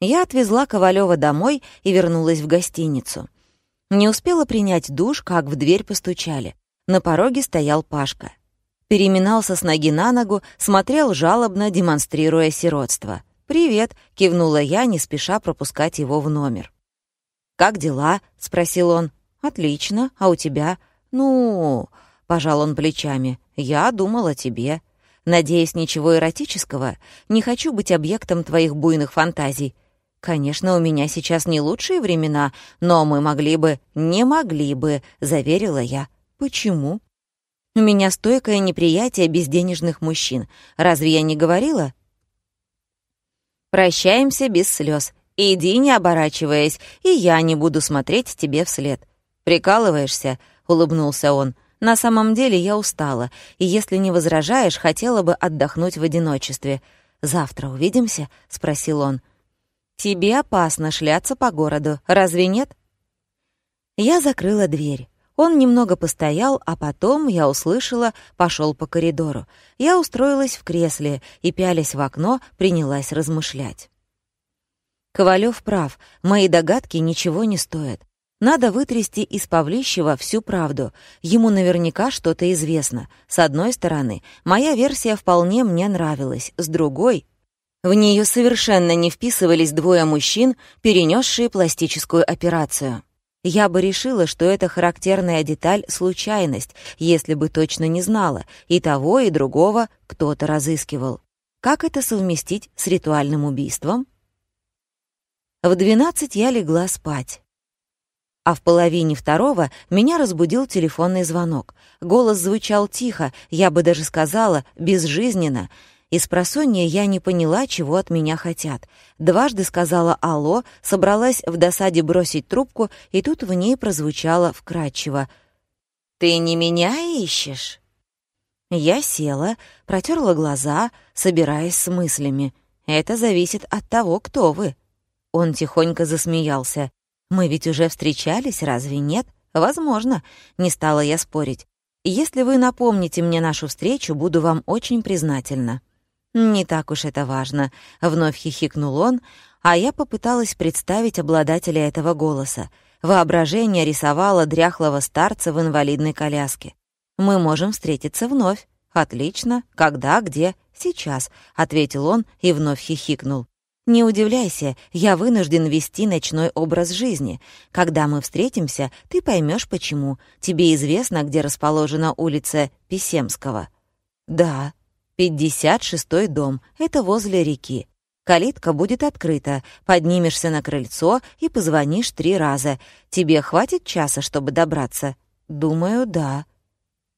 Я отвезла Ковалева домой и вернулась в гостиницу. Не успела принять душ, как в дверь постучали. На пороге стоял Пашка. Переминался с ноги на ногу, смотрел жалобно, демонстрируя сиротство. «Привет», — кивнула я, не спеша пропускать его в номер. «Как дела?» — спросил он. «Отлично. А у тебя?» «Ну...» — пожал он плечами. «Я думал о тебе. Надеюсь, ничего эротического. Не хочу быть объектом твоих буйных фантазий. «Конечно, у меня сейчас не лучшие времена, но мы могли бы...» «Не могли бы», — заверила я. «Почему?» «У меня стойкое неприятие безденежных мужчин. Разве я не говорила?» «Прощаемся без слез. Иди, не оборачиваясь, и я не буду смотреть тебе вслед». «Прикалываешься?» — улыбнулся он. «На самом деле я устала, и если не возражаешь, хотела бы отдохнуть в одиночестве. Завтра увидимся?» — спросил он. Тебе опасно шляться по городу, разве нет? Я закрыла дверь. Он немного постоял, а потом, я услышала, пошел по коридору. Я устроилась в кресле и, пялясь в окно, принялась размышлять. Ковалев прав, мои догадки ничего не стоят. Надо вытрясти из Павлищева всю правду. Ему наверняка что-то известно. С одной стороны, моя версия вполне мне нравилась, с другой в нее совершенно не вписывались двое мужчин, перенесшие пластическую операцию. Я бы решила, что это характерная деталь — случайность, если бы точно не знала, и того, и другого кто-то разыскивал. Как это совместить с ритуальным убийством? В двенадцать я легла спать. А в половине второго меня разбудил телефонный звонок. Голос звучал тихо, я бы даже сказала, безжизненно — из просонья я не поняла, чего от меня хотят. Дважды сказала «Алло», собралась в досаде бросить трубку, и тут в ней прозвучало вкрадчиво. «Ты не меня ищешь?» Я села, протерла глаза, собираясь с мыслями. «Это зависит от того, кто вы». Он тихонько засмеялся. «Мы ведь уже встречались, разве нет?» «Возможно», — не стала я спорить. «Если вы напомните мне нашу встречу, буду вам очень признательна». «Не так уж это важно», — вновь хихикнул он, а я попыталась представить обладателя этого голоса. Воображение рисовало дряхлого старца в инвалидной коляске. «Мы можем встретиться вновь». «Отлично. Когда, где?» «Сейчас», — ответил он и вновь хихикнул. «Не удивляйся, я вынужден вести ночной образ жизни. Когда мы встретимся, ты поймешь, почему. Тебе известно, где расположена улица Писемского?» «Да», Пятьдесят шестой дом. Это возле реки. Калитка будет открыта. Поднимешься на крыльцо и позвонишь три раза. Тебе хватит часа, чтобы добраться? Думаю, да.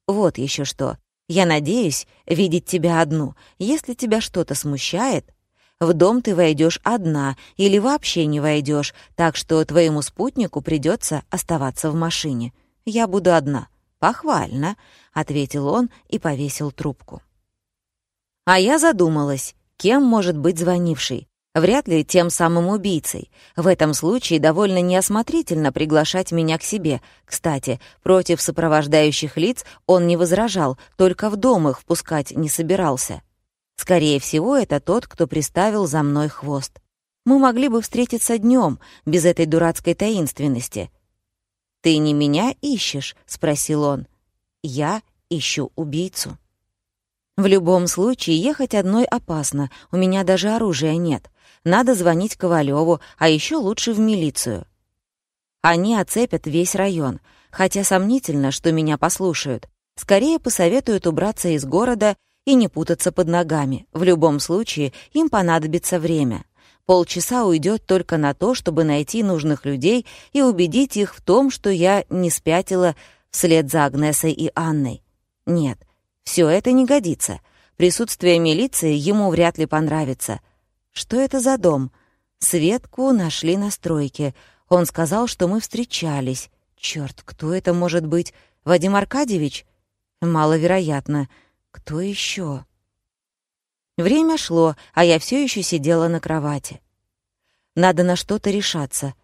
Вот еще что. Я надеюсь видеть тебя одну. Если тебя что-то смущает, в дом ты войдешь одна или вообще не войдешь, так что твоему спутнику придется оставаться в машине. Я буду одна. Похвально, ответил он и повесил трубку. А я задумалась, кем может быть звонивший. Вряд ли тем самым убийцей. В этом случае довольно неосмотрительно приглашать меня к себе. Кстати, против сопровождающих лиц он не возражал, только в дом их впускать не собирался. Скорее всего, это тот, кто приставил за мной хвост. Мы могли бы встретиться днем, без этой дурацкой таинственности. «Ты не меня ищешь?» — спросил он. «Я ищу убийцу». В любом случае, ехать одной опасно, у меня даже оружия нет. Надо звонить Ковалеву, а еще лучше в милицию. Они оцепят весь район, хотя сомнительно, что меня послушают. Скорее посоветуют убраться из города и не путаться под ногами. В любом случае, им понадобится время. Полчаса уйдет только на то, чтобы найти нужных людей и убедить их в том, что я не спятила вслед за Агнесой и Анной. Нет, все это не годится. Присутствие милиции ему вряд ли понравится. Что это за дом? Светку нашли на стройке. Он сказал, что мы встречались. Черт, кто это может быть? Вадим Аркадьевич? Маловероятно. Кто еще? Время шло, а я все еще сидела на кровати. Надо на что-то решаться.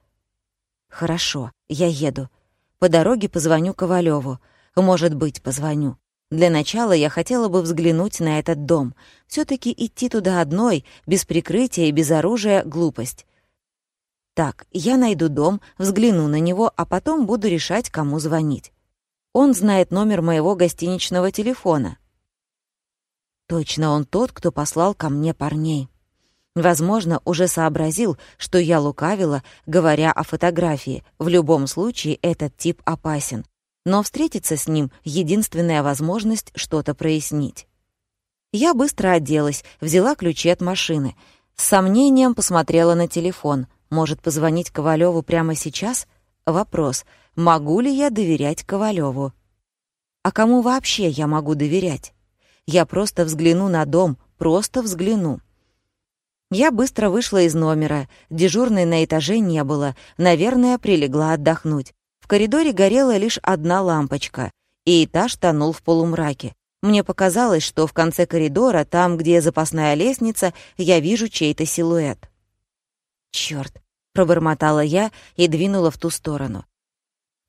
Хорошо, я еду. По дороге позвоню Ковалеву. Может быть, позвоню. Для начала я хотела бы взглянуть на этот дом. все таки идти туда одной, без прикрытия и без оружия — глупость. Так, я найду дом, взгляну на него, а потом буду решать, кому звонить. Он знает номер моего гостиничного телефона. Точно он тот, кто послал ко мне парней. Возможно, уже сообразил, что я лукавила, говоря о фотографии. В любом случае, этот тип опасен. Но встретиться с ним — единственная возможность что-то прояснить. Я быстро оделась, взяла ключи от машины. С сомнением посмотрела на телефон — может, позвонить Ковалеву прямо сейчас? Вопрос, могу ли я доверять Ковалеву? А кому вообще я могу доверять? Я просто взгляну на дом, просто взгляну. Я быстро вышла из номера. Дежурной на этаже не было. Наверное, прилегла отдохнуть. В коридоре горела лишь одна лампочка, и этаж тонул в полумраке. Мне показалось, что в конце коридора, там, где запасная лестница, я вижу чей-то силуэт. Черт! пробормотала я и двинула в ту сторону.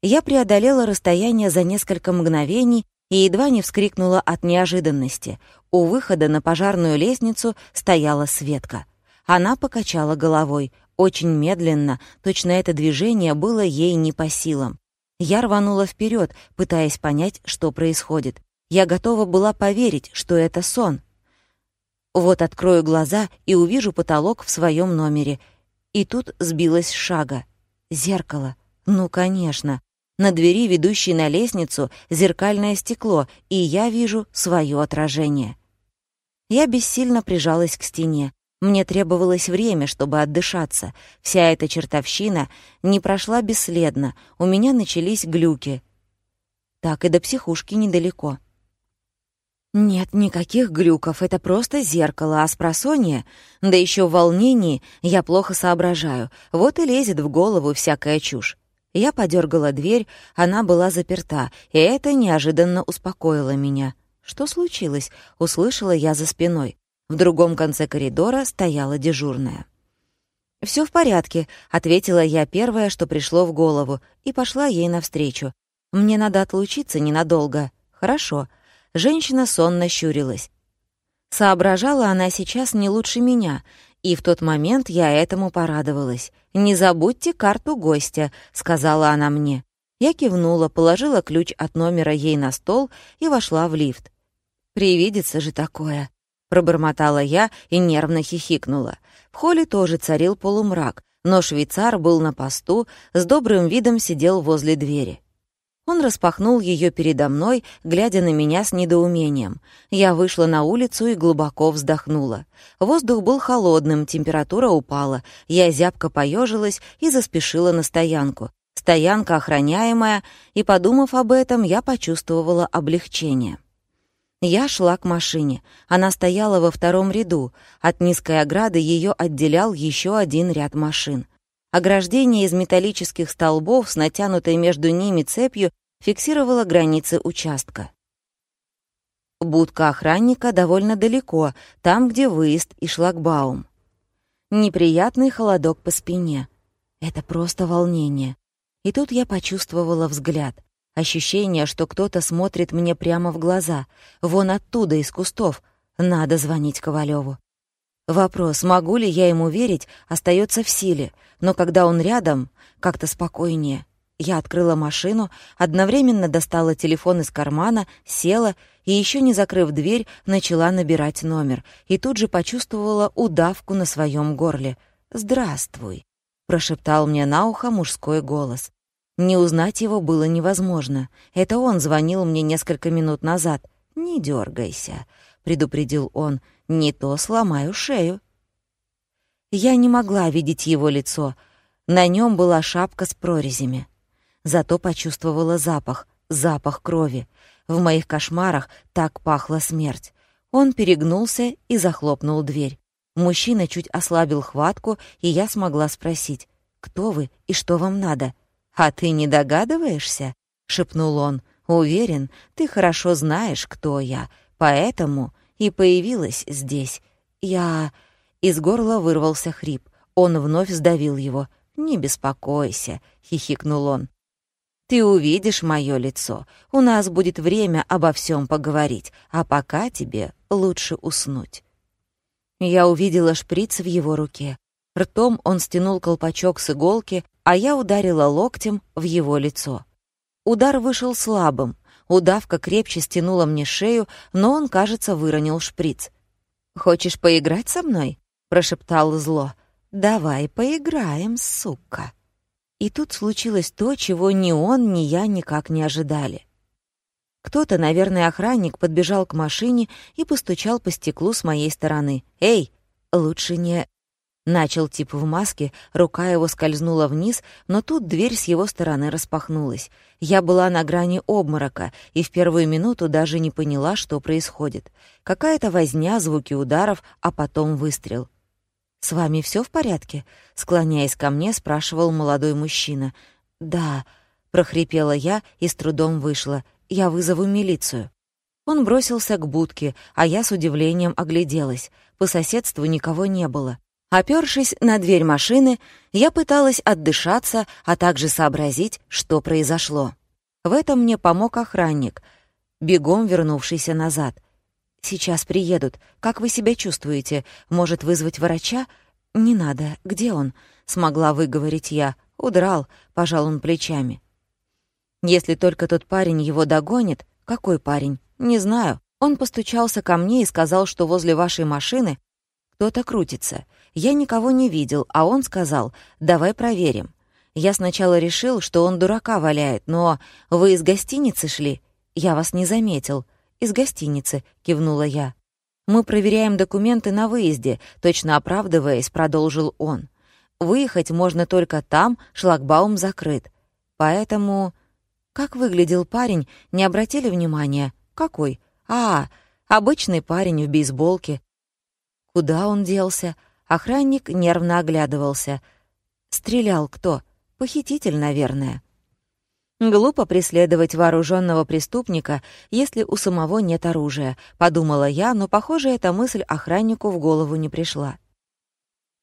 Я преодолела расстояние за несколько мгновений и едва не вскрикнула от неожиданности. У выхода на пожарную лестницу стояла Светка. Она покачала головой, очень медленно, точно это движение было ей не по силам. Я рванула вперед, пытаясь понять, что происходит. Я готова была поверить, что это сон. Вот открою глаза и увижу потолок в своем номере — и тут сбилась шага. Зеркало. Ну, конечно. На двери, ведущей на лестницу, зеркальное стекло, и я вижу свое отражение. Я бессильно прижалась к стене. Мне требовалось время, чтобы отдышаться. Вся эта чертовщина не прошла бесследно. У меня начались глюки. Так и до психушки недалеко. Нет никаких глюков, это просто зеркало, а с просонья, да еще в волнении, я плохо соображаю. Вот и лезет в голову всякая чушь. Я подергала дверь, она была заперта, и это неожиданно успокоило меня. Что случилось? Услышала я за спиной. В другом конце коридора стояла дежурная. Все в порядке», — ответила я первое, что пришло в голову, и пошла ей навстречу. «Мне надо отлучиться ненадолго». «Хорошо», Женщина сонно щурилась. Соображала она сейчас не лучше меня, и в тот момент я этому порадовалась. «Не забудьте карту гостя», — сказала она мне. Я кивнула, положила ключ от номера ей на стол и вошла в лифт. «Привидится же такое», — пробормотала я и нервно хихикнула. В холле тоже царил полумрак, но швейцар был на посту, с добрым видом сидел возле двери. Он распахнул ее передо мной, глядя на меня с недоумением. Я вышла на улицу и глубоко вздохнула. Воздух был холодным, температура упала. Я зябко поежилась и заспешила на стоянку. Стоянка охраняемая, и, подумав об этом, я почувствовала облегчение. Я шла к машине. Она стояла во втором ряду. От низкой ограды ее отделял еще один ряд машин. Ограждение из металлических столбов с натянутой между ними цепью фиксировало границы участка. Будка охранника довольно далеко, там, где выезд и шлагбаум. Неприятный холодок по спине. Это просто волнение. И тут я почувствовала взгляд. Ощущение, что кто-то смотрит мне прямо в глаза. Вон оттуда, из кустов. Надо звонить Ковалеву. Вопрос, могу ли я ему верить, остается в силе, но когда он рядом, как-то спокойнее. Я открыла машину, одновременно достала телефон из кармана, села и, еще не закрыв дверь, начала набирать номер, и тут же почувствовала удавку на своем горле. «Здравствуй», — прошептал мне на ухо мужской голос. Не узнать его было невозможно. Это он звонил мне несколько минут назад. «Не дергайся», — предупредил он, — не то сломаю шею. Я не могла видеть его лицо. На нем была шапка с прорезями. Зато почувствовала запах, запах крови. В моих кошмарах так пахла смерть. Он перегнулся и захлопнул дверь. Мужчина чуть ослабил хватку, и я смогла спросить, «Кто вы и что вам надо?» «А ты не догадываешься?» — шепнул он. «Уверен, ты хорошо знаешь, кто я, поэтому и появилась здесь. Я...» Из горла вырвался хрип. Он вновь сдавил его. «Не беспокойся», — хихикнул он. «Ты увидишь мое лицо. У нас будет время обо всем поговорить, а пока тебе лучше уснуть». Я увидела шприц в его руке. Ртом он стянул колпачок с иголки, а я ударила локтем в его лицо. Удар вышел слабым. Удавка крепче стянула мне шею, но он, кажется, выронил шприц. «Хочешь поиграть со мной?» — прошептал зло. «Давай поиграем, сука». И тут случилось то, чего ни он, ни я никак не ожидали. Кто-то, наверное, охранник, подбежал к машине и постучал по стеклу с моей стороны. «Эй, лучше не...» Начал тип в маске, рука его скользнула вниз, но тут дверь с его стороны распахнулась. Я была на грани обморока и в первую минуту даже не поняла, что происходит. Какая-то возня, звуки ударов, а потом выстрел. «С вами все в порядке?» — склоняясь ко мне, спрашивал молодой мужчина. «Да», — прохрипела я и с трудом вышла. «Я вызову милицию». Он бросился к будке, а я с удивлением огляделась. По соседству никого не было. Опёршись на дверь машины, я пыталась отдышаться, а также сообразить, что произошло. В этом мне помог охранник, бегом вернувшийся назад. «Сейчас приедут. Как вы себя чувствуете? Может, вызвать врача?» «Не надо. Где он?» — смогла выговорить я. «Удрал», — пожал он плечами. «Если только тот парень его догонит...» «Какой парень?» «Не знаю. Он постучался ко мне и сказал, что возле вашей машины кто-то крутится. Я никого не видел, а он сказал, давай проверим. Я сначала решил, что он дурака валяет, но вы из гостиницы шли? Я вас не заметил. Из гостиницы, кивнула я. Мы проверяем документы на выезде, точно оправдываясь, продолжил он. Выехать можно только там, шлагбаум закрыт. Поэтому... Как выглядел парень, не обратили внимания? Какой? А, обычный парень в бейсболке. Куда он делся? Охранник нервно оглядывался. Стрелял кто? Похититель, наверное. Глупо преследовать вооруженного преступника, если у самого нет оружия, подумала я, но, похоже, эта мысль охраннику в голову не пришла.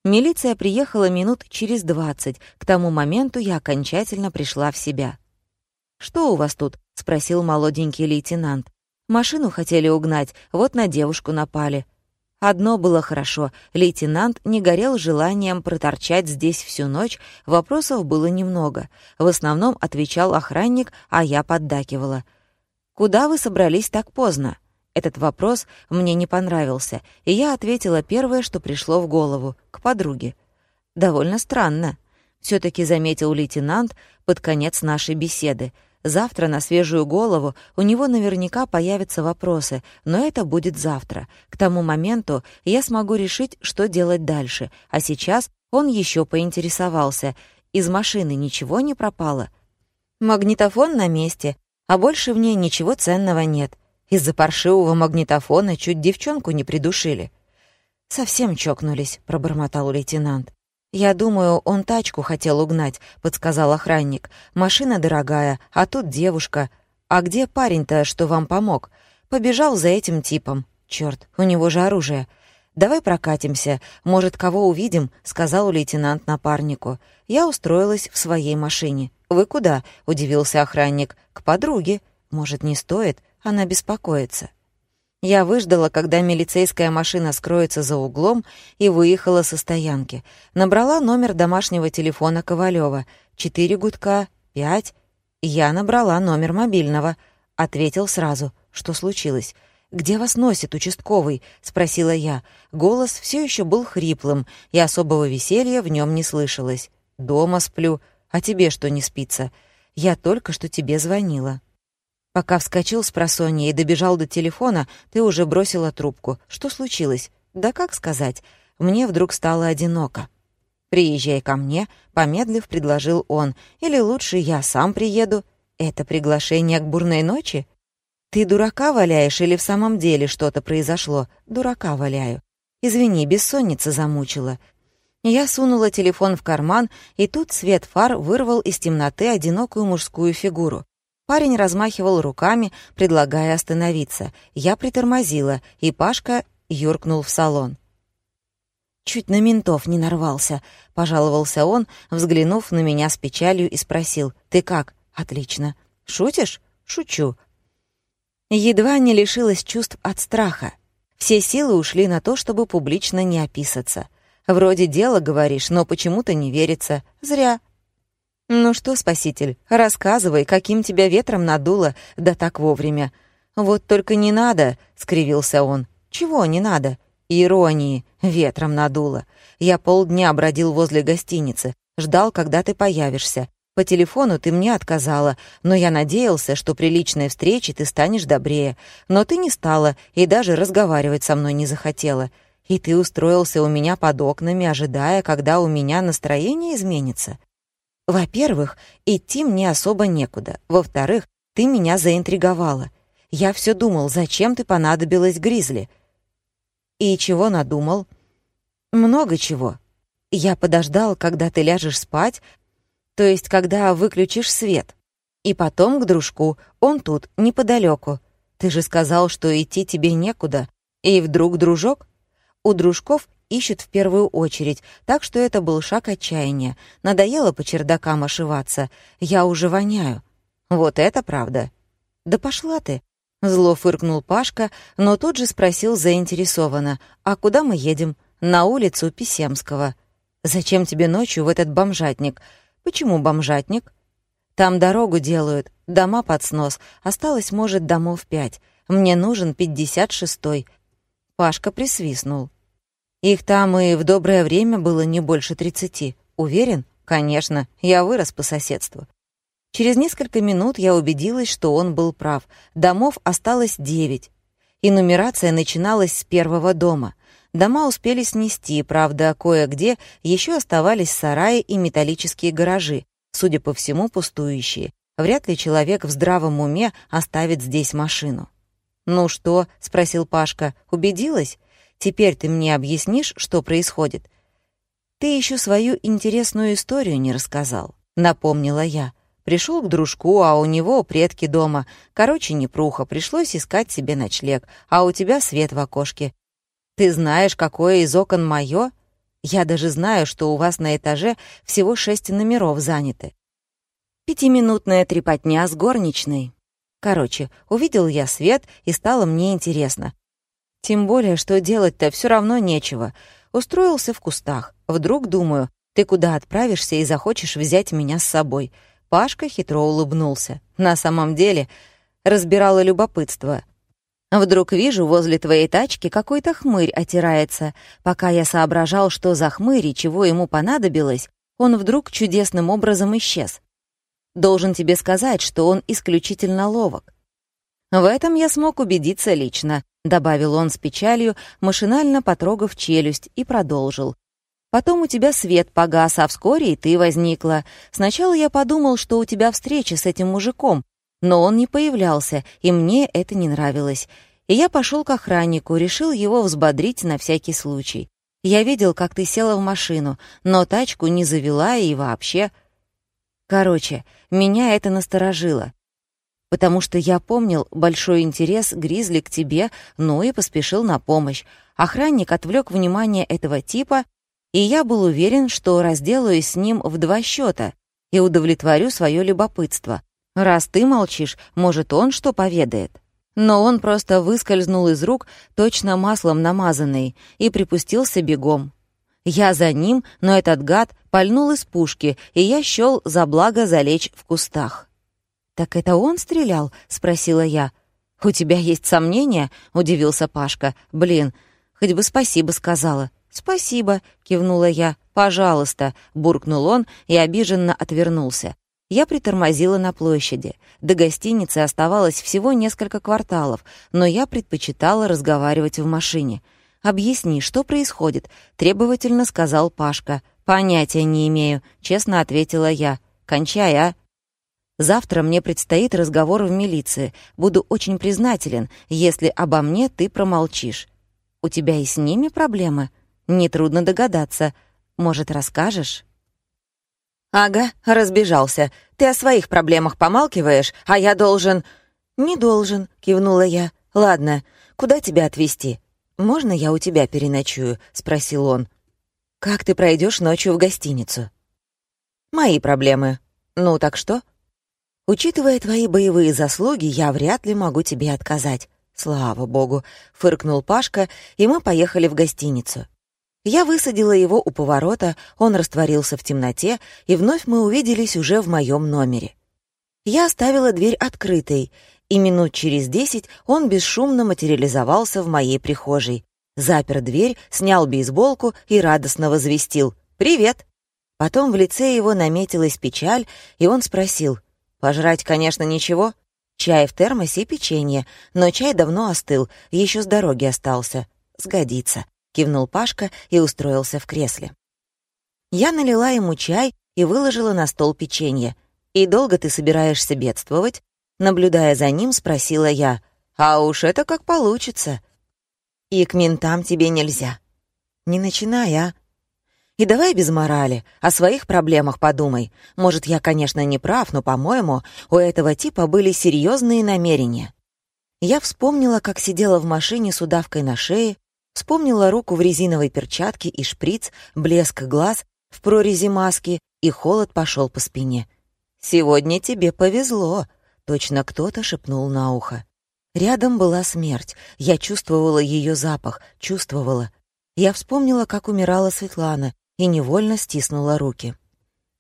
Милиция приехала минут через двадцать. К тому моменту я окончательно пришла в себя. «Что у вас тут?» — спросил молоденький лейтенант. «Машину хотели угнать, вот на девушку напали. Одно было хорошо — лейтенант не горел желанием проторчать здесь всю ночь, вопросов было немного. В основном отвечал охранник, а я поддакивала. «Куда вы собрались так поздно?» Этот вопрос мне не понравился, и я ответила первое, что пришло в голову — к подруге. «Довольно странно», — все таки заметил лейтенант под конец нашей беседы — Завтра на свежую голову у него наверняка появятся вопросы, но это будет завтра. К тому моменту я смогу решить, что делать дальше. А сейчас он еще поинтересовался. Из машины ничего не пропало? Магнитофон на месте, а больше в ней ничего ценного нет. Из-за паршивого магнитофона чуть девчонку не придушили. «Совсем чокнулись», — пробормотал лейтенант. «Я думаю, он тачку хотел угнать», — подсказал охранник. «Машина дорогая, а тут девушка. А где парень-то, что вам помог?» «Побежал за этим типом. Чёрт, у него же оружие». «Давай прокатимся. Может, кого увидим?» — сказал лейтенант напарнику. Я устроилась в своей машине. «Вы куда?» — удивился охранник. «К подруге. Может, не стоит? Она беспокоится». Я выждала, когда милицейская машина скроется за углом, и выехала со стоянки. Набрала номер домашнего телефона Ковалева. Четыре гудка, пять. Я набрала номер мобильного. Ответил сразу. Что случилось? «Где вас носит, участковый?» — спросила я. Голос все еще был хриплым, и особого веселья в нем не слышалось. «Дома сплю. А тебе что не спится? Я только что тебе звонила». Пока вскочил с просонья и добежал до телефона, ты уже бросила трубку. Что случилось? Да как сказать? Мне вдруг стало одиноко. «Приезжай ко мне», — помедлив, предложил он. «Или лучше я сам приеду. Это приглашение к бурной ночи?» «Ты дурака валяешь или в самом деле что-то произошло?» «Дурака валяю. Извини, бессонница замучила». Я сунула телефон в карман, и тут свет фар вырвал из темноты одинокую мужскую фигуру. Парень размахивал руками, предлагая остановиться. Я притормозила, и Пашка юркнул в салон. «Чуть на ментов не нарвался», — пожаловался он, взглянув на меня с печалью и спросил. «Ты как?» «Отлично». «Шутишь?» «Шучу». Едва не лишилась чувств от страха. Все силы ушли на то, чтобы публично не описаться. Вроде дело говоришь, но почему-то не верится. Зря. Ну что, спаситель, рассказывай, каким тебя ветром надуло, да так вовремя. Вот только не надо, — скривился он. Чего не надо? Иронии. Ветром надуло. Я полдня бродил возле гостиницы, ждал, когда ты появишься. По телефону ты мне отказала, но я надеялся, что при личной встрече ты станешь добрее. Но ты не стала и даже разговаривать со мной не захотела. И ты устроился у меня под окнами, ожидая, когда у меня настроение изменится. Во-первых, идти мне особо некуда. Во-вторых, ты меня заинтриговала. Я все думал, зачем ты понадобилась Гризли. И чего надумал? Много чего. Я подождал, когда ты ляжешь спать, то есть когда выключишь свет. И потом к дружку, он тут, неподалеку. Ты же сказал, что идти тебе некуда. И вдруг дружок? У дружков ищут в первую очередь, так что это был шаг отчаяния. Надоело по чердакам ошиваться. Я уже воняю. Вот это правда. Да пошла ты. Зло фыркнул Пашка, но тут же спросил заинтересованно. «А куда мы едем?» «На улицу Писемского». «Зачем тебе ночью в этот бомжатник?» «Почему бомжатник?» «Там дорогу делают, дома под снос. Осталось, может, домов пять. Мне нужен пятьдесят шестой». Пашка присвистнул. Их там и в доброе время было не больше тридцати. Уверен? Конечно, я вырос по соседству. Через несколько минут я убедилась, что он был прав. Домов осталось девять. И нумерация начиналась с первого дома. Дома успели снести, правда, кое-где еще оставались сараи и металлические гаражи, судя по всему, пустующие. Вряд ли человек в здравом уме оставит здесь машину. «Ну что?» — спросил Пашка. «Убедилась? Теперь ты мне объяснишь, что происходит?» «Ты еще свою интересную историю не рассказал», — напомнила я. Пришел к дружку, а у него предки дома. Короче, непруха, пришлось искать себе ночлег, а у тебя свет в окошке. Ты знаешь, какое из окон мое? Я даже знаю, что у вас на этаже всего шесть номеров заняты. Пятиминутная трепотня с горничной. Короче, увидел я свет, и стало мне интересно. Тем более, что делать-то все равно нечего. Устроился в кустах. Вдруг, думаю, ты куда отправишься и захочешь взять меня с собой. Пашка хитро улыбнулся. На самом деле, разбирало любопытство. Вдруг вижу возле твоей тачки какой-то хмырь отирается. Пока я соображал, что за хмырь и чего ему понадобилось, он вдруг чудесным образом исчез. Должен тебе сказать, что он исключительно ловок. В этом я смог убедиться лично, добавил он с печалью, машинально потрогав челюсть, и продолжил. Потом у тебя свет погас, а вскоре и ты возникла. Сначала я подумал, что у тебя встреча с этим мужиком, но он не появлялся, и мне это не нравилось. И я пошел к охраннику, решил его взбодрить на всякий случай. Я видел, как ты села в машину, но тачку не завела и вообще... Короче, меня это насторожило, потому что я помнил большой интерес Гризли к тебе, ну и поспешил на помощь. Охранник отвлек внимание этого типа, и я был уверен, что разделаюсь с ним в два счета и удовлетворю свое любопытство. Раз ты молчишь, может, он что поведает? Но он просто выскользнул из рук, точно маслом намазанный, и припустился бегом. Я за ним, но этот гад пальнул из пушки, и я счёл за благо залечь в кустах. «Так это он стрелял?» — спросила я. «У тебя есть сомнения?» — удивился Пашка. «Блин, хоть бы спасибо сказала». «Спасибо», — кивнула я. «Пожалуйста», — буркнул он и обиженно отвернулся. Я притормозила на площади. До гостиницы оставалось всего несколько кварталов, но я предпочитала разговаривать в машине — «Объясни, что происходит?» — требовательно сказал Пашка. «Понятия не имею», — честно ответила я. «Кончай, а?» «Завтра мне предстоит разговор в милиции. Буду очень признателен, если обо мне ты промолчишь. У тебя и с ними проблемы? Нетрудно догадаться. Может, расскажешь?» «Ага, разбежался. Ты о своих проблемах помалкиваешь, а я должен...» «Не должен», — кивнула я. «Ладно, куда тебя отвезти?» «Можно я у тебя переночую?» — спросил он. «Как ты пройдешь ночью в гостиницу?» «Мои проблемы. Ну так что?» «Учитывая твои боевые заслуги, я вряд ли могу тебе отказать». «Слава богу!» — фыркнул Пашка, и мы поехали в гостиницу. Я высадила его у поворота, он растворился в темноте, и вновь мы увиделись уже в моем номере. Я оставила дверь открытой, и минут через десять он бесшумно материализовался в моей прихожей. Запер дверь, снял бейсболку и радостно возвестил «Привет!». Потом в лице его наметилась печаль, и он спросил «Пожрать, конечно, ничего?» Чай в термосе и печенье, но чай давно остыл, еще с дороги остался. «Сгодится», — кивнул Пашка и устроился в кресле. Я налила ему чай и выложила на стол печенье. «И долго ты собираешься бедствовать?» Наблюдая за ним, спросила я. «А уж это как получится». «И к ментам тебе нельзя». «Не начинай, а?» И давай без морали, о своих проблемах подумай. Может, я, конечно, не прав, но, по-моему, у этого типа были серьезные намерения. Я вспомнила, как сидела в машине с удавкой на шее, вспомнила руку в резиновой перчатке и шприц, блеск глаз в прорези маски, и холод пошел по спине. «Сегодня тебе повезло», — точно кто-то шепнул на ухо. Рядом была смерть. Я чувствовала ее запах, чувствовала. Я вспомнила, как умирала Светлана, и невольно стиснула руки.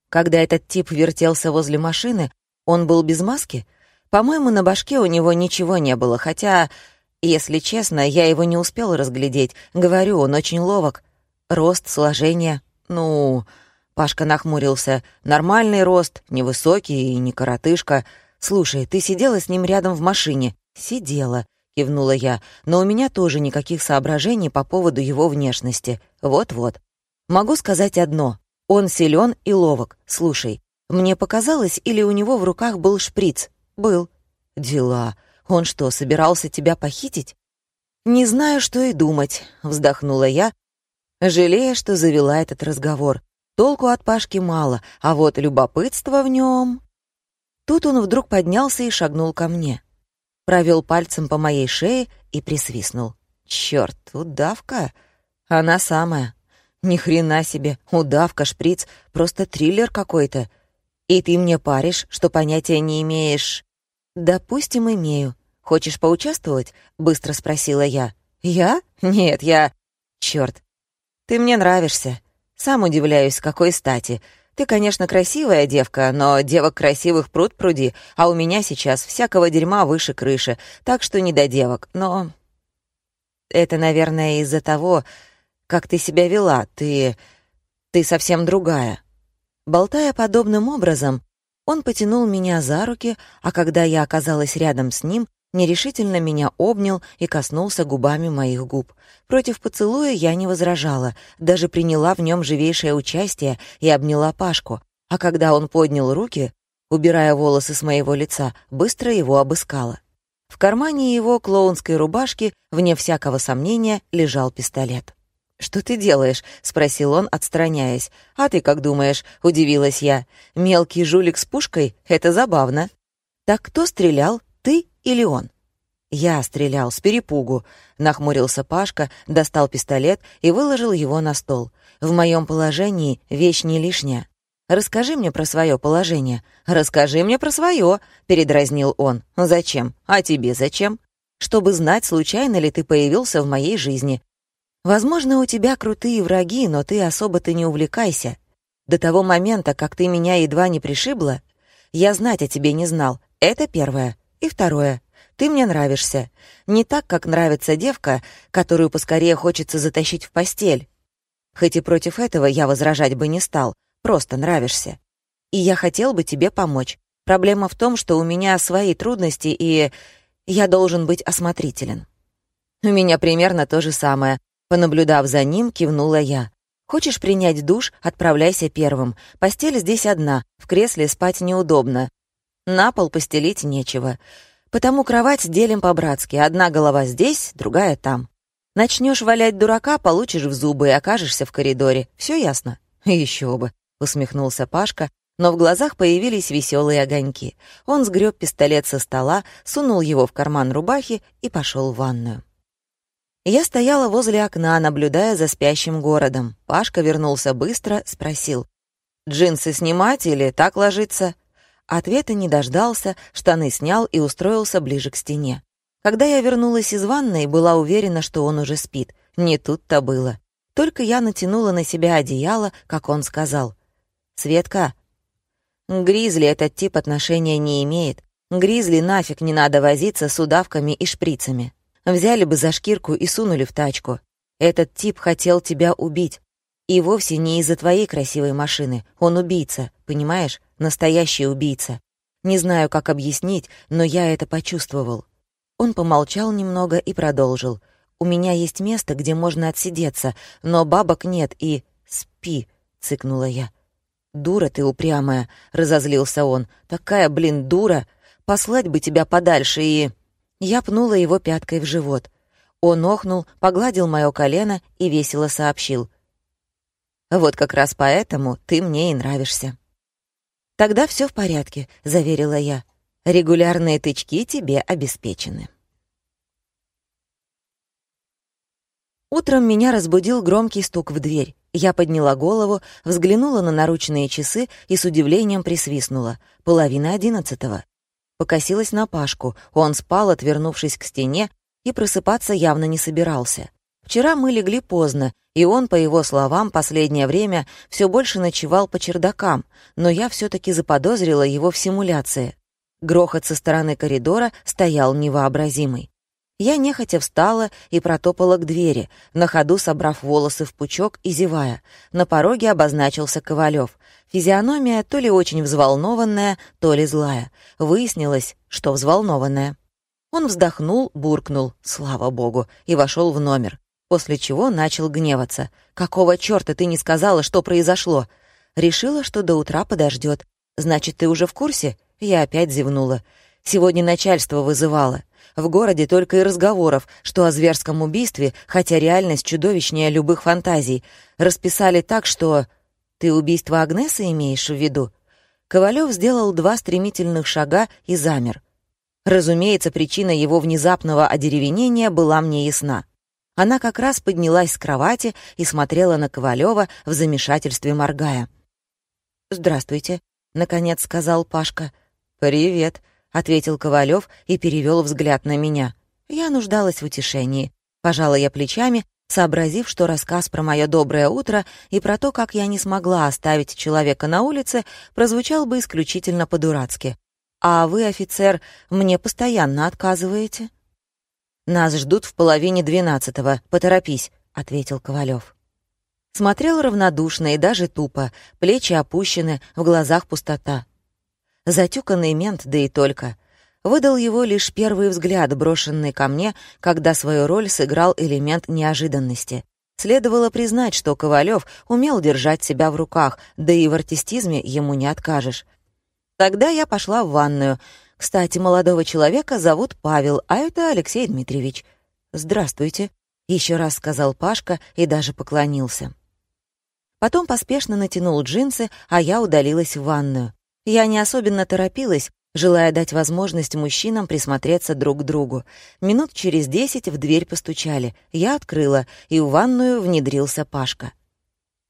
Когда этот тип вертелся возле машины, он был без маски? По-моему, на башке у него ничего не было, хотя, если честно, я его не успел разглядеть. Говорю, он очень ловок. Рост, сложение. Ну, Пашка нахмурился. Нормальный рост, невысокий и не коротышка. Слушай, ты сидела с ним рядом в машине? Сидела, кивнула я, но у меня тоже никаких соображений по поводу его внешности. Вот-вот. Могу сказать одно. Он силен и ловок. Слушай, мне показалось, или у него в руках был шприц? Был. Дела. Он что, собирался тебя похитить? Не знаю, что и думать, вздохнула я, жалея, что завела этот разговор. Толку от Пашки мало, а вот любопытство в нем. Тут он вдруг поднялся и шагнул ко мне. Провел пальцем по моей шее и присвистнул. Черт, удавка. Она самая. Ни хрена себе, удавка, шприц, просто триллер какой-то. И ты мне паришь, что понятия не имеешь. Допустим, имею. Хочешь поучаствовать? Быстро спросила я. Я? Нет, я... Чёрт. Ты мне нравишься. Сам удивляюсь, какой стати. Ты, конечно, красивая девка, но девок красивых пруд пруди, а у меня сейчас всякого дерьма выше крыши, так что не до девок. Но это, наверное, из-за того, как ты себя вела, ты... ты совсем другая». Болтая подобным образом, он потянул меня за руки, а когда я оказалась рядом с ним, нерешительно меня обнял и коснулся губами моих губ. Против поцелуя я не возражала, даже приняла в нем живейшее участие и обняла Пашку, а когда он поднял руки, убирая волосы с моего лица, быстро его обыскала. В кармане его клоунской рубашки, вне всякого сомнения, лежал пистолет. «Что ты делаешь?» — спросил он, отстраняясь. «А ты как думаешь?» — удивилась я. «Мелкий жулик с пушкой — это забавно». «Так кто стрелял, ты или он?» «Я стрелял, с перепугу», — нахмурился Пашка, достал пистолет и выложил его на стол. «В моем положении вещь не лишняя». «Расскажи мне про свое положение». «Расскажи мне про свое», — передразнил он. «Зачем? А тебе зачем?» «Чтобы знать, случайно ли ты появился в моей жизни. Возможно, у тебя крутые враги, но ты особо-то не увлекайся. До того момента, как ты меня едва не пришибла, я знать о тебе не знал. Это первое. И второе. Ты мне нравишься. Не так, как нравится девка, которую поскорее хочется затащить в постель. Хоть и против этого я возражать бы не стал. Просто нравишься. И я хотел бы тебе помочь. Проблема в том, что у меня свои трудности, и я должен быть осмотрителен. У меня примерно то же самое. Понаблюдав за ним, кивнула я. «Хочешь принять душ? Отправляйся первым. Постель здесь одна, в кресле спать неудобно. На пол постелить нечего. Потому кровать делим по-братски. Одна голова здесь, другая там. Начнешь валять дурака, получишь в зубы и окажешься в коридоре. Все ясно?» Еще бы», — усмехнулся Пашка, но в глазах появились веселые огоньки. Он сгреб пистолет со стола, сунул его в карман рубахи и пошел в ванную. Я стояла возле окна, наблюдая за спящим городом. Пашка вернулся быстро, спросил. «Джинсы снимать или так ложиться?» Ответа не дождался, штаны снял и устроился ближе к стене. Когда я вернулась из ванной, была уверена, что он уже спит. Не тут-то было. Только я натянула на себя одеяло, как он сказал. «Светка, Гризли этот тип отношения не имеет. Гризли нафиг не надо возиться с удавками и шприцами. Взяли бы за шкирку и сунули в тачку. Этот тип хотел тебя убить. И вовсе не из-за твоей красивой машины. Он убийца, понимаешь? Настоящий убийца. Не знаю, как объяснить, но я это почувствовал. Он помолчал немного и продолжил. «У меня есть место, где можно отсидеться, но бабок нет и...» «Спи», — цыкнула я. «Дура ты упрямая», — разозлился он. «Такая, блин, дура! Послать бы тебя подальше и...» Я пнула его пяткой в живот. Он охнул, погладил мое колено и весело сообщил. «Вот как раз поэтому ты мне и нравишься». «Тогда все в порядке», — заверила я. «Регулярные тычки тебе обеспечены». Утром меня разбудил громкий стук в дверь. Я подняла голову, взглянула на наручные часы и с удивлением присвистнула. Половина одиннадцатого. Покосилась на Пашку. Он спал, отвернувшись к стене, и просыпаться явно не собирался. Вчера мы легли поздно, и он, по его словам, последнее время все больше ночевал по чердакам, но я все таки заподозрила его в симуляции. Грохот со стороны коридора стоял невообразимый. Я нехотя встала и протопала к двери, на ходу собрав волосы в пучок и зевая. На пороге обозначился Ковалев. Физиономия то ли очень взволнованная, то ли злая. Выяснилось, что взволнованная. Он вздохнул, буркнул, слава богу, и вошел в номер. После чего начал гневаться. «Какого чёрта ты не сказала, что произошло?» Решила, что до утра подождет. «Значит, ты уже в курсе?» Я опять зевнула. Сегодня начальство вызывало. В городе только и разговоров, что о зверском убийстве, хотя реальность чудовищнее любых фантазий. Расписали так, что... Ты убийство Агнесы имеешь в виду? Ковалев сделал два стремительных шага и замер. Разумеется, причина его внезапного одеревенения была мне ясна. Она как раз поднялась с кровати и смотрела на Ковалева в замешательстве моргая. «Здравствуйте», — наконец сказал Пашка. «Привет», ответил Ковалев и перевел взгляд на меня. Я нуждалась в утешении. Пожала я плечами, сообразив, что рассказ про мое доброе утро и про то, как я не смогла оставить человека на улице, прозвучал бы исключительно по-дурацки. «А вы, офицер, мне постоянно отказываете?» «Нас ждут в половине двенадцатого. Поторопись», — ответил Ковалев. Смотрел равнодушно и даже тупо, плечи опущены, в глазах пустота. Затюканный мент, да и только. Выдал его лишь первый взгляд, брошенный ко мне, когда свою роль сыграл элемент неожиданности. Следовало признать, что Ковалев умел держать себя в руках, да и в артистизме ему не откажешь. Тогда я пошла в ванную. Кстати, молодого человека зовут Павел, а это Алексей Дмитриевич. «Здравствуйте», — еще раз сказал Пашка и даже поклонился. Потом поспешно натянул джинсы, а я удалилась в ванную. Я не особенно торопилась, желая дать возможность мужчинам присмотреться друг к другу. Минут через десять в дверь постучали. Я открыла, и в ванную внедрился Пашка.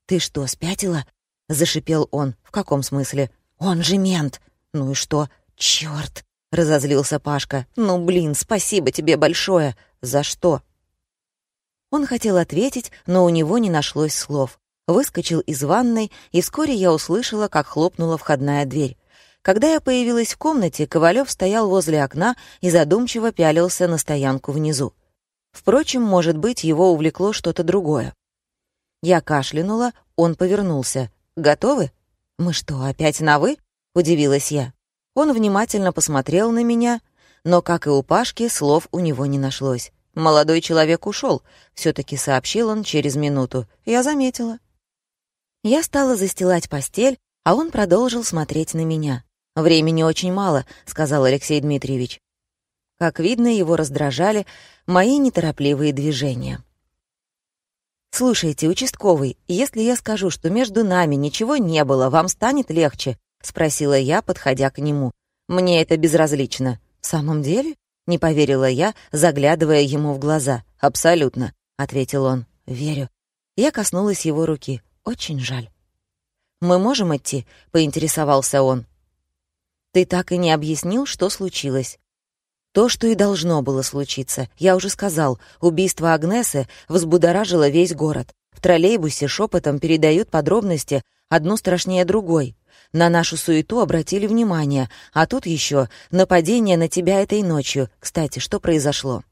«Ты что, спятила?» — зашипел он. «В каком смысле?» «Он же мент!» «Ну и что?» «Чёрт!» — разозлился Пашка. «Ну, блин, спасибо тебе большое!» «За что?» Он хотел ответить, но у него не нашлось слов выскочил из ванной, и вскоре я услышала, как хлопнула входная дверь. Когда я появилась в комнате, Ковалев стоял возле окна и задумчиво пялился на стоянку внизу. Впрочем, может быть, его увлекло что-то другое. Я кашлянула, он повернулся. «Готовы?» «Мы что, опять на «вы»?» — удивилась я. Он внимательно посмотрел на меня, но, как и у Пашки, слов у него не нашлось. «Молодой человек ушел, все таки сообщил он через минуту. Я заметила. Я стала застилать постель, а он продолжил смотреть на меня. «Времени очень мало», — сказал Алексей Дмитриевич. Как видно, его раздражали мои неторопливые движения. «Слушайте, участковый, если я скажу, что между нами ничего не было, вам станет легче?» — спросила я, подходя к нему. «Мне это безразлично». «В самом деле?» — не поверила я, заглядывая ему в глаза. «Абсолютно», — ответил он. «Верю». Я коснулась его руки. Очень жаль. «Мы можем идти?» — поинтересовался он. «Ты так и не объяснил, что случилось». То, что и должно было случиться. Я уже сказал, убийство Агнесы взбудоражило весь город. В троллейбусе шепотом передают подробности, одну страшнее другой. На нашу суету обратили внимание, а тут еще нападение на тебя этой ночью. Кстати, что произошло?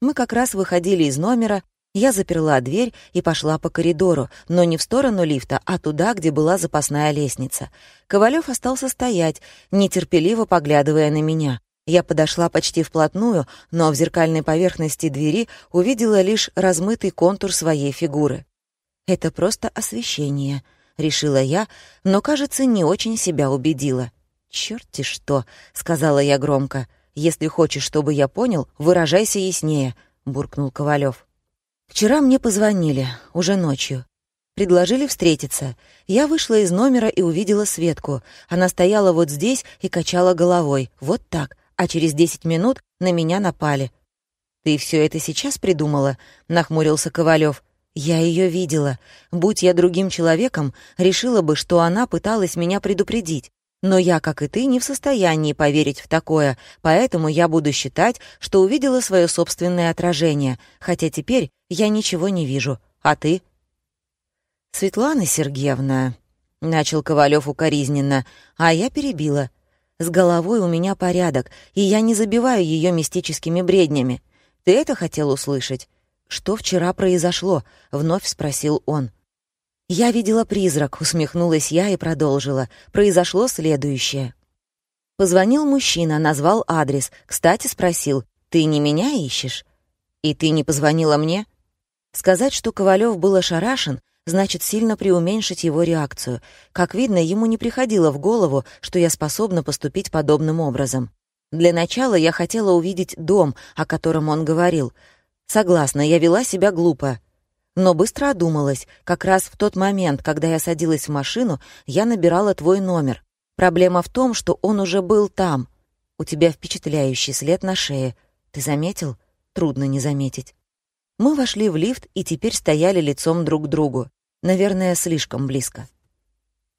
Мы как раз выходили из номера, я заперла дверь и пошла по коридору, но не в сторону лифта, а туда, где была запасная лестница. Ковалев остался стоять, нетерпеливо поглядывая на меня. Я подошла почти вплотную, но в зеркальной поверхности двери увидела лишь размытый контур своей фигуры. «Это просто освещение», — решила я, но, кажется, не очень себя убедила. «Чёрт-те что», — сказала я громко. «Если хочешь, чтобы я понял, выражайся яснее», — буркнул Ковалев. Вчера мне позвонили, уже ночью. Предложили встретиться. Я вышла из номера и увидела Светку. Она стояла вот здесь и качала головой. Вот так. А через десять минут на меня напали. «Ты все это сейчас придумала?» — нахмурился Ковалев. «Я ее видела. Будь я другим человеком, решила бы, что она пыталась меня предупредить. Но я, как и ты, не в состоянии поверить в такое, поэтому я буду считать, что увидела свое собственное отражение, хотя теперь я ничего не вижу. А ты? Светлана Сергеевна, начал Ковалев укоризненно, а я перебила. С головой у меня порядок, и я не забиваю ее мистическими бреднями. Ты это хотел услышать? Что вчера произошло? вновь спросил он. «Я видела призрак», — усмехнулась я и продолжила. «Произошло следующее». Позвонил мужчина, назвал адрес. Кстати, спросил, «Ты не меня ищешь?» «И ты не позвонила мне?» Сказать, что Ковалев был ошарашен, значит сильно преуменьшить его реакцию. Как видно, ему не приходило в голову, что я способна поступить подобным образом. Для начала я хотела увидеть дом, о котором он говорил. Согласна, я вела себя глупо. Но быстро одумалась. Как раз в тот момент, когда я садилась в машину, я набирала твой номер. Проблема в том, что он уже был там. У тебя впечатляющий след на шее. Ты заметил? Трудно не заметить. Мы вошли в лифт и теперь стояли лицом друг к другу. Наверное, слишком близко.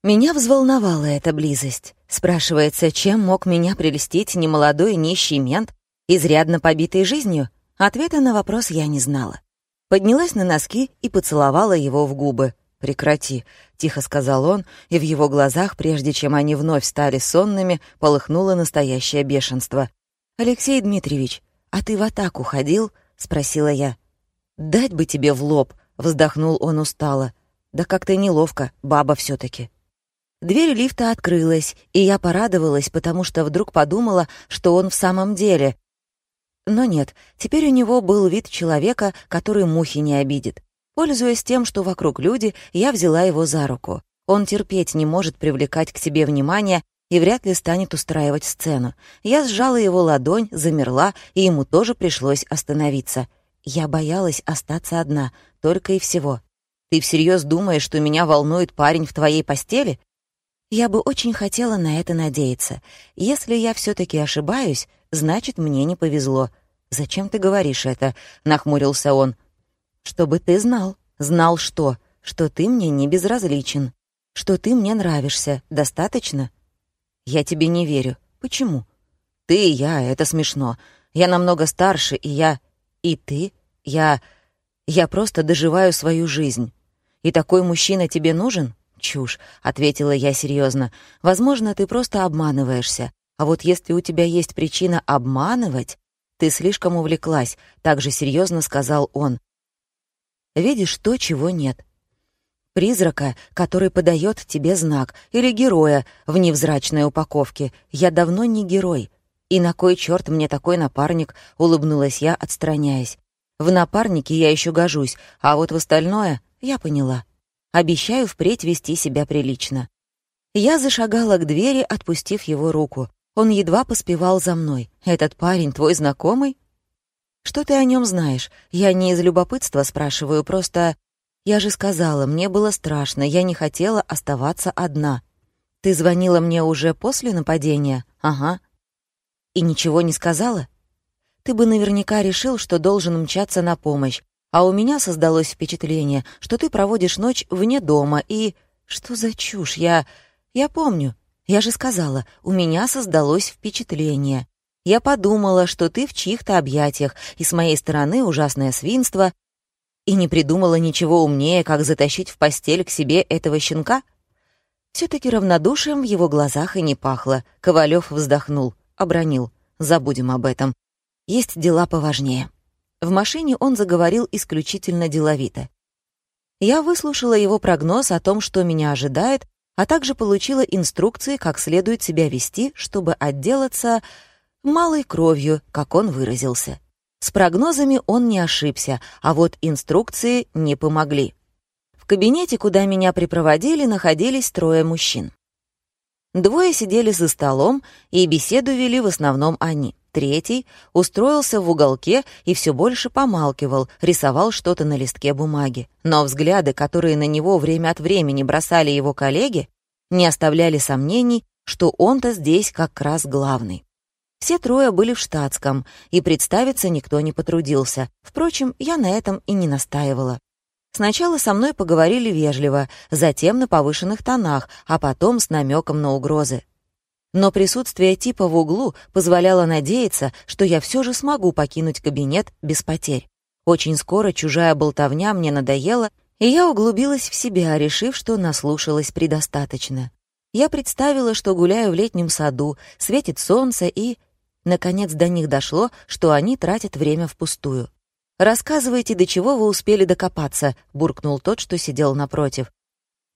Меня взволновала эта близость. Спрашивается, чем мог меня прелестить немолодой нищий мент, изрядно побитый жизнью? Ответа на вопрос я не знала. Поднялась на носки и поцеловала его в губы. «Прекрати», — тихо сказал он, и в его глазах, прежде чем они вновь стали сонными, полыхнуло настоящее бешенство. «Алексей Дмитриевич, а ты в атаку ходил?» — спросила я. «Дать бы тебе в лоб», — вздохнул он устало. «Да как-то неловко, баба все таки Дверь лифта открылась, и я порадовалась, потому что вдруг подумала, что он в самом деле но нет, теперь у него был вид человека, который мухи не обидит. Пользуясь тем, что вокруг люди, я взяла его за руку. Он терпеть не может привлекать к себе внимание и вряд ли станет устраивать сцену. Я сжала его ладонь, замерла, и ему тоже пришлось остановиться. Я боялась остаться одна, только и всего. «Ты всерьез думаешь, что меня волнует парень в твоей постели?» Я бы очень хотела на это надеяться. Если я все таки ошибаюсь, значит, мне не повезло. «Зачем ты говоришь это?» — нахмурился он. «Чтобы ты знал. Знал что? Что ты мне не безразличен. Что ты мне нравишься. Достаточно?» «Я тебе не верю. Почему?» «Ты и я, это смешно. Я намного старше, и я... И ты? Я... Я просто доживаю свою жизнь. И такой мужчина тебе нужен?» «Чушь», — ответила я серьезно. «Возможно, ты просто обманываешься. А вот если у тебя есть причина обманывать, ты слишком увлеклась, так же серьезно сказал он. Видишь то, чего нет. Призрака, который подает тебе знак, или героя в невзрачной упаковке. Я давно не герой. И на кой черт мне такой напарник, улыбнулась я, отстраняясь. В напарнике я еще гожусь, а вот в остальное я поняла. Обещаю впредь вести себя прилично. Я зашагала к двери, отпустив его руку. Он едва поспевал за мной. «Этот парень твой знакомый?» «Что ты о нем знаешь? Я не из любопытства спрашиваю, просто...» «Я же сказала, мне было страшно, я не хотела оставаться одна». «Ты звонила мне уже после нападения?» «Ага». «И ничего не сказала?» «Ты бы наверняка решил, что должен мчаться на помощь, а у меня создалось впечатление, что ты проводишь ночь вне дома и...» «Что за чушь? Я... Я помню. Я же сказала, у меня создалось впечатление. Я подумала, что ты в чьих-то объятиях, и с моей стороны ужасное свинство. И не придумала ничего умнее, как затащить в постель к себе этого щенка? все таки равнодушием в его глазах и не пахло. Ковалев вздохнул, обронил. «Забудем об этом. Есть дела поважнее». В машине он заговорил исключительно деловито. Я выслушала его прогноз о том, что меня ожидает, а также получила инструкции, как следует себя вести, чтобы отделаться малой кровью, как он выразился. С прогнозами он не ошибся, а вот инструкции не помогли. В кабинете, куда меня припроводили, находились трое мужчин. Двое сидели за столом, и беседу вели в основном они. Третий устроился в уголке и все больше помалкивал, рисовал что-то на листке бумаги. Но взгляды, которые на него время от времени бросали его коллеги, не оставляли сомнений, что он-то здесь как раз главный. Все трое были в штатском, и представиться никто не потрудился. Впрочем, я на этом и не настаивала. Сначала со мной поговорили вежливо, затем на повышенных тонах, а потом с намеком на угрозы. Но присутствие типа в углу позволяло надеяться, что я все же смогу покинуть кабинет без потерь. Очень скоро чужая болтовня мне надоела, и я углубилась в себя, решив, что наслушалась предостаточно. Я представила, что гуляю в летнем саду, светит солнце и... Наконец до них дошло, что они тратят время впустую. «Рассказывайте, до чего вы успели докопаться», — буркнул тот, что сидел напротив.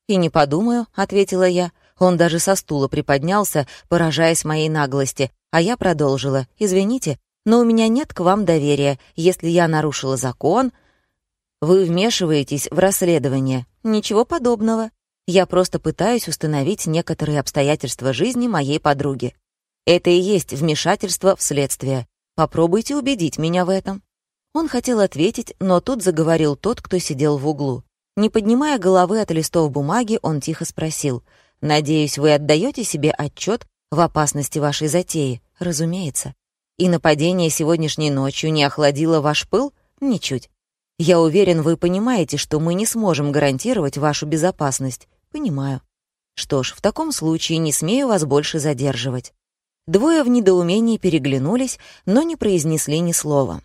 «И не подумаю», — ответила я. Он даже со стула приподнялся, поражаясь моей наглости, а я продолжила. «Извините, но у меня нет к вам доверия. Если я нарушила закон...» «Вы вмешиваетесь в расследование». «Ничего подобного. Я просто пытаюсь установить некоторые обстоятельства жизни моей подруги. Это и есть вмешательство в следствие. Попробуйте убедить меня в этом». Он хотел ответить, но тут заговорил тот, кто сидел в углу. Не поднимая головы от листов бумаги, он тихо спросил — Надеюсь, вы отдаете себе отчет в опасности вашей затеи, разумеется. И нападение сегодняшней ночью не охладило ваш пыл? Ничуть. Я уверен, вы понимаете, что мы не сможем гарантировать вашу безопасность. Понимаю. Что ж, в таком случае не смею вас больше задерживать. Двое в недоумении переглянулись, но не произнесли ни слова.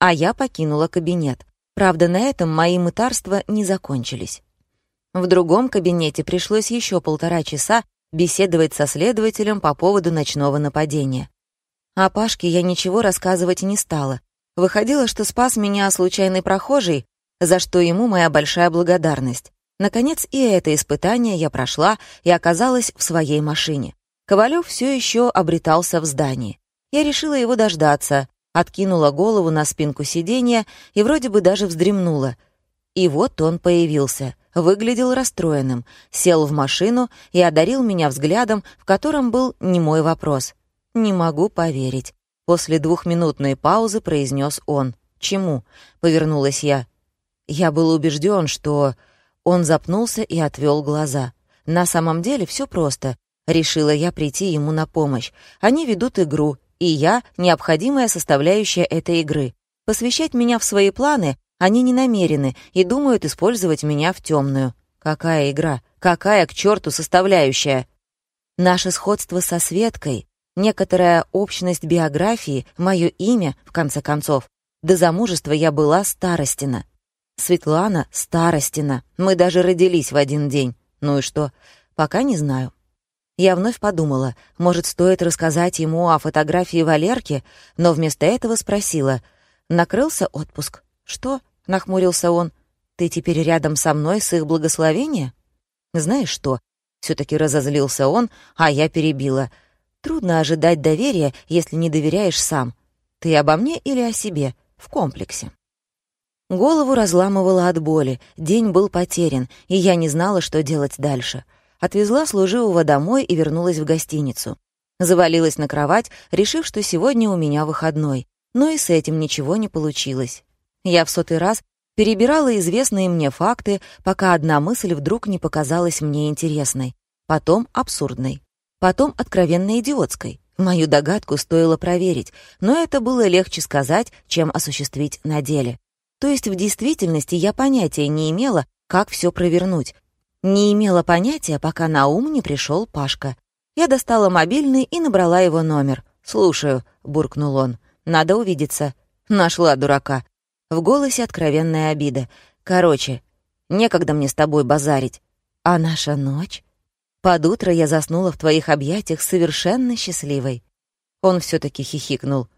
А я покинула кабинет. Правда, на этом мои мытарства не закончились. В другом кабинете пришлось еще полтора часа беседовать со следователем по поводу ночного нападения. О Пашке я ничего рассказывать не стала. Выходило, что спас меня случайный прохожий, за что ему моя большая благодарность. Наконец, и это испытание я прошла и оказалась в своей машине. Ковалев все еще обретался в здании. Я решила его дождаться, откинула голову на спинку сиденья и вроде бы даже вздремнула. И вот он появился выглядел расстроенным, сел в машину и одарил меня взглядом, в котором был немой вопрос. «Не могу поверить». После двухминутной паузы произнес он. «Чему?» — повернулась я. Я был убежден, что... Он запнулся и отвел глаза. На самом деле все просто. Решила я прийти ему на помощь. Они ведут игру, и я — необходимая составляющая этой игры. Посвящать меня в свои планы они не намерены и думают использовать меня в темную. Какая игра? Какая к черту составляющая? Наше сходство со Светкой, некоторая общность биографии, мое имя, в конце концов. До замужества я была Старостина. Светлана Старостина. Мы даже родились в один день. Ну и что? Пока не знаю. Я вновь подумала, может, стоит рассказать ему о фотографии Валерки, но вместо этого спросила, накрылся отпуск? Что? — нахмурился он. «Ты теперь рядом со мной с их благословения?» «Знаешь что?» — все-таки разозлился он, а я перебила. «Трудно ожидать доверия, если не доверяешь сам. Ты обо мне или о себе? В комплексе». Голову разламывало от боли, день был потерян, и я не знала, что делать дальше. Отвезла служивого домой и вернулась в гостиницу. Завалилась на кровать, решив, что сегодня у меня выходной. Но и с этим ничего не получилось. Я в сотый раз перебирала известные мне факты, пока одна мысль вдруг не показалась мне интересной, потом абсурдной, потом откровенно идиотской. Мою догадку стоило проверить, но это было легче сказать, чем осуществить на деле. То есть в действительности я понятия не имела, как все провернуть. Не имела понятия, пока на ум не пришел Пашка. Я достала мобильный и набрала его номер. «Слушаю», — буркнул он. «Надо увидеться». «Нашла дурака», В голосе откровенная обида. «Короче, некогда мне с тобой базарить. А наша ночь?» Под утро я заснула в твоих объятиях совершенно счастливой. Он все таки хихикнул.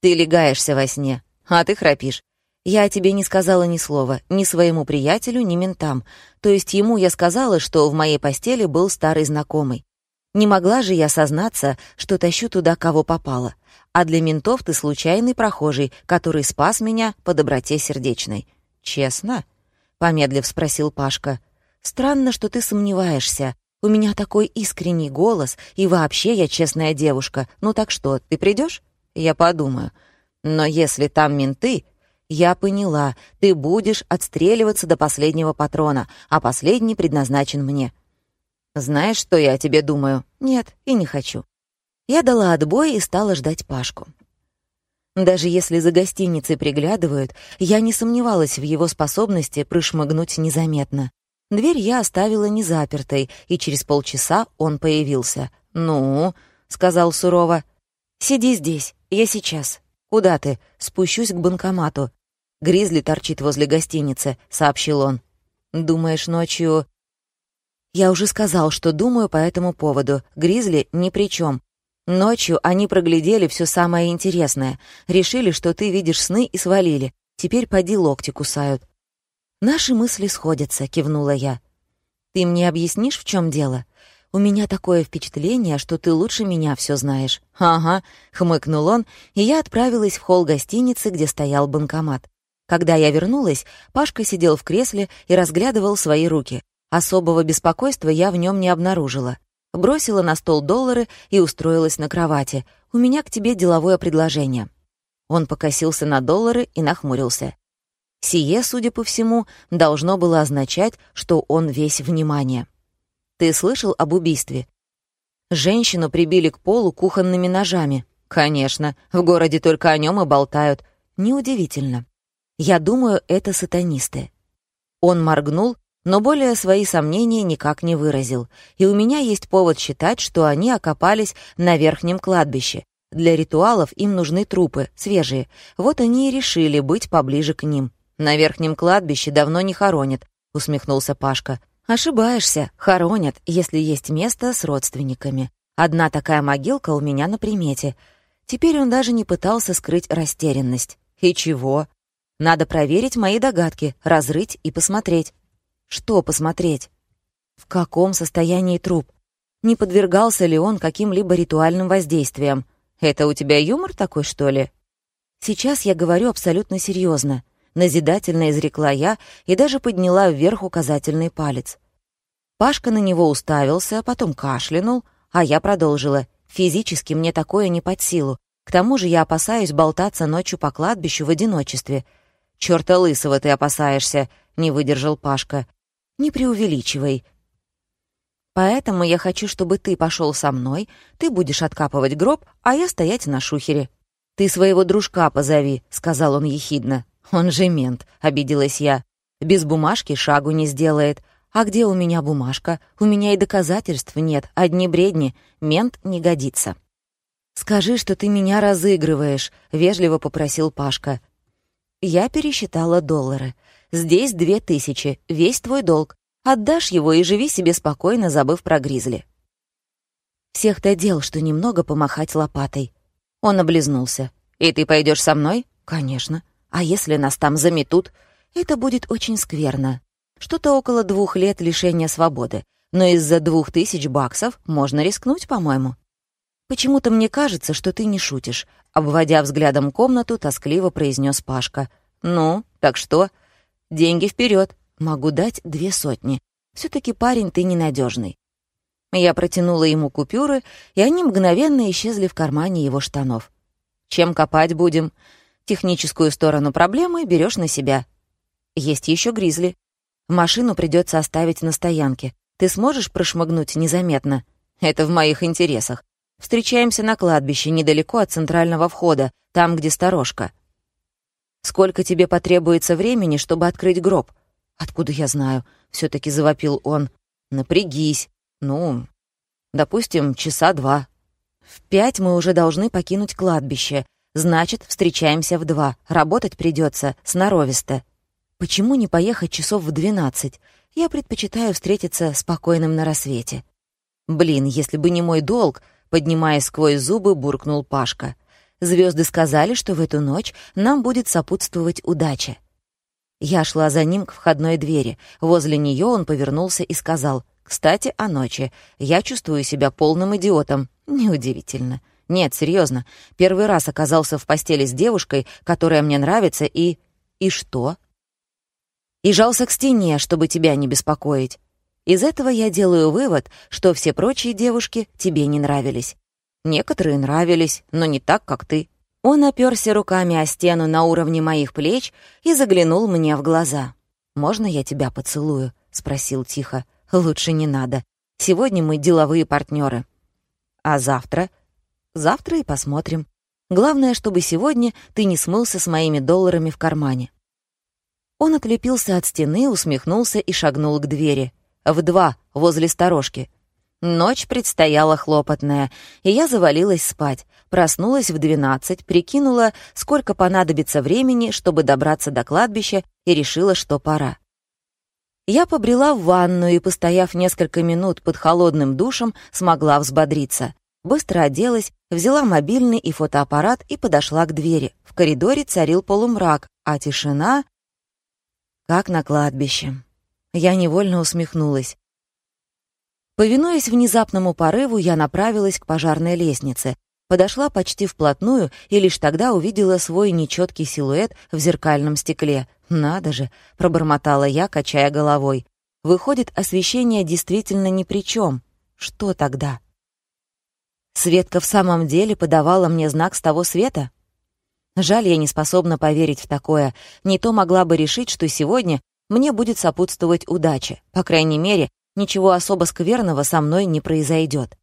«Ты легаешься во сне, а ты храпишь. Я тебе не сказала ни слова, ни своему приятелю, ни ментам. То есть ему я сказала, что в моей постели был старый знакомый. Не могла же я сознаться, что тащу туда, кого попало. А для ментов ты случайный прохожий, который спас меня по доброте сердечной. Честно?» — помедлив спросил Пашка. «Странно, что ты сомневаешься. У меня такой искренний голос, и вообще я честная девушка. Ну так что, ты придешь? Я подумаю. Но если там менты, «Я поняла. Ты будешь отстреливаться до последнего патрона, а последний предназначен мне». «Знаешь, что я о тебе думаю?» «Нет, и не хочу». Я дала отбой и стала ждать Пашку. Даже если за гостиницей приглядывают, я не сомневалась в его способности прошмыгнуть незаметно. Дверь я оставила незапертой, и через полчаса он появился. «Ну?» — сказал сурово. «Сиди здесь, я сейчас». «Куда ты?» «Спущусь к банкомату. Гризли торчит возле гостиницы», — сообщил он. «Думаешь, ночью...» «Я уже сказал, что думаю по этому поводу. Гризли ни при чем. Ночью они проглядели все самое интересное. Решили, что ты видишь сны и свалили. Теперь поди локти кусают». «Наши мысли сходятся», — кивнула я. «Ты мне объяснишь, в чем дело? У меня такое впечатление, что ты лучше меня все знаешь». «Ага», — хмыкнул он, и я отправилась в холл гостиницы, где стоял банкомат. Когда я вернулась, Пашка сидел в кресле и разглядывал свои руки. Особого беспокойства я в нем не обнаружила. Бросила на стол доллары и устроилась на кровати. «У меня к тебе деловое предложение». Он покосился на доллары и нахмурился. Сие, судя по всему, должно было означать, что он весь внимание. «Ты слышал об убийстве?» Женщину прибили к полу кухонными ножами. «Конечно, в городе только о нем и болтают. Неудивительно. Я думаю, это сатанисты». Он моргнул, но более свои сомнения никак не выразил, и у меня есть повод считать, что они окопались на верхнем кладбище. Для ритуалов им нужны трупы, свежие. Вот они и решили быть поближе к ним. «На верхнем кладбище давно не хоронят», — усмехнулся Пашка. «Ошибаешься, хоронят, если есть место с родственниками. Одна такая могилка у меня на примете». Теперь он даже не пытался скрыть растерянность. «И чего?» Надо проверить мои догадки, разрыть и посмотреть. Что посмотреть? В каком состоянии труп? Не подвергался ли он каким-либо ритуальным воздействиям? Это у тебя юмор такой, что ли? Сейчас я говорю абсолютно серьезно. Назидательно изрекла я и даже подняла вверх указательный палец. Пашка на него уставился, потом кашлянул, а я продолжила. Физически мне такое не под силу. К тому же я опасаюсь болтаться ночью по кладбищу в одиночестве — «Чёрта лысого ты опасаешься», — не выдержал Пашка. «Не преувеличивай». «Поэтому я хочу, чтобы ты пошел со мной, ты будешь откапывать гроб, а я стоять на шухере». «Ты своего дружка позови», — сказал он ехидно. «Он же мент», — обиделась я. «Без бумажки шагу не сделает. А где у меня бумажка? У меня и доказательств нет, одни бредни. Мент не годится». «Скажи, что ты меня разыгрываешь», — вежливо попросил Пашка. Я пересчитала доллары. «Здесь две тысячи, весь твой долг. Отдашь его и живи себе спокойно, забыв про Гризли». Всех-то дел, что немного помахать лопатой. Он облизнулся. «И ты пойдешь со мной?» «Конечно. А если нас там заметут?» «Это будет очень скверно. Что-то около двух лет лишения свободы. Но из-за двух тысяч баксов можно рискнуть, по-моему». «Почему-то мне кажется, что ты не шутишь», — обводя взглядом комнату, тоскливо произнес Пашка. «Ну, так что?» «Деньги вперед. Могу дать две сотни. все таки парень ты ненадежный. Я протянула ему купюры, и они мгновенно исчезли в кармане его штанов. «Чем копать будем?» «Техническую сторону проблемы берешь на себя. Есть еще гризли. Машину придется оставить на стоянке. Ты сможешь прошмыгнуть незаметно? Это в моих интересах. Встречаемся на кладбище, недалеко от центрального входа, там, где сторожка. Сколько тебе потребуется времени, чтобы открыть гроб? Откуда я знаю? все таки завопил он. Напрягись. Ну, допустим, часа два. В пять мы уже должны покинуть кладбище. Значит, встречаемся в два. Работать придется сноровисто. Почему не поехать часов в двенадцать? Я предпочитаю встретиться спокойным на рассвете. Блин, если бы не мой долг, поднимая сквозь зубы, буркнул Пашка. Звезды сказали, что в эту ночь нам будет сопутствовать удача. Я шла за ним к входной двери. Возле нее он повернулся и сказал, «Кстати, о ночи. Я чувствую себя полным идиотом. Неудивительно. Нет, серьезно. Первый раз оказался в постели с девушкой, которая мне нравится, и... И что?» и жался к стене, чтобы тебя не беспокоить. Из этого я делаю вывод, что все прочие девушки тебе не нравились. Некоторые нравились, но не так, как ты. Он оперся руками о стену на уровне моих плеч и заглянул мне в глаза. «Можно я тебя поцелую?» — спросил тихо. «Лучше не надо. Сегодня мы деловые партнеры. А завтра? Завтра и посмотрим. Главное, чтобы сегодня ты не смылся с моими долларами в кармане. Он отлепился от стены, усмехнулся и шагнул к двери. В два, возле сторожки. Ночь предстояла хлопотная, и я завалилась спать. Проснулась в двенадцать, прикинула, сколько понадобится времени, чтобы добраться до кладбища, и решила, что пора. Я побрела в ванну и, постояв несколько минут под холодным душем, смогла взбодриться. Быстро оделась, взяла мобильный и фотоаппарат и подошла к двери. В коридоре царил полумрак, а тишина как на кладбище. Я невольно усмехнулась. Повинуясь внезапному порыву, я направилась к пожарной лестнице, подошла почти вплотную и лишь тогда увидела свой нечеткий силуэт в зеркальном стекле. «Надо же!» — пробормотала я, качая головой. «Выходит, освещение действительно ни при чем. Что тогда?» Светка в самом деле подавала мне знак с того света? Жаль, я не способна поверить в такое. Не то могла бы решить, что сегодня мне будет сопутствовать удача. По крайней мере, ничего особо скверного со мной не произойдет.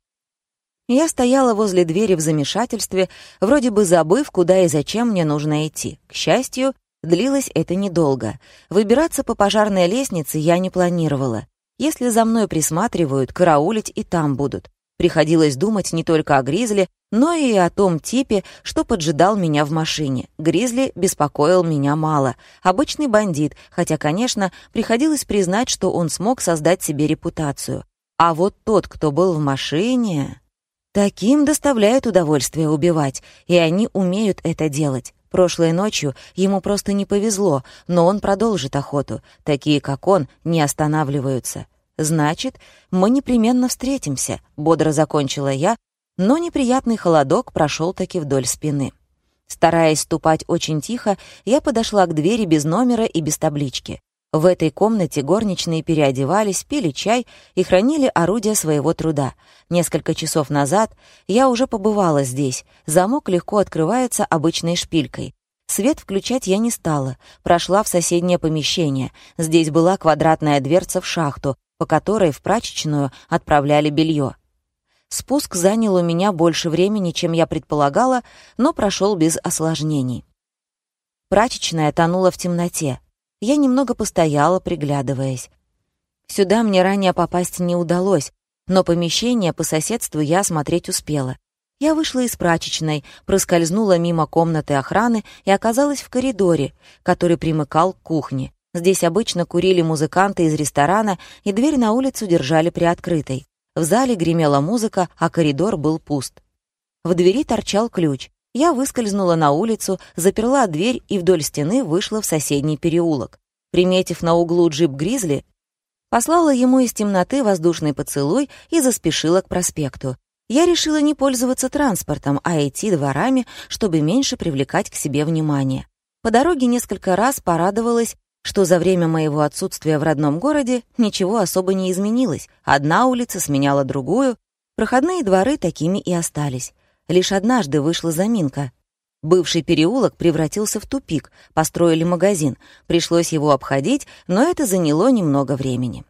Я стояла возле двери в замешательстве, вроде бы забыв, куда и зачем мне нужно идти. К счастью, длилось это недолго. Выбираться по пожарной лестнице я не планировала. Если за мной присматривают, караулить и там будут. Приходилось думать не только о Гризли, но и о том типе, что поджидал меня в машине. Гризли беспокоил меня мало. Обычный бандит, хотя, конечно, приходилось признать, что он смог создать себе репутацию. А вот тот, кто был в машине... Таким доставляет удовольствие убивать, и они умеют это делать. Прошлой ночью ему просто не повезло, но он продолжит охоту. Такие, как он, не останавливаются. «Значит, мы непременно встретимся», — бодро закончила я, но неприятный холодок прошел таки вдоль спины. Стараясь ступать очень тихо, я подошла к двери без номера и без таблички. В этой комнате горничные переодевались, пили чай и хранили орудия своего труда. Несколько часов назад я уже побывала здесь. Замок легко открывается обычной шпилькой. Свет включать я не стала. Прошла в соседнее помещение. Здесь была квадратная дверца в шахту, по которой в прачечную отправляли белье. Спуск занял у меня больше времени, чем я предполагала, но прошел без осложнений. Прачечная тонула в темноте. Я немного постояла, приглядываясь. Сюда мне ранее попасть не удалось, но помещение по соседству я осмотреть успела. Я вышла из прачечной, проскользнула мимо комнаты охраны и оказалась в коридоре, который примыкал к кухне. Здесь обычно курили музыканты из ресторана, и дверь на улицу держали приоткрытой. В зале гремела музыка, а коридор был пуст. В двери торчал ключ. Я выскользнула на улицу, заперла дверь и вдоль стены вышла в соседний переулок. Приметив на углу джип «Гризли», послала ему из темноты воздушный поцелуй и заспешила к проспекту. Я решила не пользоваться транспортом, а идти дворами, чтобы меньше привлекать к себе внимание. По дороге несколько раз порадовалась что за время моего отсутствия в родном городе ничего особо не изменилось. Одна улица сменяла другую, проходные дворы такими и остались. Лишь однажды вышла заминка. Бывший переулок превратился в тупик, построили магазин. Пришлось его обходить, но это заняло немного времени.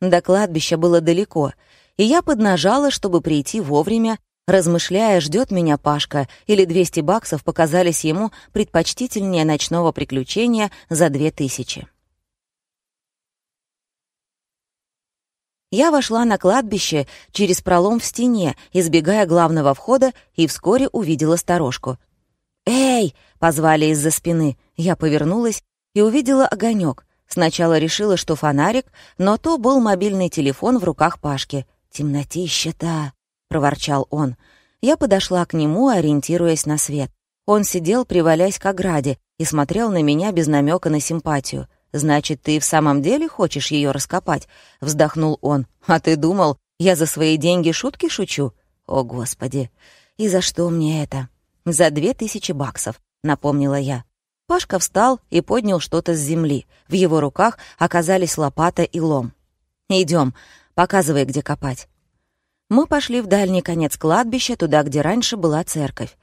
До кладбища было далеко, и я поднажала, чтобы прийти вовремя Размышляя, ждет меня Пашка, или 200 баксов показались ему предпочтительнее ночного приключения за 2000. Я вошла на кладбище через пролом в стене, избегая главного входа, и вскоре увидела сторожку. «Эй!» — позвали из-за спины. Я повернулась и увидела огонек. Сначала решила, что фонарик, но то был мобильный телефон в руках Пашки. «Темнотища-то!» — проворчал он. Я подошла к нему, ориентируясь на свет. Он сидел, привалясь к ограде, и смотрел на меня без намека на симпатию. «Значит, ты в самом деле хочешь ее раскопать?» — вздохнул он. «А ты думал, я за свои деньги шутки шучу?» «О, Господи! И за что мне это?» «За две тысячи баксов», — напомнила я. Пашка встал и поднял что-то с земли. В его руках оказались лопата и лом. Идем, показывай, где копать». Мы пошли в дальний конец кладбища, туда, где раньше была церковь.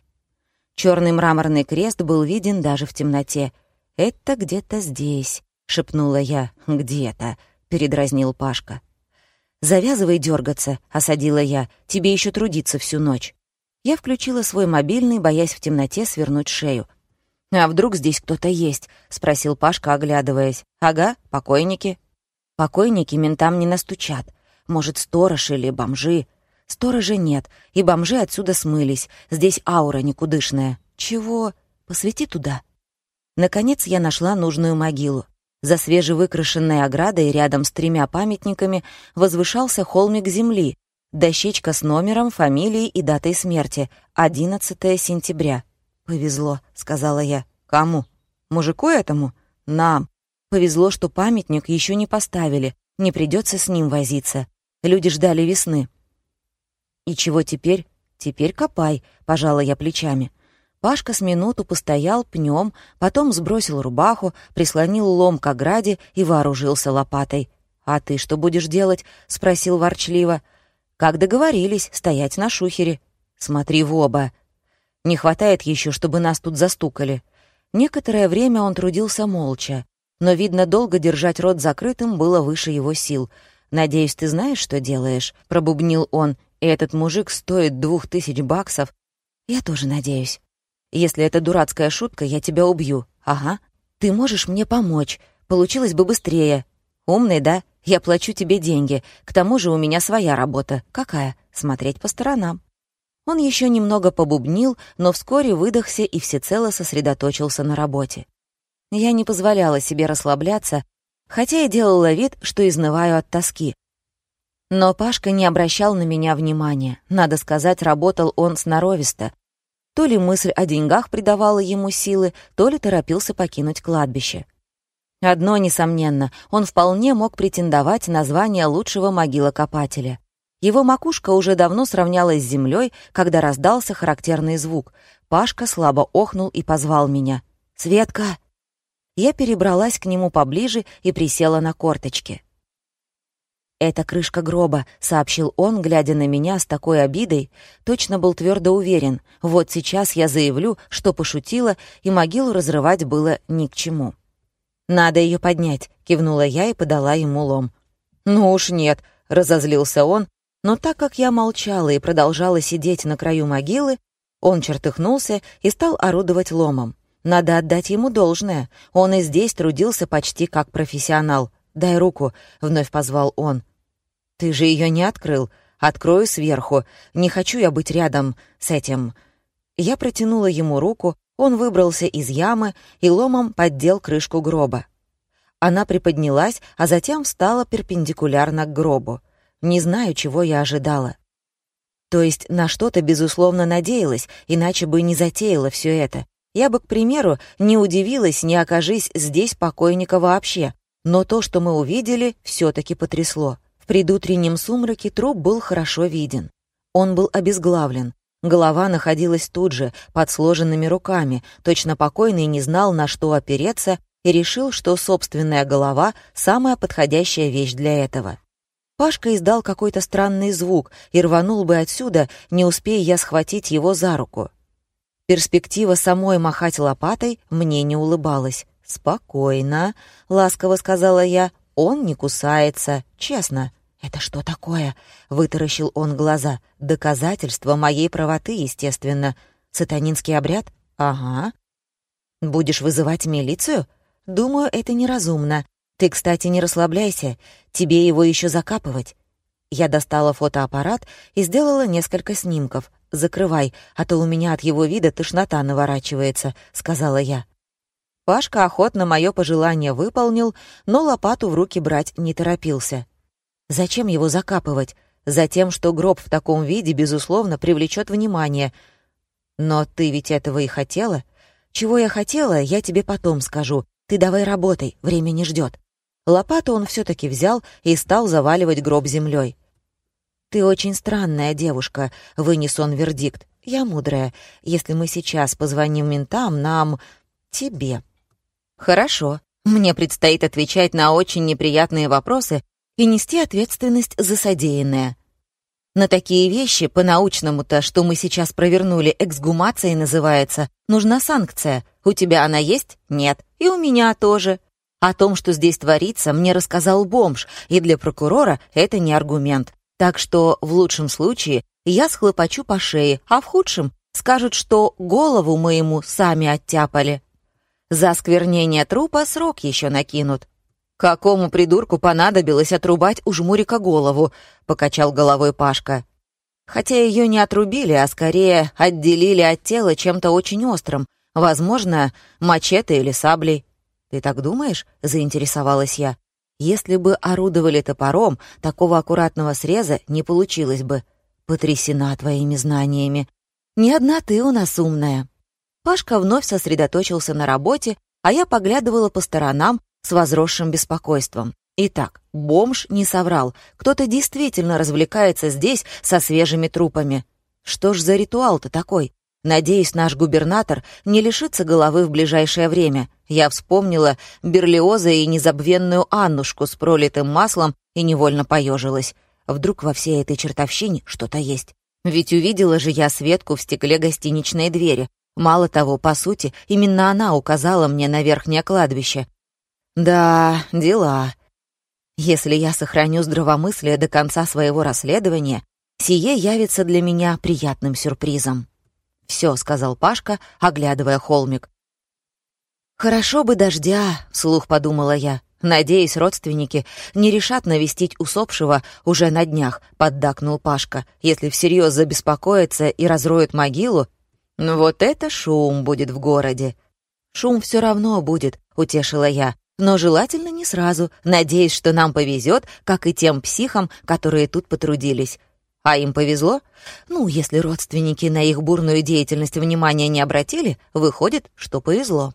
Черный мраморный крест был виден даже в темноте. «Это где-то здесь», — шепнула я. «Где-то», — передразнил Пашка. «Завязывай дергаться», — осадила я. «Тебе еще трудиться всю ночь». Я включила свой мобильный, боясь в темноте свернуть шею. «А вдруг здесь кто-то есть?» — спросил Пашка, оглядываясь. «Ага, покойники». «Покойники ментам не настучат. Может, сторож или бомжи. Сторожа нет, и бомжи отсюда смылись. Здесь аура никудышная. Чего? Посвети туда. Наконец я нашла нужную могилу. За свежевыкрашенной оградой рядом с тремя памятниками возвышался холмик земли, дощечка с номером, фамилией и датой смерти — 11 сентября. «Повезло», — сказала я. «Кому? Мужику этому? Нам. Повезло, что памятник еще не поставили, не придется с ним возиться. Люди ждали весны. «И чего теперь?» «Теперь копай», — пожала я плечами. Пашка с минуту постоял пнем, потом сбросил рубаху, прислонил лом к ограде и вооружился лопатой. «А ты что будешь делать?» — спросил ворчливо. «Как договорились, стоять на шухере». «Смотри в оба. Не хватает еще, чтобы нас тут застукали». Некоторое время он трудился молча, но, видно, долго держать рот закрытым было выше его сил. «Надеюсь, ты знаешь, что делаешь?» — пробубнил он и этот мужик стоит двух тысяч баксов, я тоже надеюсь. Если это дурацкая шутка, я тебя убью. Ага. Ты можешь мне помочь. Получилось бы быстрее. Умный, да? Я плачу тебе деньги. К тому же у меня своя работа. Какая? Смотреть по сторонам. Он еще немного побубнил, но вскоре выдохся и всецело сосредоточился на работе. Я не позволяла себе расслабляться, хотя и делала вид, что изнываю от тоски. Но Пашка не обращал на меня внимания. Надо сказать, работал он сноровисто. То ли мысль о деньгах придавала ему силы, то ли торопился покинуть кладбище. Одно несомненно, он вполне мог претендовать на звание лучшего могилокопателя. Его макушка уже давно сравнялась с землей, когда раздался характерный звук. Пашка слабо охнул и позвал меня. «Светка!» Я перебралась к нему поближе и присела на корточки. «Это крышка гроба», — сообщил он, глядя на меня с такой обидой. Точно был твердо уверен. Вот сейчас я заявлю, что пошутила, и могилу разрывать было ни к чему. «Надо ее поднять», — кивнула я и подала ему лом. «Ну уж нет», — разозлился он, но так как я молчала и продолжала сидеть на краю могилы, он чертыхнулся и стал орудовать ломом. Надо отдать ему должное. Он и здесь трудился почти как профессионал. «Дай руку», — вновь позвал он. «Ты же ее не открыл. Открою сверху. Не хочу я быть рядом с этим». Я протянула ему руку, он выбрался из ямы и ломом поддел крышку гроба. Она приподнялась, а затем встала перпендикулярно к гробу. Не знаю, чего я ожидала. То есть на что-то, безусловно, надеялась, иначе бы не затеяла все это. Я бы, к примеру, не удивилась, не окажись здесь покойника вообще. Но то, что мы увидели, все таки потрясло. В предутреннем сумраке труп был хорошо виден. Он был обезглавлен. Голова находилась тут же, под сложенными руками. Точно покойный не знал, на что опереться, и решил, что собственная голова — самая подходящая вещь для этого. Пашка издал какой-то странный звук и рванул бы отсюда, не успея я схватить его за руку. Перспектива самой махать лопатой мне не улыбалась. «Спокойно», — ласково сказала я, — «он не кусается, честно». «Это что такое?» — вытаращил он глаза. «Доказательство моей правоты, естественно. Сатанинский обряд? Ага. Будешь вызывать милицию? Думаю, это неразумно. Ты, кстати, не расслабляйся. Тебе его еще закапывать». Я достала фотоаппарат и сделала несколько снимков. закрывай, а то у меня от его вида тошнота наворачивается», — сказала я. Пашка охотно мое пожелание выполнил, но лопату в руки брать не торопился. Зачем его закапывать? Затем, что гроб в таком виде, безусловно, привлечет внимание. Но ты ведь этого и хотела? Чего я хотела, я тебе потом скажу. Ты давай работай, время не ждет. Лопату он все таки взял и стал заваливать гроб землей. «Ты очень странная девушка», — вынес он вердикт. «Я мудрая. Если мы сейчас позвоним ментам, нам... тебе». «Хорошо. Мне предстоит отвечать на очень неприятные вопросы и нести ответственность за содеянное. На такие вещи, по-научному-то, что мы сейчас провернули, эксгумацией называется, нужна санкция. У тебя она есть? Нет. И у меня тоже. О том, что здесь творится, мне рассказал бомж, и для прокурора это не аргумент. Так что в лучшем случае я схлопочу по шее, а в худшем скажут, что голову мы ему сами оттяпали. За сквернение трупа срок еще накинут. «Какому придурку понадобилось отрубать у жмурика голову?» — покачал головой Пашка. Хотя ее не отрубили, а скорее отделили от тела чем-то очень острым, возможно, мачете или саблей. «Ты так думаешь?» — заинтересовалась я. «Если бы орудовали топором, такого аккуратного среза не получилось бы. Потрясена твоими знаниями. Не одна ты у нас умная». Пашка вновь сосредоточился на работе, а я поглядывала по сторонам с возросшим беспокойством. Итак, бомж не соврал. Кто-то действительно развлекается здесь со свежими трупами. Что ж за ритуал-то такой? Надеюсь, наш губернатор не лишится головы в ближайшее время. Я вспомнила Берлиоза и незабвенную Аннушку с пролитым маслом и невольно поежилась. Вдруг во всей этой чертовщине что-то есть. Ведь увидела же я Светку в стекле гостиничной двери. Мало того, по сути, именно она указала мне на верхнее кладбище. Да, дела. Если я сохраню здравомыслие до конца своего расследования, сие явится для меня приятным сюрпризом. «Все», — сказал Пашка, оглядывая холмик. «Хорошо бы дождя», — вслух подумала я. «Надеюсь, родственники не решат навестить усопшего уже на днях», — поддакнул Пашка. «Если всерьез забеспокоятся и разроют могилу, ну вот это шум будет в городе». «Шум все равно будет», — утешила я. «Но желательно не сразу, надеясь, что нам повезет, как и тем психам, которые тут потрудились. А им повезло? Ну, если родственники на их бурную деятельность внимания не обратили, выходит, что повезло.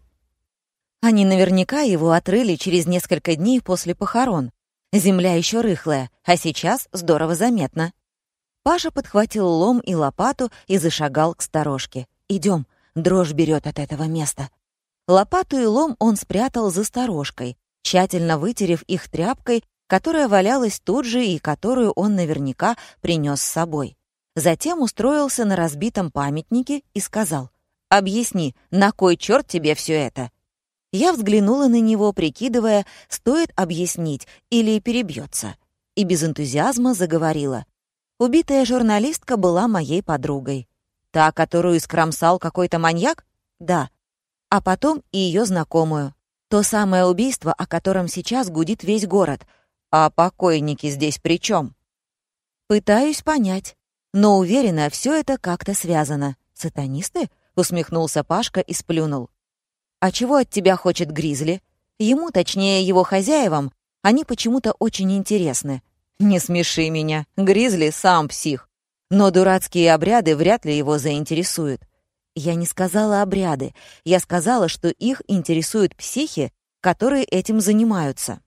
Они наверняка его отрыли через несколько дней после похорон. Земля еще рыхлая, а сейчас здорово заметно. Паша подхватил лом и лопату и зашагал к сторожке. Идем, дрожь берет от этого места. Лопату и лом он спрятал за сторожкой, тщательно вытерев их тряпкой которая валялась тут же и которую он наверняка принес с собой. Затем устроился на разбитом памятнике и сказал, «Объясни, на кой черт тебе все это?» Я взглянула на него, прикидывая, стоит объяснить или перебьется, и без энтузиазма заговорила. Убитая журналистка была моей подругой. Та, которую скромсал какой-то маньяк? Да. А потом и ее знакомую. То самое убийство, о котором сейчас гудит весь город — а покойники здесь при чем? Пытаюсь понять, но уверена, все это как-то связано. Сатанисты? Усмехнулся Пашка и сплюнул. А чего от тебя хочет Гризли? Ему, точнее, его хозяевам, они почему-то очень интересны. Не смеши меня, Гризли сам псих. Но дурацкие обряды вряд ли его заинтересуют. Я не сказала обряды, я сказала, что их интересуют психи, которые этим занимаются.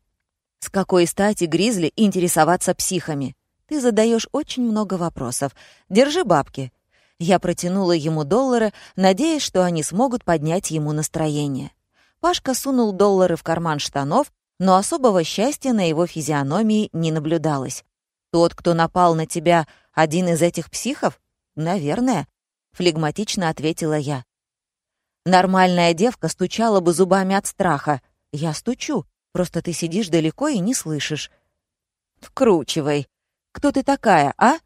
С какой стати Гризли интересоваться психами? Ты задаешь очень много вопросов. Держи бабки. Я протянула ему доллары, надеясь, что они смогут поднять ему настроение. Пашка сунул доллары в карман штанов, но особого счастья на его физиономии не наблюдалось. «Тот, кто напал на тебя, один из этих психов? Наверное», — флегматично ответила я. Нормальная девка стучала бы зубами от страха. Я стучу, Просто ты сидишь далеко и не слышишь. Вкручивай. Кто ты такая, а?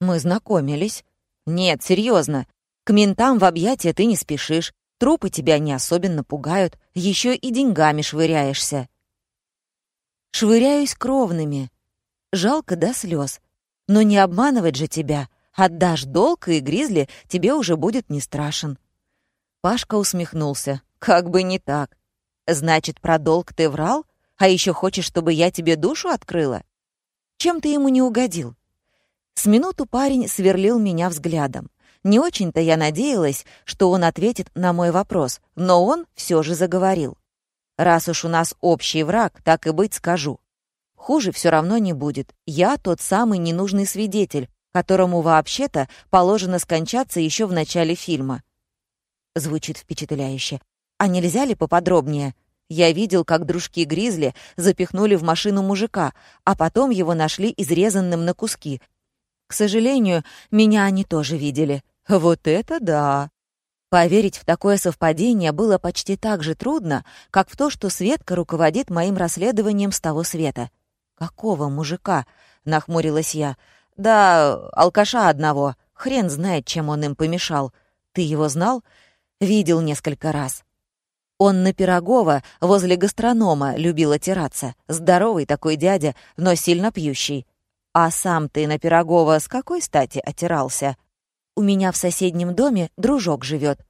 Мы знакомились. Нет, серьезно. К ментам в объятия ты не спешишь. Трупы тебя не особенно пугают. Еще и деньгами швыряешься. Швыряюсь кровными. Жалко до слез. Но не обманывать же тебя. Отдашь долг, и Гризли тебе уже будет не страшен». Пашка усмехнулся. «Как бы не так. Значит, про долг ты врал? А еще хочешь, чтобы я тебе душу открыла? Чем ты ему не угодил?» С минуту парень сверлил меня взглядом. Не очень-то я надеялась, что он ответит на мой вопрос, но он все же заговорил. «Раз уж у нас общий враг, так и быть скажу. Хуже все равно не будет. Я тот самый ненужный свидетель, которому вообще-то положено скончаться еще в начале фильма. Звучит впечатляюще. А нельзя ли поподробнее? Я видел, как дружки Гризли запихнули в машину мужика, а потом его нашли изрезанным на куски. К сожалению, меня они тоже видели. Вот это да! Поверить в такое совпадение было почти так же трудно, как в то, что Светка руководит моим расследованием с того света. «Какого мужика?» — нахмурилась я. «Да, алкаша одного. Хрен знает, чем он им помешал. Ты его знал?» «Видел несколько раз». Он на Пирогова возле гастронома любил отираться. Здоровый такой дядя, но сильно пьющий. А сам ты на Пирогова с какой стати отирался? У меня в соседнем доме дружок живет.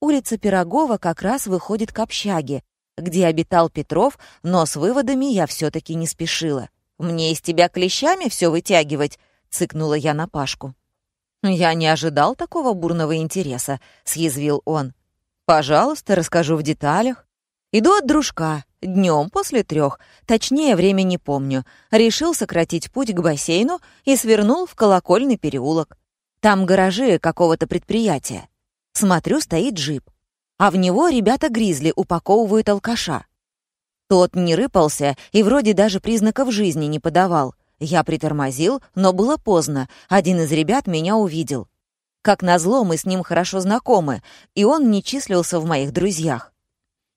Улица Пирогова как раз выходит к общаге, где обитал Петров, но с выводами я все таки не спешила. «Мне из тебя клещами все вытягивать?» — цыкнула я на Пашку. «Я не ожидал такого бурного интереса», — съязвил он. «Пожалуйста, расскажу в деталях. Иду от дружка, днем после трех, точнее, время не помню. Решил сократить путь к бассейну и свернул в колокольный переулок. Там гаражи какого-то предприятия. Смотрю, стоит джип а в него ребята-гризли упаковывают алкаша. Тот не рыпался и вроде даже признаков жизни не подавал. Я притормозил, но было поздно, один из ребят меня увидел. Как назло, мы с ним хорошо знакомы, и он не числился в моих друзьях.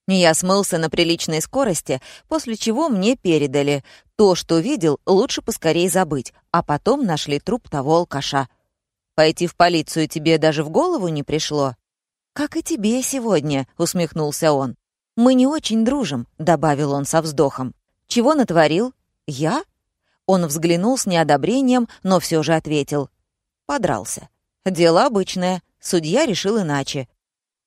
Я смылся на приличной скорости, после чего мне передали. То, что видел, лучше поскорей забыть, а потом нашли труп того алкаша. Пойти в полицию тебе даже в голову не пришло? «Как и тебе сегодня», — усмехнулся он. «Мы не очень дружим», — добавил он со вздохом. «Чего натворил?» «Я?» Он взглянул с неодобрением, но все же ответил. «Подрался. Дело обычное. Судья решил иначе.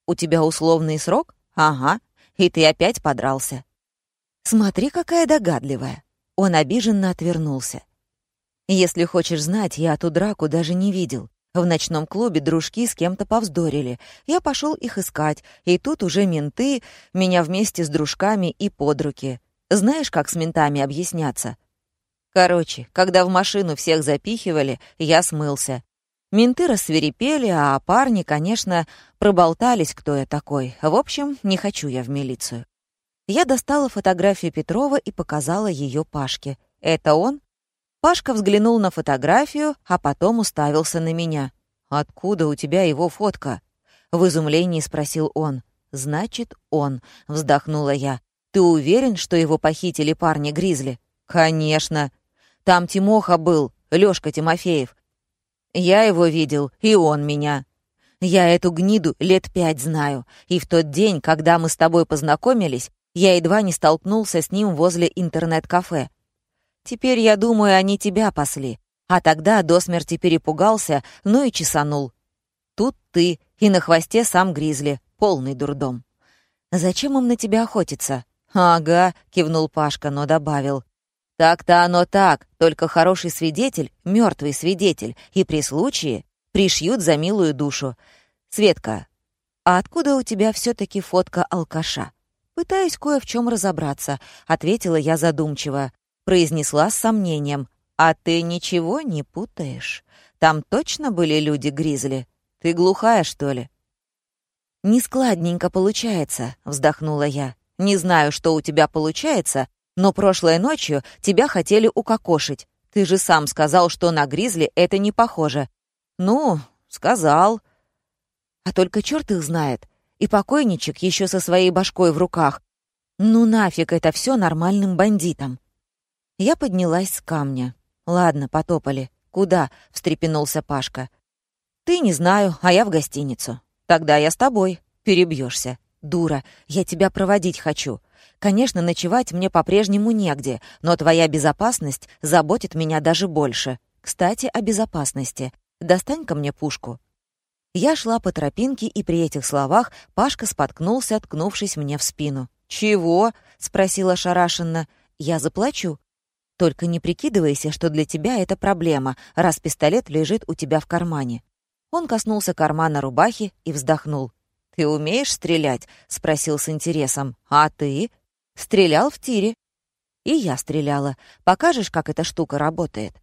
У тебя условный срок? Ага. И ты опять подрался». «Смотри, какая догадливая». Он обиженно отвернулся. «Если хочешь знать, я ту драку даже не видел. В ночном клубе дружки с кем-то повздорили. Я пошел их искать, и тут уже менты, меня вместе с дружками и под руки. Знаешь, как с ментами объясняться? Короче, когда в машину всех запихивали, я смылся. Менты рассверепели, а парни, конечно, проболтались, кто я такой. В общем, не хочу я в милицию. Я достала фотографию Петрова и показала ее Пашке. «Это он?» Пашка взглянул на фотографию, а потом уставился на меня. «Откуда у тебя его фотка?» В изумлении спросил он. «Значит, он», — вздохнула я. «Ты уверен, что его похитили парни Гризли?» «Конечно. Там Тимоха был, Лёшка Тимофеев. Я его видел, и он меня. Я эту гниду лет пять знаю, и в тот день, когда мы с тобой познакомились, я едва не столкнулся с ним возле интернет-кафе. Теперь, я думаю, они тебя пасли. А тогда до смерти перепугался, ну и чесанул. Тут ты, и на хвосте сам Гризли. Полный дурдом. Зачем им на тебя охотиться? Ага, кивнул Пашка, но добавил. Так-то оно так, только хороший свидетель, мертвый свидетель, и при случае пришьют за милую душу. Светка, а откуда у тебя все таки фотка алкаша? Пытаюсь кое в чем разобраться, ответила я задумчиво произнесла с сомнением. «А ты ничего не путаешь? Там точно были люди-гризли? Ты глухая, что ли?» «Нескладненько получается», — вздохнула я. «Не знаю, что у тебя получается, но прошлой ночью тебя хотели укокошить. Ты же сам сказал, что на гризли это не похоже». «Ну, сказал». «А только черт их знает. И покойничек еще со своей башкой в руках. Ну нафиг это все нормальным бандитам». Я поднялась с камня. «Ладно, потопали. Куда?» — встрепенулся Пашка. «Ты не знаю, а я в гостиницу. Тогда я с тобой. Перебьешься. Дура, я тебя проводить хочу. Конечно, ночевать мне по-прежнему негде, но твоя безопасность заботит меня даже больше. Кстати, о безопасности. достань-ка мне пушку». Я шла по тропинке, и при этих словах Пашка споткнулся, ткнувшись мне в спину. «Чего?» — спросила шарашенно. «Я заплачу. Только не прикидывайся, что для тебя это проблема, раз пистолет лежит у тебя в кармане». Он коснулся кармана рубахи и вздохнул. «Ты умеешь стрелять?» — спросил с интересом. «А ты?» «Стрелял в тире». «И я стреляла. Покажешь, как эта штука работает?»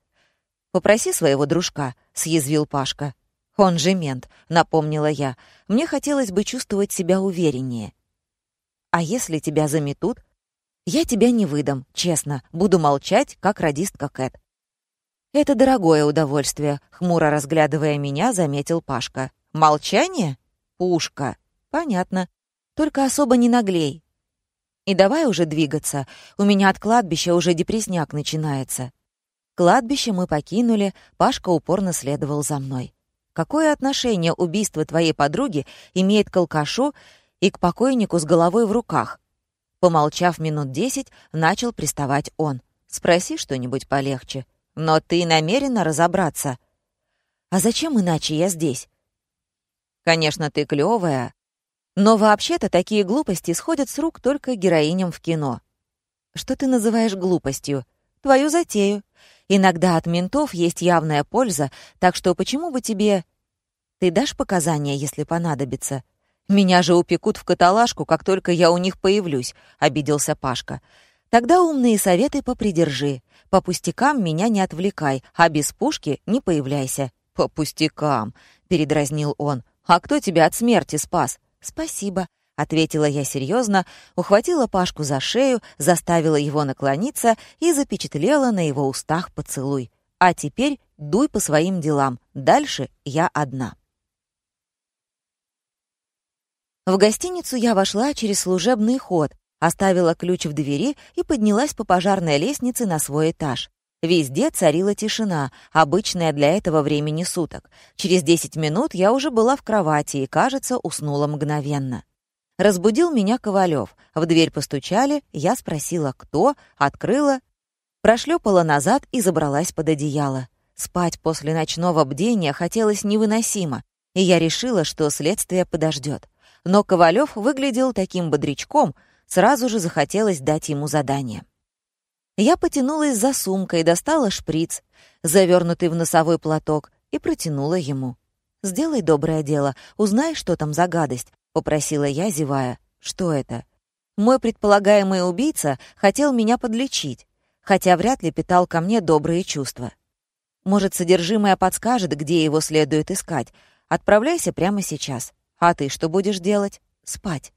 «Попроси своего дружка», — съязвил Пашка. «Он же мент», — напомнила я. «Мне хотелось бы чувствовать себя увереннее». «А если тебя заметут?» «Я тебя не выдам, честно. Буду молчать, как радистка Кэт». «Это дорогое удовольствие», — хмуро разглядывая меня, заметил Пашка. «Молчание? Пушка. Понятно. Только особо не наглей. И давай уже двигаться. У меня от кладбища уже депресняк начинается». Кладбище мы покинули, Пашка упорно следовал за мной. Какое отношение убийство твоей подруги имеет к алкашу и к покойнику с головой в руках? Помолчав минут десять, начал приставать он. Спроси что-нибудь полегче. Но ты намерена разобраться. А зачем иначе я здесь? Конечно, ты клёвая, но вообще-то такие глупости сходят с рук только героиням в кино. Что ты называешь глупостью? Твою затею. Иногда от ментов есть явная польза, так что почему бы тебе... Ты дашь показания, если понадобится? Меня же упекут в каталажку, как только я у них появлюсь», — обиделся Пашка. «Тогда умные советы попридержи. По пустякам меня не отвлекай, а без пушки не появляйся». «По пустякам», — передразнил он. «А кто тебя от смерти спас?» «Спасибо», — ответила я серьезно, ухватила Пашку за шею, заставила его наклониться и запечатлела на его устах поцелуй. «А теперь дуй по своим делам. Дальше я одна». В гостиницу я вошла через служебный ход, оставила ключ в двери и поднялась по пожарной лестнице на свой этаж. Везде царила тишина, обычная для этого времени суток. Через 10 минут я уже была в кровати и, кажется, уснула мгновенно. Разбудил меня Ковалев. В дверь постучали, я спросила, кто, открыла, прошлепала назад и забралась под одеяло. Спать после ночного бдения хотелось невыносимо, и я решила, что следствие подождет. Но Ковалев выглядел таким бодрячком, сразу же захотелось дать ему задание. Я потянулась за сумкой, достала шприц, завернутый в носовой платок, и протянула ему. «Сделай доброе дело, узнай, что там за гадость», попросила я, зевая. «Что это?» Мой предполагаемый убийца хотел меня подлечить, хотя вряд ли питал ко мне добрые чувства. Может, содержимое подскажет, где его следует искать. Отправляйся прямо сейчас. А ты что будешь делать? Спать.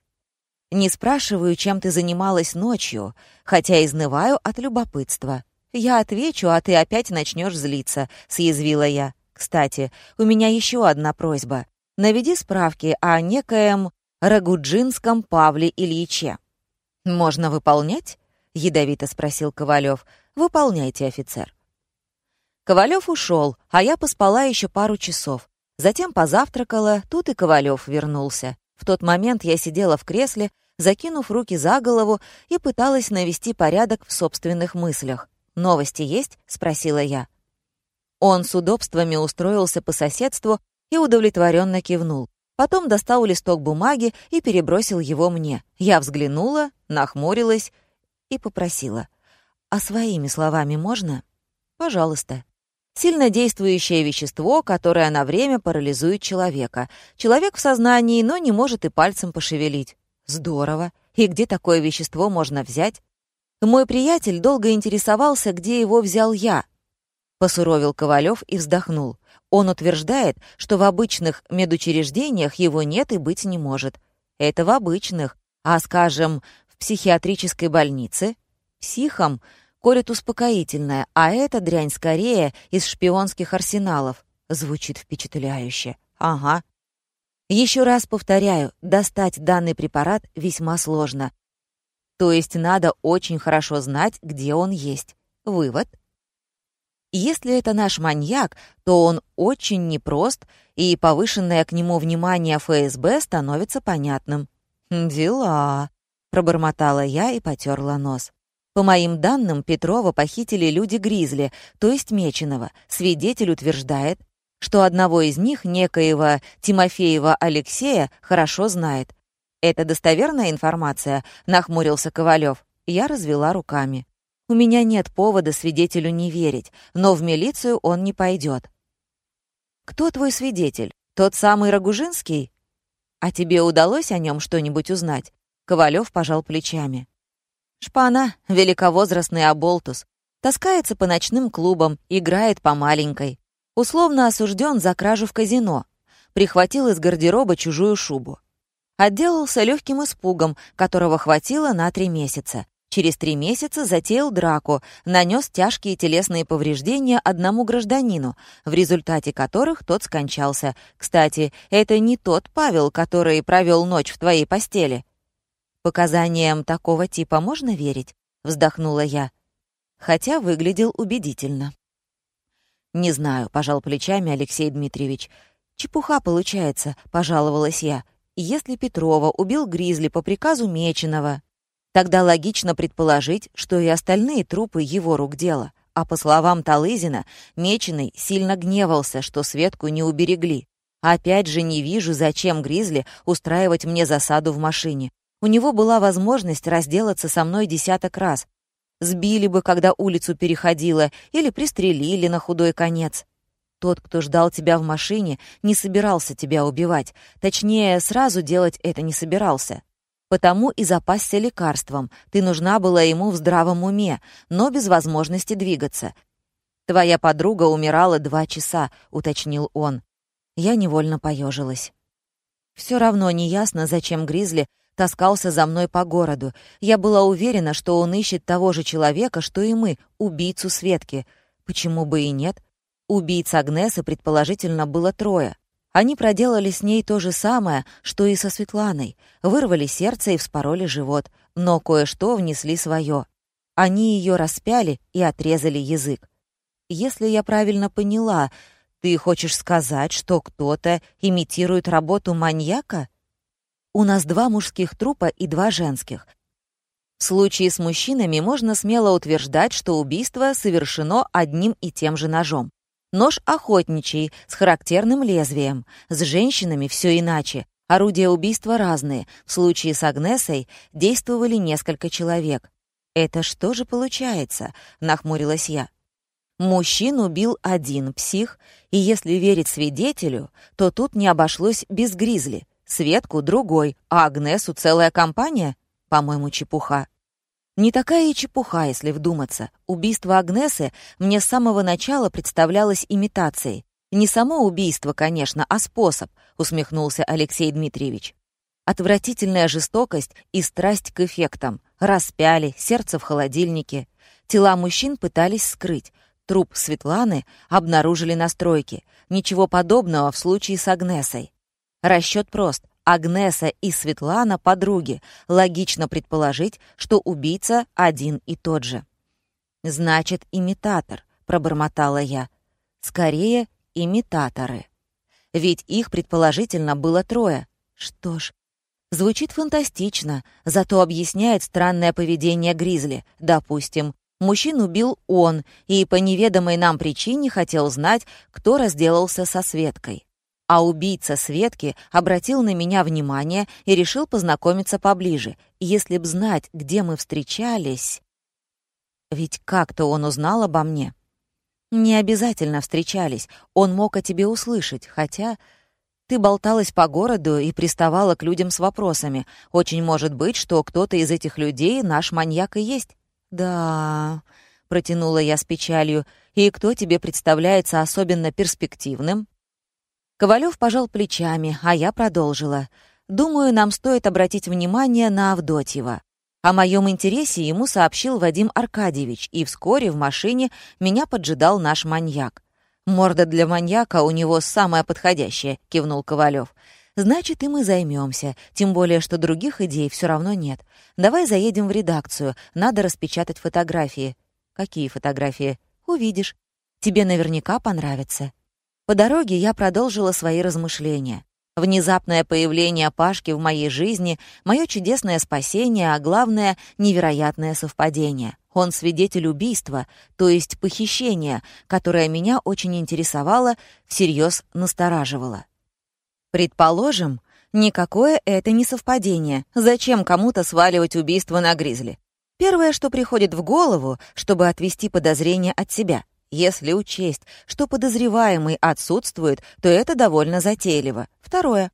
Не спрашиваю, чем ты занималась ночью, хотя изнываю от любопытства. Я отвечу, а ты опять начнешь злиться, съязвила я. Кстати, у меня еще одна просьба наведи справки о некоем Рагуджинском Павле Ильиче. «Можно выполнять?» — ядовито спросил Ковалев. «Выполняйте, офицер». Ковалев ушел, а я поспала еще пару часов. Затем позавтракала, тут и Ковалев вернулся. В тот момент я сидела в кресле, закинув руки за голову и пыталась навести порядок в собственных мыслях. «Новости есть?» — спросила я. Он с удобствами устроился по соседству и удовлетворенно кивнул. Потом достал листок бумаги и перебросил его мне. Я взглянула, нахмурилась и попросила. «А своими словами можно?» «Пожалуйста». Сильнодействующее вещество, которое на время парализует человека. Человек в сознании, но не может и пальцем пошевелить. Здорово. И где такое вещество можно взять? Мой приятель долго интересовался, где его взял я. Посуровил Ковалев и вздохнул. Он утверждает, что в обычных медучреждениях его нет и быть не может. Это в обычных, а, скажем, в психиатрической больнице психам колят успокоительное, а эта дрянь скорее из шпионских арсеналов. Звучит впечатляюще. Ага. Еще раз повторяю, достать данный препарат весьма сложно. То есть надо очень хорошо знать, где он есть. Вывод если это наш маньяк, то он очень непрост, и повышенное к нему внимание ФСБ становится понятным. «Дела», — пробормотала я и потерла нос. По моим данным, Петрова похитили люди Гризли, то есть Меченого. Свидетель утверждает. что одного из них, некоего Тимофеева Алексея, хорошо знает. «Это достоверная информация?» — нахмурился Ковалев. Я развела руками. «У меня нет повода свидетелю не верить, но в милицию он не пойдет. «Кто твой свидетель? Тот самый Рогужинский?» «А тебе удалось о нем что-нибудь узнать?» Ковалев пожал плечами. «Шпана, великовозрастный оболтус, таскается по ночным клубам, играет по маленькой. Условно осужден за кражу в казино. Прихватил из гардероба чужую шубу. Отделался легким испугом, которого хватило на три месяца. Через три месяца затеял драку, нанес тяжкие телесные повреждения одному гражданину, в результате которых тот скончался. Кстати, это не тот Павел, который провел ночь в твоей постели. «Показаниям такого типа можно верить?» — вздохнула я. Хотя выглядел убедительно. «Не знаю», — пожал плечами Алексей Дмитриевич. «Чепуха получается», — пожаловалась я. Если Петрова убил Гризли по приказу Меченого, тогда логично предположить, что и остальные трупы его рук дело. А по словам Талызина, Меченый сильно гневался, что Светку не уберегли. Опять же не вижу, зачем Гризли устраивать мне засаду в машине. У него была возможность разделаться со мной десяток раз. Сбили бы, когда улицу переходила, или пристрелили на худой конец. Тот, кто ждал тебя в машине, не собирался тебя убивать. Точнее, сразу делать это не собирался. Потому и запасся лекарством. Ты нужна была ему в здравом уме, но без возможности двигаться. «Твоя подруга умирала два часа», — уточнил он. Я невольно поежилась. Все равно неясно, зачем Гризли таскался за мной по городу. Я была уверена, что он ищет того же человека, что и мы, убийцу Светки. Почему бы и нет? Убийц Агнесы, предположительно, было трое. Они проделали с ней то же самое, что и со Светланой. Вырвали сердце и вспороли живот, но кое-что внесли свое. Они ее распяли и отрезали язык. Если я правильно поняла, ты хочешь сказать, что кто-то имитирует работу маньяка? У нас два мужских трупа и два женских. В случае с мужчинами можно смело утверждать, что убийство совершено одним и тем же ножом. Нож охотничий, с характерным лезвием. С женщинами все иначе. Орудия убийства разные. В случае с Агнесой действовали несколько человек. «Это что же получается?» — нахмурилась я. Мужчин убил один псих, и если верить свидетелю, то тут не обошлось без Гризли. Светку — другой, а Агнесу — целая компания? По-моему, чепуха. Не такая и чепуха, если вдуматься. Убийство Агнесы мне с самого начала представлялось имитацией. Не само убийство, конечно, а способ, усмехнулся Алексей Дмитриевич. Отвратительная жестокость и страсть к эффектам. Распяли, сердце в холодильнике. Тела мужчин пытались скрыть. Труп Светланы обнаружили на стройке. Ничего подобного в случае с Агнесой. Расчет прост. Агнеса и Светлана — подруги. Логично предположить, что убийца один и тот же. «Значит, имитатор», — пробормотала я. «Скорее, имитаторы. Ведь их, предположительно, было трое. Что ж, звучит фантастично, зато объясняет странное поведение Гризли. Допустим, мужчин убил он и по неведомой нам причине хотел знать, кто разделался со Светкой а убийца Светки обратил на меня внимание и решил познакомиться поближе. Если б знать, где мы встречались... Ведь как-то он узнал обо мне. Не обязательно встречались, он мог о тебе услышать, хотя... Ты болталась по городу и приставала к людям с вопросами. Очень может быть, что кто-то из этих людей наш маньяк и есть. «Да...» — протянула я с печалью. «И кто тебе представляется особенно перспективным?» Ковалев пожал плечами, а я продолжила. «Думаю, нам стоит обратить внимание на Авдотьева». О моем интересе ему сообщил Вадим Аркадьевич, и вскоре в машине меня поджидал наш маньяк. «Морда для маньяка у него самая подходящая», — кивнул Ковалев. «Значит, и мы займемся, тем более, что других идей все равно нет. Давай заедем в редакцию, надо распечатать фотографии». «Какие фотографии?» «Увидишь. Тебе наверняка понравится». По дороге я продолжила свои размышления. Внезапное появление Пашки в моей жизни — мое чудесное спасение, а главное — невероятное совпадение. Он свидетель убийства, то есть похищения, которое меня очень интересовало, всерьез настораживало. Предположим, никакое это не совпадение. Зачем кому-то сваливать убийство на Гризли? Первое, что приходит в голову, чтобы отвести подозрение от себя. Если учесть, что подозреваемый отсутствует, то это довольно затейливо. Второе.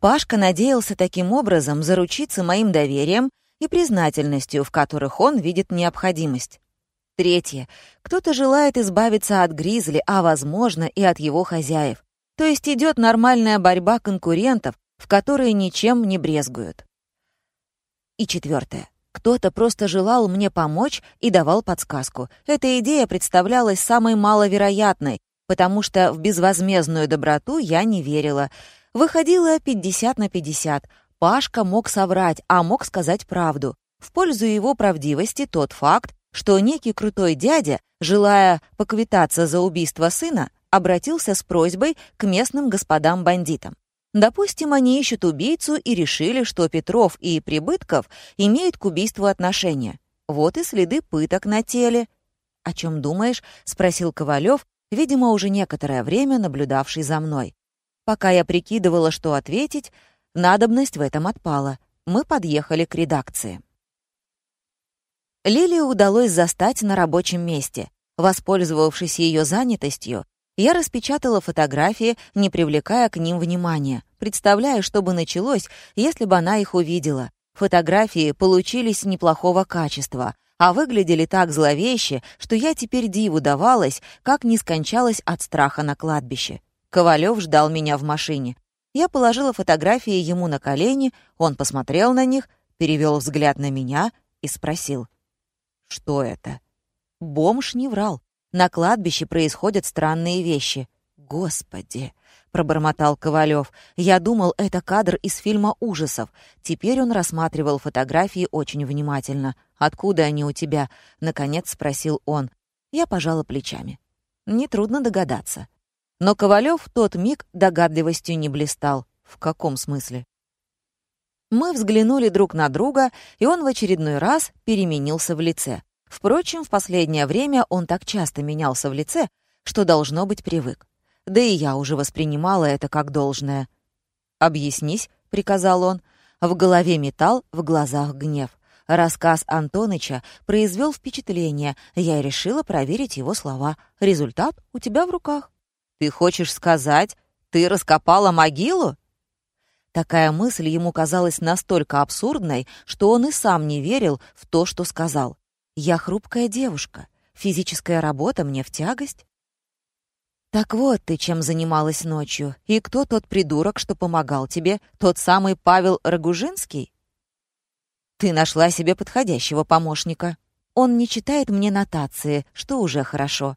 Пашка надеялся таким образом заручиться моим доверием и признательностью, в которых он видит необходимость. Третье. Кто-то желает избавиться от Гризли, а, возможно, и от его хозяев. То есть идет нормальная борьба конкурентов, в которые ничем не брезгуют. И четвертое. Кто-то просто желал мне помочь и давал подсказку. Эта идея представлялась самой маловероятной, потому что в безвозмездную доброту я не верила. Выходило 50 на 50. Пашка мог соврать, а мог сказать правду. В пользу его правдивости тот факт, что некий крутой дядя, желая поквитаться за убийство сына, обратился с просьбой к местным господам-бандитам. Допустим, они ищут убийцу и решили, что Петров и Прибытков имеют к убийству отношение. Вот и следы пыток на теле. «О чем думаешь?» — спросил Ковалев, видимо, уже некоторое время наблюдавший за мной. Пока я прикидывала, что ответить, надобность в этом отпала. Мы подъехали к редакции. Лилии удалось застать на рабочем месте. Воспользовавшись ее занятостью, я распечатала фотографии, не привлекая к ним внимания, представляя, что бы началось, если бы она их увидела. Фотографии получились неплохого качества, а выглядели так зловеще, что я теперь диву давалась, как не скончалась от страха на кладбище. Ковалев ждал меня в машине. Я положила фотографии ему на колени, он посмотрел на них, перевел взгляд на меня и спросил. «Что это?» Бомж не врал. На кладбище происходят странные вещи. Господи, пробормотал Ковалев. Я думал, это кадр из фильма ужасов. Теперь он рассматривал фотографии очень внимательно. Откуда они у тебя? наконец спросил он. Я пожала плечами. Нетрудно догадаться. Но Ковалев в тот миг догадливостью не блистал. В каком смысле? Мы взглянули друг на друга, и он в очередной раз переменился в лице. Впрочем, в последнее время он так часто менялся в лице, что, должно быть, привык. Да и я уже воспринимала это как должное. «Объяснись», — приказал он. В голове металл, в глазах гнев. Рассказ Антоныча произвел впечатление. Я решила проверить его слова. Результат у тебя в руках. «Ты хочешь сказать, ты раскопала могилу?» Такая мысль ему казалась настолько абсурдной, что он и сам не верил в то, что сказал. Я хрупкая девушка. Физическая работа мне в тягость. Так вот ты чем занималась ночью. И кто тот придурок, что помогал тебе? Тот самый Павел Рогужинский? Ты нашла себе подходящего помощника. Он не читает мне нотации, что уже хорошо.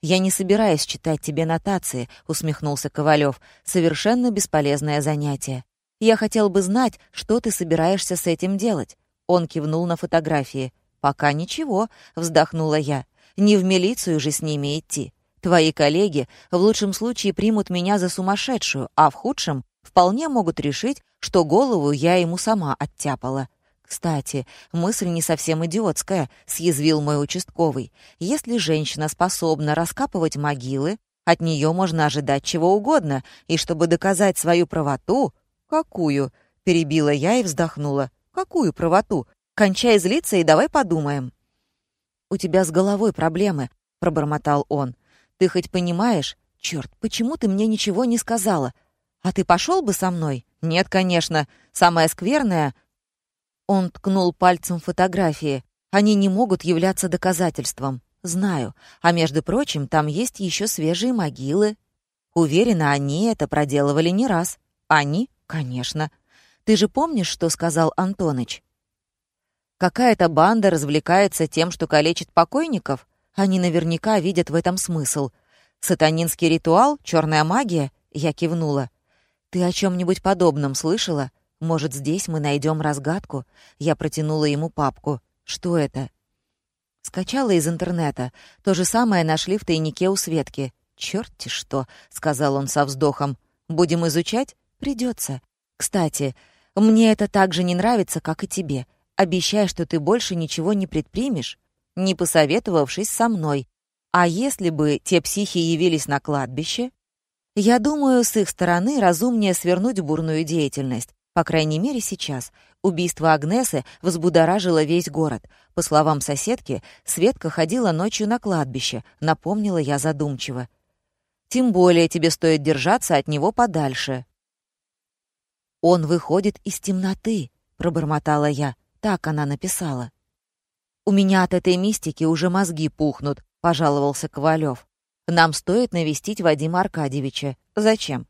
«Я не собираюсь читать тебе нотации», — усмехнулся Ковалев. «Совершенно бесполезное занятие. Я хотел бы знать, что ты собираешься с этим делать». Он кивнул на фотографии. «Пока ничего», — вздохнула я. «Не в милицию же с ними идти. Твои коллеги в лучшем случае примут меня за сумасшедшую, а в худшем вполне могут решить, что голову я ему сама оттяпала». «Кстати, мысль не совсем идиотская», — съязвил мой участковый. «Если женщина способна раскапывать могилы, от нее можно ожидать чего угодно, и чтобы доказать свою правоту...» «Какую?» — перебила я и вздохнула. «Какую правоту? Кончай злиться и давай подумаем». «У тебя с головой проблемы», — пробормотал он. «Ты хоть понимаешь? Черт, почему ты мне ничего не сказала? А ты пошел бы со мной?» «Нет, конечно. Самое скверное...» Он ткнул пальцем фотографии. «Они не могут являться доказательством. Знаю. А между прочим, там есть еще свежие могилы. Уверена, они это проделывали не раз. Они? Конечно. Ты же помнишь, что сказал Антоныч? Какая-то банда развлекается тем, что калечит покойников? Они наверняка видят в этом смысл. Сатанинский ритуал? Черная магия? Я кивнула. Ты о чем-нибудь подобном слышала? Может, здесь мы найдем разгадку? Я протянула ему папку. Что это? Скачала из интернета. То же самое нашли в тайнике у Светки. «Чёрт-те что!» — сказал он со вздохом. «Будем изучать?» Придется. Кстати, мне это так же не нравится, как и тебе. Обещай, что ты больше ничего не предпримешь, не посоветовавшись со мной. А если бы те психи явились на кладбище? Я думаю, с их стороны разумнее свернуть бурную деятельность. По крайней мере, сейчас. Убийство Агнесы взбудоражило весь город. По словам соседки, Светка ходила ночью на кладбище, напомнила я задумчиво. Тем более тебе стоит держаться от него подальше. «Он выходит из темноты», — пробормотала я. Так она написала. «У меня от этой мистики уже мозги пухнут», — пожаловался Ковалев. «Нам стоит навестить Вадима Аркадьевича. Зачем?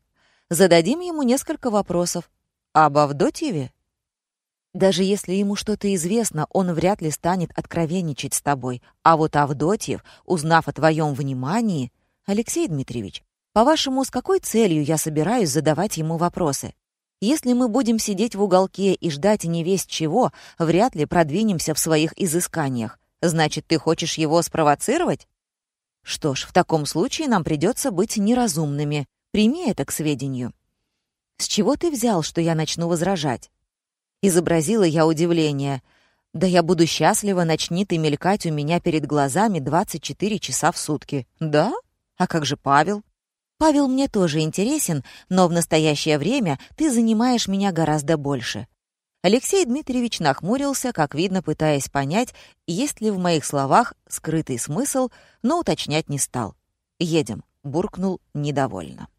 Зададим ему несколько вопросов. Об Авдотьеве?» Даже если ему что-то известно, он вряд ли станет откровенничать с тобой. А вот Авдотьев, узнав о твоем внимании... Алексей Дмитриевич, по-вашему, с какой целью я собираюсь задавать ему вопросы? Если мы будем сидеть в уголке и ждать невесть чего, вряд ли продвинемся в своих изысканиях. Значит, ты хочешь его спровоцировать? Что ж, в таком случае нам придется быть неразумными. Прими это к сведению. С чего ты взял, что я начну возражать? Изобразила я удивление. Да я буду счастлива, начни ты мелькать у меня перед глазами 24 часа в сутки. Да? А как же Павел? Павел мне тоже интересен, но в настоящее время ты занимаешь меня гораздо больше. Алексей Дмитриевич нахмурился, как видно, пытаясь понять, есть ли в моих словах скрытый смысл, но уточнять не стал. «Едем», — буркнул недовольно.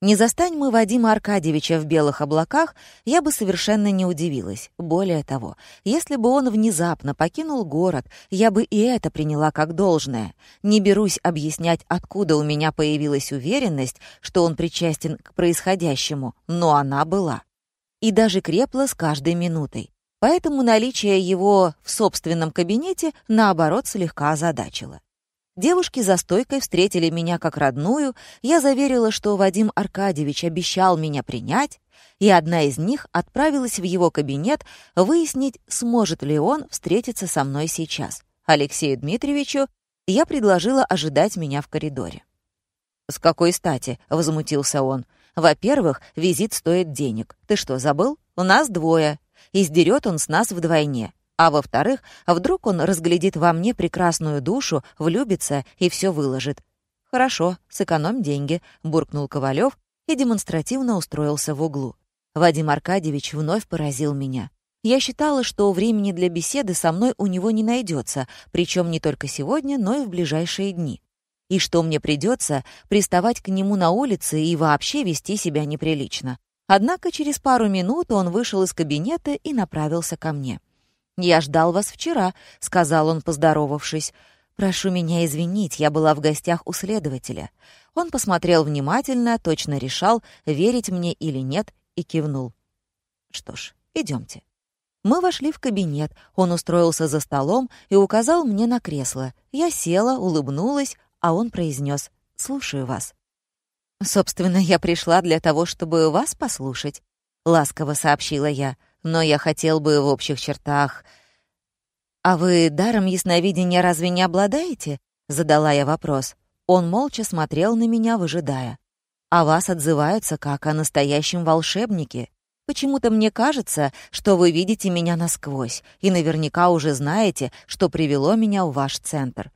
Не застань мы Вадима Аркадьевича в белых облаках, я бы совершенно не удивилась. Более того, если бы он внезапно покинул город, я бы и это приняла как должное. Не берусь объяснять, откуда у меня появилась уверенность, что он причастен к происходящему, но она была. И даже крепла с каждой минутой. Поэтому наличие его в собственном кабинете, наоборот, слегка озадачило. Девушки за стойкой встретили меня как родную, я заверила, что Вадим Аркадьевич обещал меня принять, и одна из них отправилась в его кабинет выяснить, сможет ли он встретиться со мной сейчас. Алексею Дмитриевичу я предложила ожидать меня в коридоре. «С какой стати?» — возмутился он. «Во-первых, визит стоит денег. Ты что, забыл? У нас двое. Издерет он с нас вдвойне. А во-вторых, вдруг он разглядит во мне прекрасную душу, влюбится и все выложит. «Хорошо, сэкономь деньги», — буркнул Ковалев и демонстративно устроился в углу. Вадим Аркадьевич вновь поразил меня. Я считала, что времени для беседы со мной у него не найдется, причем не только сегодня, но и в ближайшие дни. И что мне придется приставать к нему на улице и вообще вести себя неприлично. Однако через пару минут он вышел из кабинета и направился ко мне. «Я ждал вас вчера», — сказал он, поздоровавшись. «Прошу меня извинить, я была в гостях у следователя». Он посмотрел внимательно, точно решал, верить мне или нет, и кивнул. «Что ж, идемте». Мы вошли в кабинет, он устроился за столом и указал мне на кресло. Я села, улыбнулась, а он произнес «Слушаю вас». «Собственно, я пришла для того, чтобы вас послушать», — ласково сообщила я но я хотел бы в общих чертах... «А вы даром ясновидения разве не обладаете?» — задала я вопрос. Он молча смотрел на меня, выжидая. «А вас отзываются как о настоящем волшебнике. Почему-то мне кажется, что вы видите меня насквозь и наверняка уже знаете, что привело меня в ваш центр».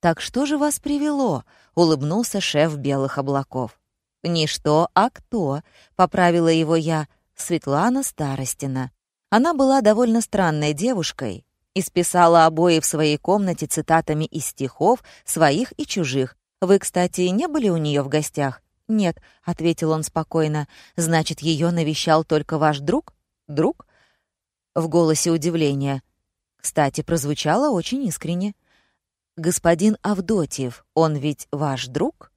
«Так что же вас привело?» — улыбнулся шеф белых облаков. «Не что, а кто?» — поправила его я. Светлана Старостина. Она была довольно странной девушкой и списала обои в своей комнате цитатами из стихов, своих и чужих. «Вы, кстати, не были у нее в гостях?» «Нет», — ответил он спокойно. «Значит, ее навещал только ваш друг?» «Друг?» В голосе удивления. Кстати, прозвучало очень искренне. «Господин Авдотьев, он ведь ваш друг?»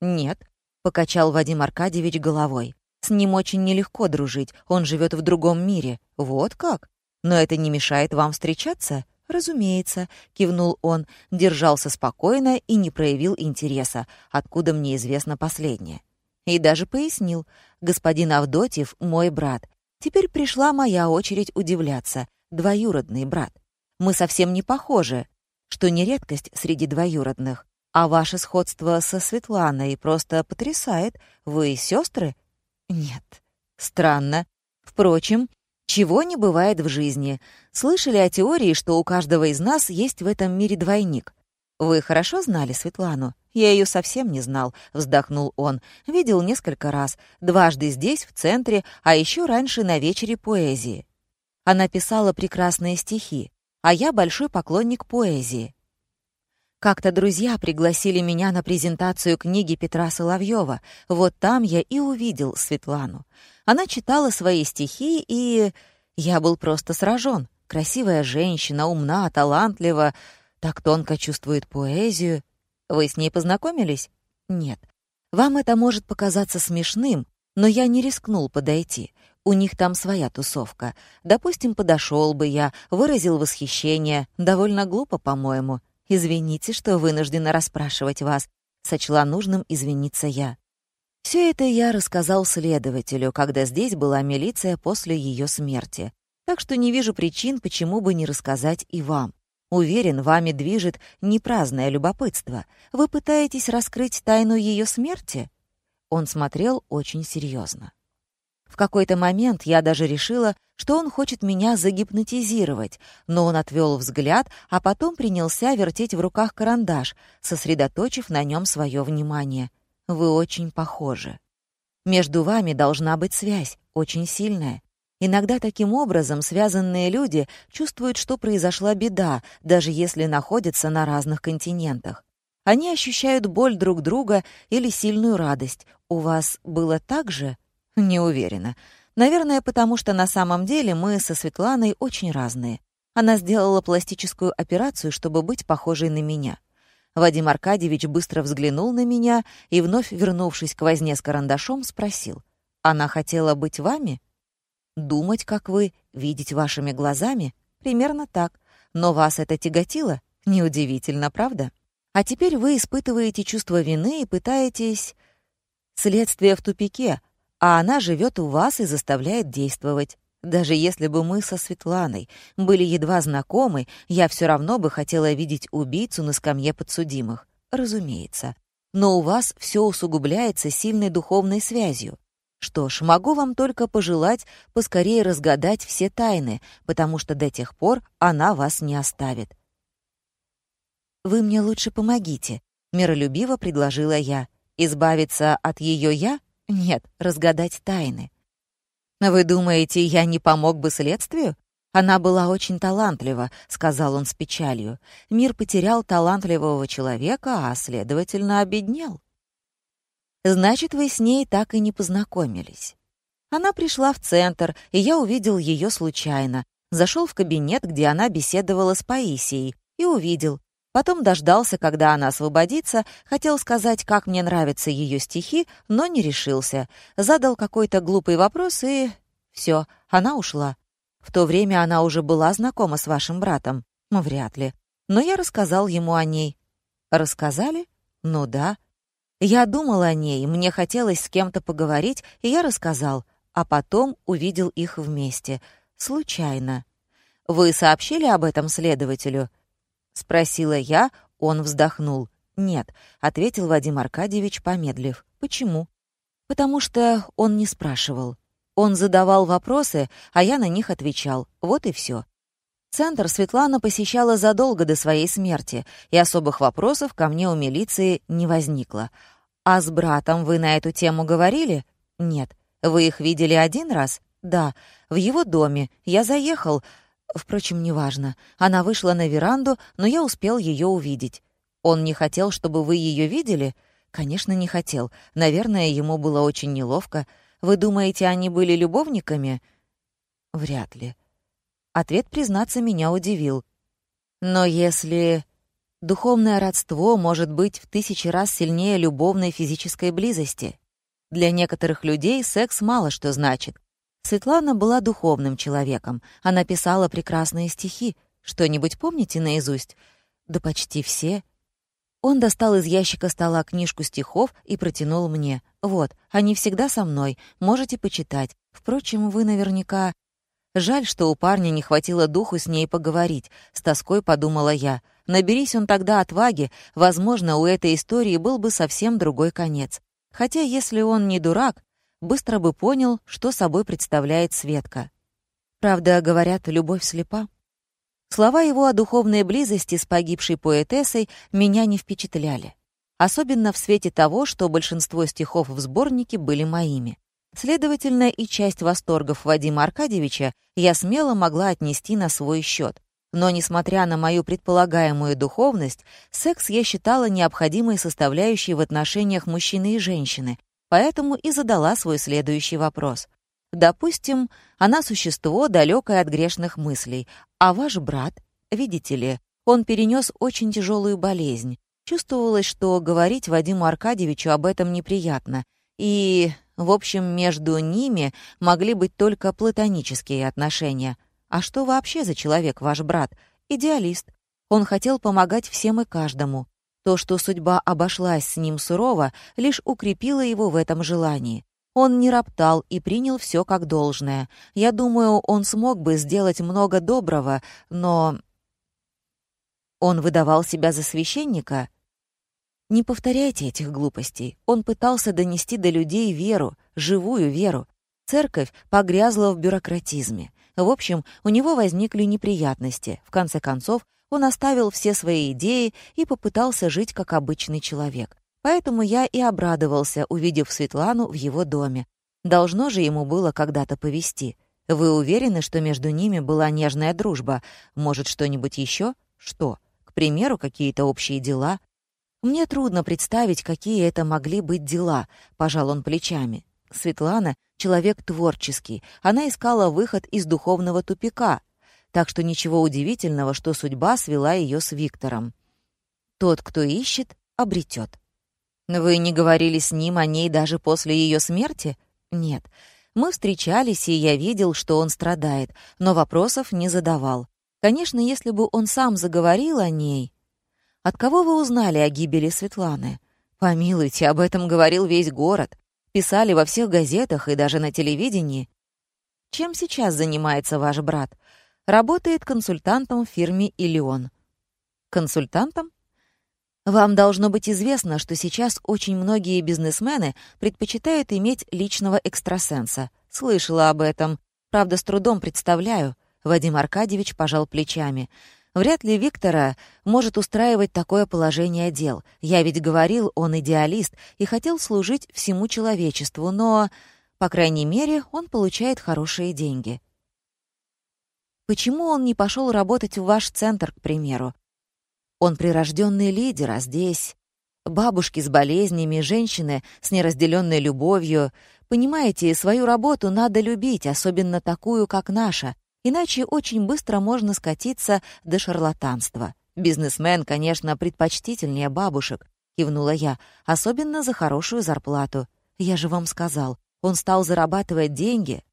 «Нет», — покачал Вадим Аркадьевич головой. С ним очень нелегко дружить, он живет в другом мире. Вот как? Но это не мешает вам встречаться? «Разумеется», — кивнул он, держался спокойно и не проявил интереса, откуда мне известно последнее. И даже пояснил, господин Авдотьев — мой брат. Теперь пришла моя очередь удивляться. Двоюродный брат. Мы совсем не похожи, что не редкость среди двоюродных. А ваше сходство со Светланой просто потрясает. Вы сестры? Нет. Странно. Впрочем, чего не бывает в жизни. Слышали о теории, что у каждого из нас есть в этом мире двойник. Вы хорошо знали Светлану? Я ее совсем не знал, вздохнул он. Видел несколько раз, дважды здесь, в центре, а еще раньше на вечере поэзии. Она писала прекрасные стихи, а я большой поклонник поэзии. Как-то друзья пригласили меня на презентацию книги Петра Соловьева. Вот там я и увидел Светлану. Она читала свои стихи, и я был просто сражен. Красивая женщина, умна, талантлива, так тонко чувствует поэзию. Вы с ней познакомились? Нет. Вам это может показаться смешным, но я не рискнул подойти. У них там своя тусовка. Допустим, подошел бы я, выразил восхищение. Довольно глупо, по-моему. «Извините, что вынуждена расспрашивать вас», — сочла нужным извиниться я. Все это я рассказал следователю, когда здесь была милиция после ее смерти. Так что не вижу причин, почему бы не рассказать и вам. Уверен, вами движет не праздное любопытство. Вы пытаетесь раскрыть тайну ее смерти? Он смотрел очень серьезно. В какой-то момент я даже решила, что он хочет меня загипнотизировать, но он отвел взгляд, а потом принялся вертеть в руках карандаш, сосредоточив на нем свое внимание. «Вы очень похожи. Между вами должна быть связь, очень сильная. Иногда таким образом связанные люди чувствуют, что произошла беда, даже если находятся на разных континентах. Они ощущают боль друг друга или сильную радость. У вас было так же?» Не уверена. Наверное, потому что на самом деле мы со Светланой очень разные. Она сделала пластическую операцию, чтобы быть похожей на меня. Вадим Аркадьевич быстро взглянул на меня и, вновь вернувшись к возне с карандашом, спросил. «Она хотела быть вами?» «Думать, как вы, видеть вашими глазами? Примерно так. Но вас это тяготило? Неудивительно, правда? А теперь вы испытываете чувство вины и пытаетесь...» «Следствие в тупике, а она живет у вас и заставляет действовать. Даже если бы мы со Светланой были едва знакомы, я все равно бы хотела видеть убийцу на скамье подсудимых. Разумеется. Но у вас все усугубляется сильной духовной связью. Что ж, могу вам только пожелать поскорее разгадать все тайны, потому что до тех пор она вас не оставит. «Вы мне лучше помогите», — миролюбиво предложила я. «Избавиться от ее «я»? Нет, разгадать тайны. «Вы думаете, я не помог бы следствию?» «Она была очень талантлива», — сказал он с печалью. «Мир потерял талантливого человека, а, следовательно, обеднел». «Значит, вы с ней так и не познакомились». Она пришла в центр, и я увидел ее случайно. Зашел в кабинет, где она беседовала с Паисией, и увидел. Потом дождался, когда она освободится, хотел сказать, как мне нравятся ее стихи, но не решился. Задал какой-то глупый вопрос, и... все, она ушла. В то время она уже была знакома с вашим братом. Вряд ли. Но я рассказал ему о ней. Рассказали? Ну да. Я думал о ней, мне хотелось с кем-то поговорить, и я рассказал. А потом увидел их вместе. Случайно. Вы сообщили об этом следователю? — спросила я, он вздохнул. «Нет», — ответил Вадим Аркадьевич, помедлив. «Почему?» «Потому что он не спрашивал. Он задавал вопросы, а я на них отвечал. Вот и все. Центр Светлана посещала задолго до своей смерти, и особых вопросов ко мне у милиции не возникло. «А с братом вы на эту тему говорили?» «Нет». «Вы их видели один раз?» «Да, в его доме. Я заехал, Впрочем, неважно. Она вышла на веранду, но я успел ее увидеть. Он не хотел, чтобы вы ее видели? Конечно, не хотел. Наверное, ему было очень неловко. Вы думаете, они были любовниками? Вряд ли. Ответ, признаться, меня удивил. Но если... Духовное родство может быть в тысячи раз сильнее любовной физической близости. Для некоторых людей секс мало что значит. Светлана была духовным человеком. Она писала прекрасные стихи. Что-нибудь помните наизусть? Да почти все. Он достал из ящика стола книжку стихов и протянул мне. «Вот, они всегда со мной, можете почитать. Впрочем, вы наверняка...» Жаль, что у парня не хватило духу с ней поговорить, с тоской подумала я. Наберись он тогда отваги, возможно, у этой истории был бы совсем другой конец. Хотя, если он не дурак, быстро бы понял, что собой представляет Светка. Правда, говорят, любовь слепа. Слова его о духовной близости с погибшей поэтессой меня не впечатляли. Особенно в свете того, что большинство стихов в сборнике были моими. Следовательно, и часть восторгов Вадима Аркадьевича я смело могла отнести на свой счет. Но, несмотря на мою предполагаемую духовность, секс я считала необходимой составляющей в отношениях мужчины и женщины, поэтому и задала свой следующий вопрос. Допустим, она существо, далекое от грешных мыслей, а ваш брат, видите ли, он перенес очень тяжелую болезнь. Чувствовалось, что говорить Вадиму Аркадьевичу об этом неприятно. И, в общем, между ними могли быть только платонические отношения. А что вообще за человек ваш брат? Идеалист. Он хотел помогать всем и каждому. То, что судьба обошлась с ним сурово, лишь укрепило его в этом желании. Он не роптал и принял все как должное. Я думаю, он смог бы сделать много доброго, но... Он выдавал себя за священника? Не повторяйте этих глупостей. Он пытался донести до людей веру, живую веру. Церковь погрязла в бюрократизме. В общем, у него возникли неприятности. В конце концов, он оставил все свои идеи и попытался жить как обычный человек. Поэтому я и обрадовался, увидев Светлану в его доме. Должно же ему было когда-то повести. Вы уверены, что между ними была нежная дружба? Может, что-нибудь еще? Что? К примеру, какие-то общие дела? Мне трудно представить, какие это могли быть дела, пожал он плечами. Светлана — человек творческий. Она искала выход из духовного тупика. Так что ничего удивительного, что судьба свела ее с Виктором. Тот, кто ищет, обретет. Вы не говорили с ним о ней даже после ее смерти? Нет. Мы встречались, и я видел, что он страдает, но вопросов не задавал. Конечно, если бы он сам заговорил о ней... От кого вы узнали о гибели Светланы? Помилуйте, об этом говорил весь город. Писали во всех газетах и даже на телевидении. Чем сейчас занимается ваш брат? Работает консультантом в фирме «Илион». Консультантом? Вам должно быть известно, что сейчас очень многие бизнесмены предпочитают иметь личного экстрасенса. Слышала об этом. Правда, с трудом представляю. Вадим Аркадьевич пожал плечами. Вряд ли Виктора может устраивать такое положение дел. Я ведь говорил, он идеалист и хотел служить всему человечеству, но, по крайней мере, он получает хорошие деньги. Почему он не пошел работать в ваш центр, к примеру? Он прирожденный лидер, а здесь... Бабушки с болезнями, женщины с неразделенной любовью. Понимаете, свою работу надо любить, особенно такую, как наша, иначе очень быстро можно скатиться до шарлатанства. Бизнесмен, конечно, предпочтительнее бабушек, кивнула я, особенно за хорошую зарплату. Я же вам сказал, он стал зарабатывать деньги,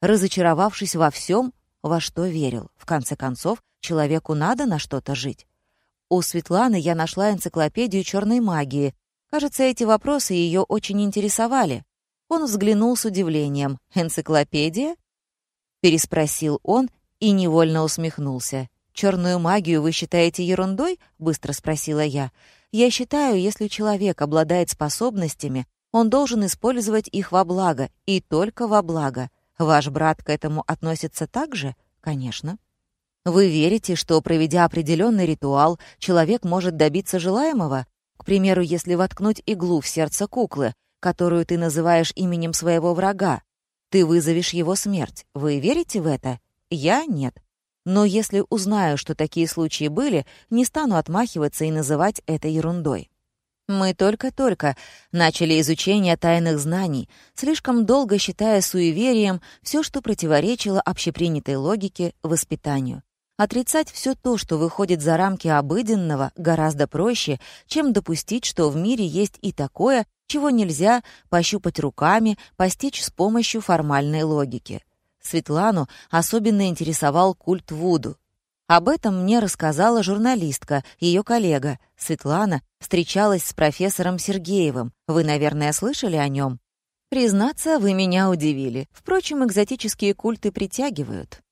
разочаровавшись во всем, во что верил. В конце концов, человеку надо на что-то жить. У Светланы я нашла энциклопедию черной магии. Кажется, эти вопросы ее очень интересовали. Он взглянул с удивлением. «Энциклопедия?» Переспросил он и невольно усмехнулся. «Черную магию вы считаете ерундой?» — быстро спросила я. «Я считаю, если человек обладает способностями, он должен использовать их во благо, и только во благо. Ваш брат к этому относится так же? Конечно. Вы верите, что, проведя определенный ритуал, человек может добиться желаемого? К примеру, если воткнуть иглу в сердце куклы, которую ты называешь именем своего врага, ты вызовешь его смерть. Вы верите в это? Я — нет. Но если узнаю, что такие случаи были, не стану отмахиваться и называть это ерундой. Мы только-только начали изучение тайных знаний, слишком долго считая суеверием все, что противоречило общепринятой логике воспитанию. Отрицать все то, что выходит за рамки обыденного, гораздо проще, чем допустить, что в мире есть и такое, чего нельзя пощупать руками, постичь с помощью формальной логики. Светлану особенно интересовал культ Вуду, об этом мне рассказала журналистка, ее коллега. Светлана встречалась с профессором Сергеевым. Вы, наверное, слышали о нем? Признаться, вы меня удивили. Впрочем, экзотические культы притягивают.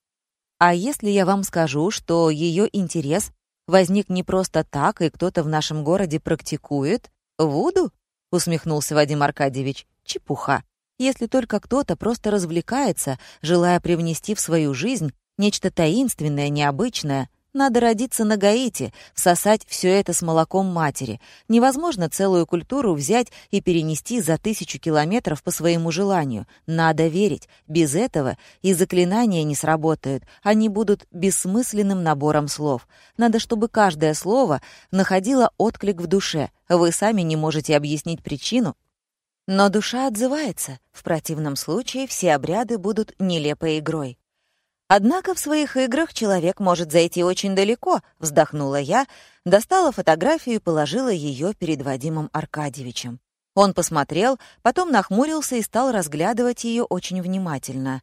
А если я вам скажу, что ее интерес возник не просто так, и кто-то в нашем городе практикует? Вуду? усмехнулся Вадим Аркадьевич. Чепуха. Если только кто-то просто развлекается, желая привнести в свою жизнь нечто таинственное, необычное, надо родиться на Гаити, всосать все это с молоком матери. Невозможно целую культуру взять и перенести за тысячу километров по своему желанию. Надо верить. Без этого и заклинания не сработают. Они будут бессмысленным набором слов. Надо, чтобы каждое слово находило отклик в душе. Вы сами не можете объяснить причину, но душа отзывается. В противном случае все обряды будут нелепой игрой. Однако в своих играх человек может зайти очень далеко, вздохнула я, достала фотографию и положила ее перед Вадимом Аркадьевичем. Он посмотрел, потом нахмурился и стал разглядывать ее очень внимательно.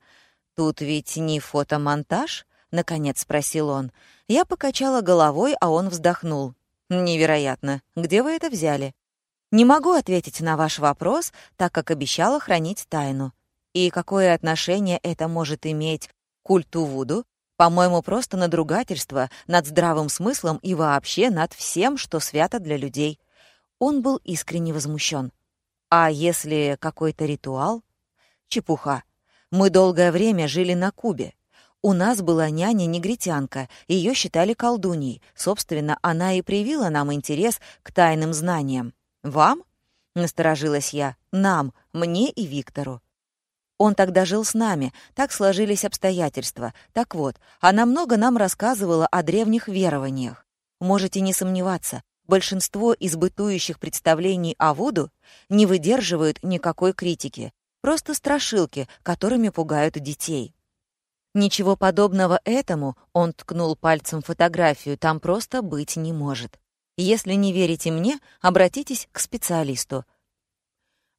«Тут ведь не фотомонтаж?» — наконец спросил он. Я покачала головой, а он вздохнул. «Невероятно. Где вы это взяли?» «Не могу ответить на ваш вопрос, так как обещала хранить тайну. И какое отношение это может иметь культу Вуду, по-моему, просто надругательство над здравым смыслом и вообще над всем, что свято для людей. Он был искренне возмущен. А если какой-то ритуал? Чепуха. Мы долгое время жили на Кубе. У нас была няня-негритянка, ее считали колдуньей. Собственно, она и привила нам интерес к тайным знаниям. «Вам?» — насторожилась я. «Нам, мне и Виктору. Он тогда жил с нами, так сложились обстоятельства. Так вот, она много нам рассказывала о древних верованиях. Можете не сомневаться, большинство из бытующих представлений о Вуду не выдерживают никакой критики. Просто страшилки, которыми пугают детей. Ничего подобного этому, он ткнул пальцем фотографию, там просто быть не может. Если не верите мне, обратитесь к специалисту.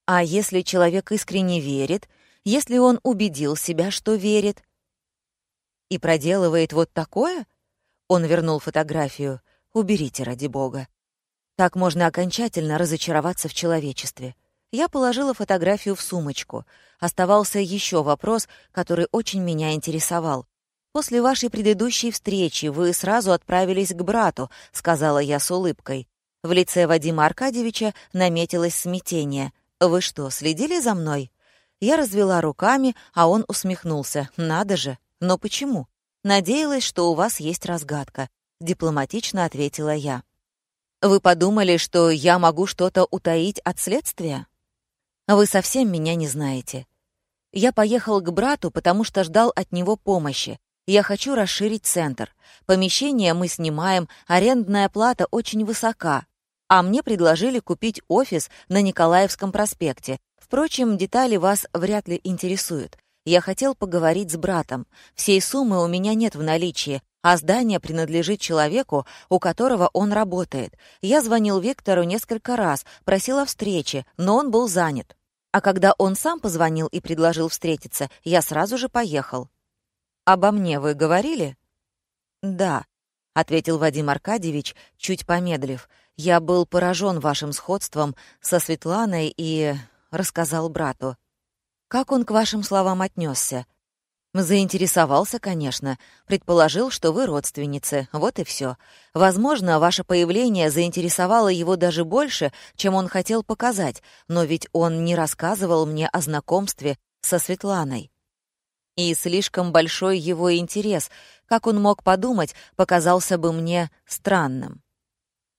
А если человек искренне верит, если он убедил себя, что верит. И проделывает вот такое? Он вернул фотографию. Уберите, ради бога. Так можно окончательно разочароваться в человечестве. Я положила фотографию в сумочку. Оставался еще вопрос, который очень меня интересовал. «После вашей предыдущей встречи вы сразу отправились к брату», — сказала я с улыбкой. В лице Вадима Аркадьевича наметилось смятение. «Вы что, следили за мной?» Я развела руками, а он усмехнулся. «Надо же! Но почему?» «Надеялась, что у вас есть разгадка», — дипломатично ответила я. «Вы подумали, что я могу что-то утаить от следствия?» «Вы совсем меня не знаете. Я поехал к брату, потому что ждал от него помощи. Я хочу расширить центр. Помещение мы снимаем, арендная плата очень высока. А мне предложили купить офис на Николаевском проспекте, Впрочем, детали вас вряд ли интересуют. Я хотел поговорить с братом. Всей суммы у меня нет в наличии, а здание принадлежит человеку, у которого он работает. Я звонил Виктору несколько раз, просил о встрече, но он был занят. А когда он сам позвонил и предложил встретиться, я сразу же поехал. «Обо мне вы говорили?» «Да», — ответил Вадим Аркадьевич, чуть помедлив. «Я был поражен вашим сходством со Светланой и рассказал брату. «Как он к вашим словам отнесся? Заинтересовался, конечно. Предположил, что вы родственницы. Вот и все. Возможно, ваше появление заинтересовало его даже больше, чем он хотел показать, но ведь он не рассказывал мне о знакомстве со Светланой. И слишком большой его интерес, как он мог подумать, показался бы мне странным.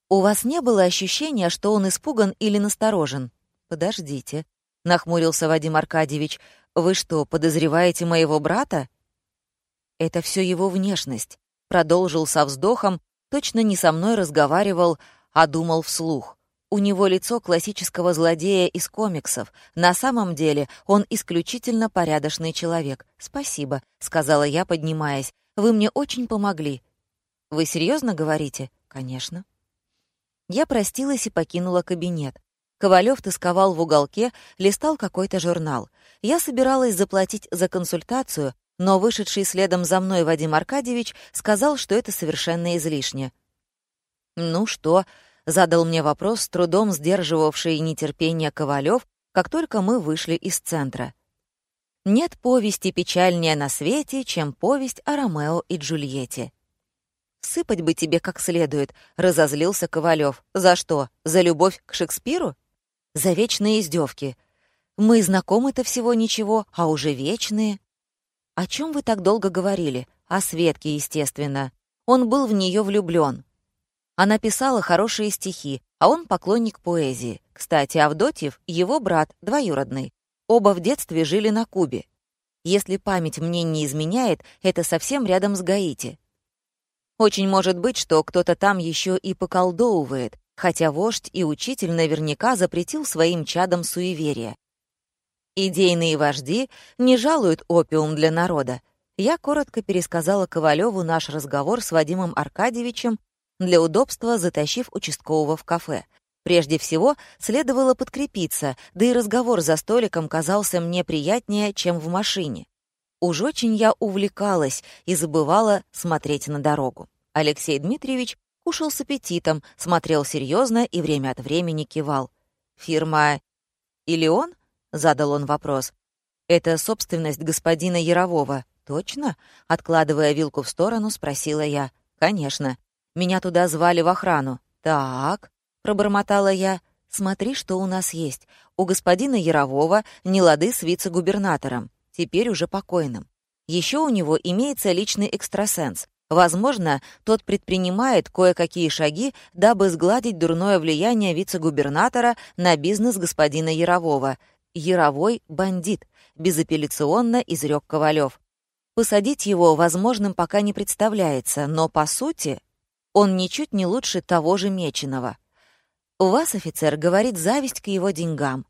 У вас не было ощущения, что он испуган или насторожен? «Подождите», — нахмурился Вадим Аркадьевич. «Вы что, подозреваете моего брата?» «Это все его внешность», — продолжил со вздохом, точно не со мной разговаривал, а думал вслух. У него лицо классического злодея из комиксов. На самом деле он исключительно порядочный человек. «Спасибо», — сказала я, поднимаясь. «Вы мне очень помогли». «Вы серьезно говорите?» «Конечно». Я простилась и покинула кабинет. Ковалев тосковал в уголке, листал какой-то журнал. Я собиралась заплатить за консультацию, но вышедший следом за мной Вадим Аркадьевич сказал, что это совершенно излишне. «Ну что?» — задал мне вопрос, с трудом сдерживавший нетерпение Ковалев, как только мы вышли из центра. Нет повести печальнее на свете, чем повесть о Ромео и Джульетте. Сыпать бы тебе как следует», — разозлился Ковалев. «За что? За любовь к Шекспиру?» «За вечные издевки. Мы знакомы-то всего ничего, а уже вечные». «О чем вы так долго говорили?» «О Светке, естественно. Он был в нее влюблен. Она писала хорошие стихи, а он поклонник поэзии. Кстати, Авдотьев — его брат, двоюродный. Оба в детстве жили на Кубе. Если память мне не изменяет, это совсем рядом с Гаити. Очень может быть, что кто-то там еще и поколдовывает, хотя вождь и учитель наверняка запретил своим чадам суеверия. Идейные вожди не жалуют опиум для народа. Я коротко пересказала Ковалеву наш разговор с Вадимом Аркадьевичем, для удобства затащив участкового в кафе. Прежде всего, следовало подкрепиться, да и разговор за столиком казался мне приятнее, чем в машине. Уж очень я увлекалась и забывала смотреть на дорогу. Алексей Дмитриевич кушал с аппетитом, смотрел серьезно и время от времени кивал. «Фирма или он?» — задал он вопрос. «Это собственность господина Ярового». «Точно?» — откладывая вилку в сторону, спросила я. «Конечно. Меня туда звали в охрану». «Так», — пробормотала я, — «смотри, что у нас есть. У господина Ярового не лады с вице-губернатором, теперь уже покойным. Еще у него имеется личный экстрасенс. Возможно, тот предпринимает кое-какие шаги, дабы сгладить дурное влияние вице-губернатора на бизнес господина Ярового. Яровой — бандит», — безапелляционно изрек Ковалев. Посадить его возможным пока не представляется, но, по сути, он ничуть не лучше того же Меченого. У вас, офицер, говорит зависть к его деньгам.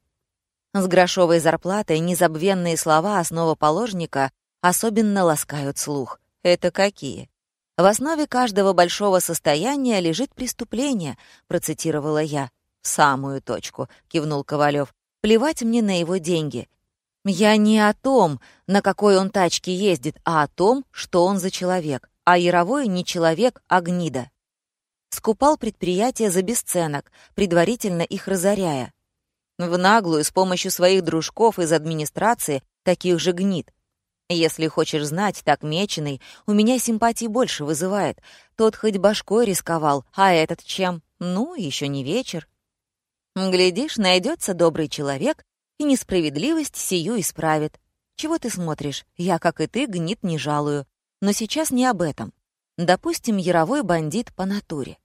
С грошовой зарплатой незабвенные слова основоположника особенно ласкают слух. Это какие? В основе каждого большого состояния лежит преступление, процитировала я. В самую точку, кивнул Ковалев. Плевать мне на его деньги. Я не о том, на какой он тачке ездит, а о том, что он за человек. А Яровой не человек, а гнида скупал предприятия за бесценок, предварительно их разоряя. В наглую, с помощью своих дружков из администрации, таких же гнид. Если хочешь знать, так меченый, у меня симпатии больше вызывает. Тот хоть башкой рисковал, а этот чем? Ну, еще не вечер. Глядишь, найдется добрый человек, и несправедливость сию исправит. Чего ты смотришь? Я, как и ты, гнит не жалую. Но сейчас не об этом. Допустим, яровой бандит по натуре.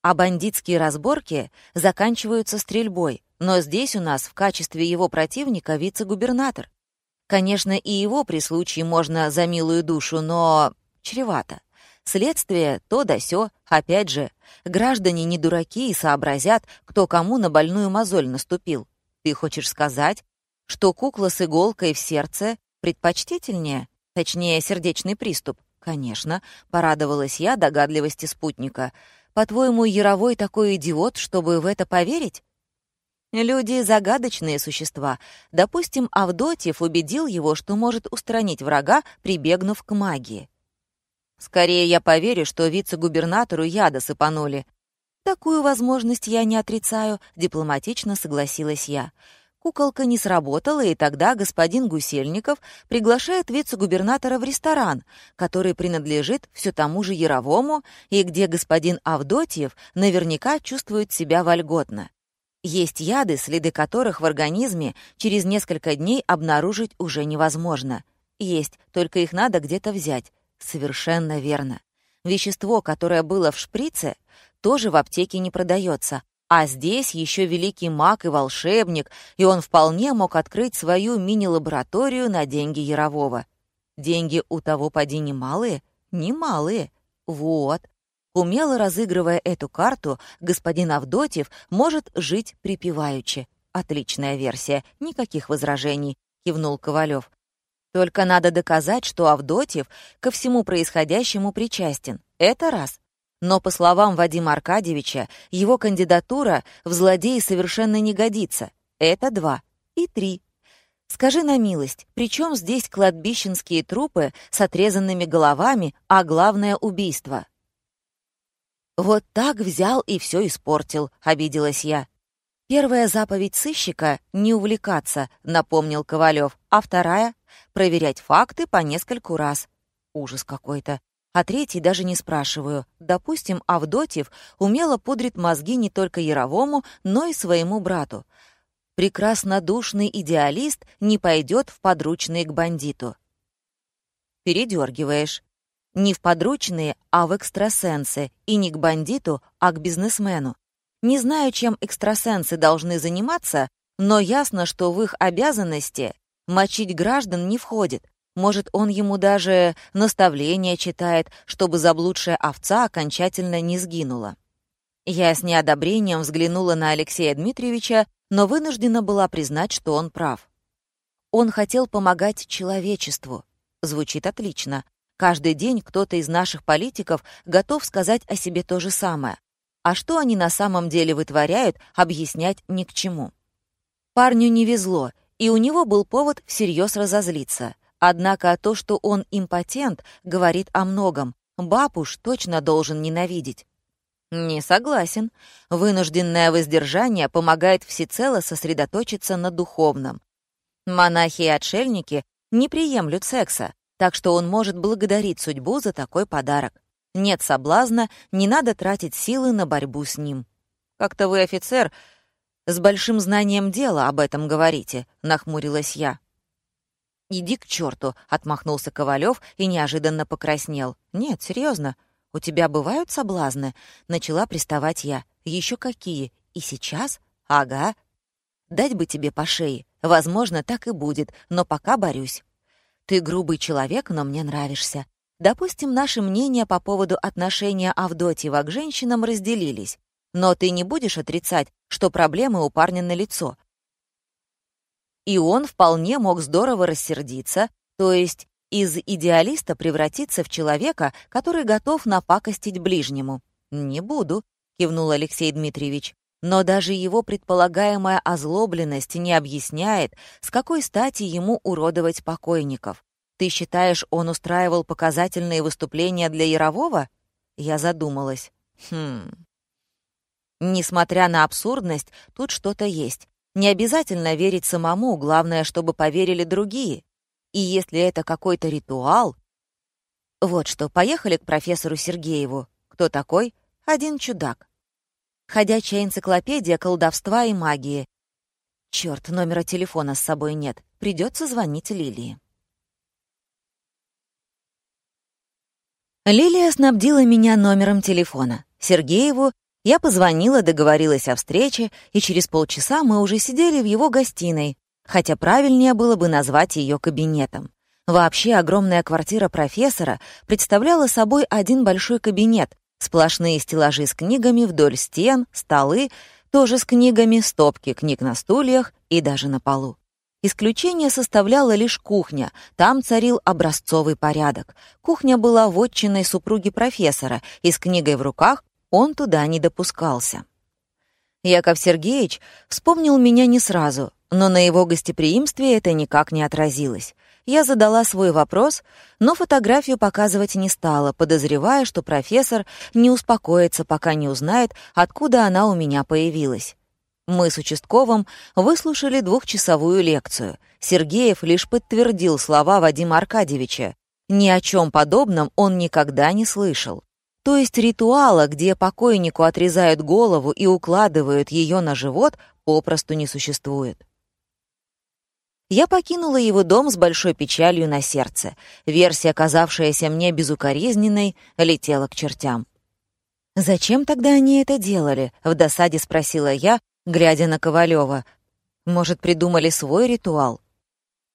А бандитские разборки заканчиваются стрельбой, но здесь у нас в качестве его противника вице-губернатор. Конечно, и его при случае можно за милую душу, но чревато. Следствие то да сё, опять же, граждане не дураки и сообразят, кто кому на больную мозоль наступил. Ты хочешь сказать, что кукла с иголкой в сердце предпочтительнее, точнее, сердечный приступ? «Конечно», — порадовалась я догадливости спутника. «По-твоему, Яровой такой идиот, чтобы в это поверить?» Люди — загадочные существа. Допустим, Авдотьев убедил его, что может устранить врага, прибегнув к магии. Скорее я поверю, что вице-губернатору яда сыпанули. Такую возможность я не отрицаю, дипломатично согласилась я. Куколка не сработала, и тогда господин Гусельников приглашает вице-губернатора в ресторан, который принадлежит все тому же Яровому, и где господин Авдотьев наверняка чувствует себя вольготно. Есть яды, следы которых в организме через несколько дней обнаружить уже невозможно. Есть, только их надо где-то взять. Совершенно верно. Вещество, которое было в шприце, тоже в аптеке не продается, а здесь еще великий маг и волшебник, и он вполне мог открыть свою мини-лабораторию на деньги Ярового. Деньги у того поди немалые? Немалые. Вот. Умело разыгрывая эту карту, господин Авдотьев может жить припеваючи. Отличная версия, никаких возражений, кивнул Ковалев. Только надо доказать, что Авдотьев ко всему происходящему причастен. Это раз. Но, по словам Вадима Аркадьевича, его кандидатура в злодеи совершенно не годится. Это два. И три. Скажи на милость, при чем здесь кладбищенские трупы с отрезанными головами, а главное — убийство? «Вот так взял и все испортил», — обиделась я. «Первая заповедь сыщика — не увлекаться», — напомнил Ковалев, а вторая — проверять факты по нескольку раз. Ужас какой-то. а третий даже не спрашиваю. Допустим, Авдотьев умело пудрит мозги не только Яровому, но и своему брату. Прекраснодушный идеалист не пойдет в подручные к бандиту. Передергиваешь. Не в подручные, а в экстрасенсы, и не к бандиту, а к бизнесмену. Не знаю, чем экстрасенсы должны заниматься, но ясно, что в их обязанности мочить граждан не входит. Может, он ему даже наставления читает, чтобы заблудшая овца окончательно не сгинула. Я с неодобрением взглянула на Алексея Дмитриевича, но вынуждена была признать, что он прав. Он хотел помогать человечеству. Звучит отлично. Каждый день кто-то из наших политиков готов сказать о себе то же самое. А что они на самом деле вытворяют, объяснять ни к чему. Парню не везло, и у него был повод всерьез разозлиться. Однако то, что он импотент, говорит о многом. Бабуш точно должен ненавидеть. Не согласен. Вынужденное воздержание помогает всецело сосредоточиться на духовном. Монахи и отшельники не приемлют секса, так что он может благодарить судьбу за такой подарок. Нет соблазна, не надо тратить силы на борьбу с ним. Как-то вы, офицер, с большим знанием дела об этом говорите, нахмурилась я. «Иди к черту!» — отмахнулся Ковалев и неожиданно покраснел. «Нет, серьезно, у тебя бывают соблазны?» — начала приставать я. Еще какие? И сейчас? Ага. Дать бы тебе по шее. Возможно, так и будет, но пока борюсь. Ты грубый человек, но мне нравишься. Допустим, наши мнения по поводу отношения Авдотьева к женщинам разделились. Но ты не будешь отрицать, что проблемы у парня на лицо. И он вполне мог здорово рассердиться, то есть из идеалиста превратиться в человека, который готов напакостить ближнему. «Не буду», — кивнул Алексей Дмитриевич. Но даже его предполагаемая озлобленность не объясняет, с какой стати ему уродовать покойников. Ты считаешь, он устраивал показательные выступления для Ярового? Я задумалась. Хм. Несмотря на абсурдность, тут что-то есть. Не обязательно верить самому, главное, чтобы поверили другие. И если это какой-то ритуал... Вот что, поехали к профессору Сергееву. Кто такой? Один чудак. Ходячая энциклопедия колдовства и магии. Черт, номера телефона с собой нет. Придется звонить Лилии. Лилия снабдила меня номером телефона. Сергееву я позвонила, договорилась о встрече, и через полчаса мы уже сидели в его гостиной, хотя правильнее было бы назвать ее кабинетом. Вообще огромная квартира профессора представляла собой один большой кабинет, сплошные стеллажи с книгами вдоль стен, столы, тоже с книгами, стопки книг на стульях и даже на полу. Исключение составляла лишь кухня, там царил образцовый порядок. Кухня была вотчиной супруги профессора, и с книгой в руках он туда не допускался. Яков Сергеевич вспомнил меня не сразу, но на его гостеприимстве это никак не отразилось. Я задала свой вопрос, но фотографию показывать не стала, подозревая, что профессор не успокоится, пока не узнает, откуда она у меня появилась. Мы с участковым выслушали двухчасовую лекцию. Сергеев лишь подтвердил слова Вадима Аркадьевича. Ни о чем подобном он никогда не слышал. То есть ритуала, где покойнику отрезают голову и укладывают ее на живот, попросту не существует. Я покинула его дом с большой печалью на сердце. Версия, казавшаяся мне безукоризненной, летела к чертям. «Зачем тогда они это делали?» — в досаде спросила я, глядя на Ковалева. «Может, придумали свой ритуал?»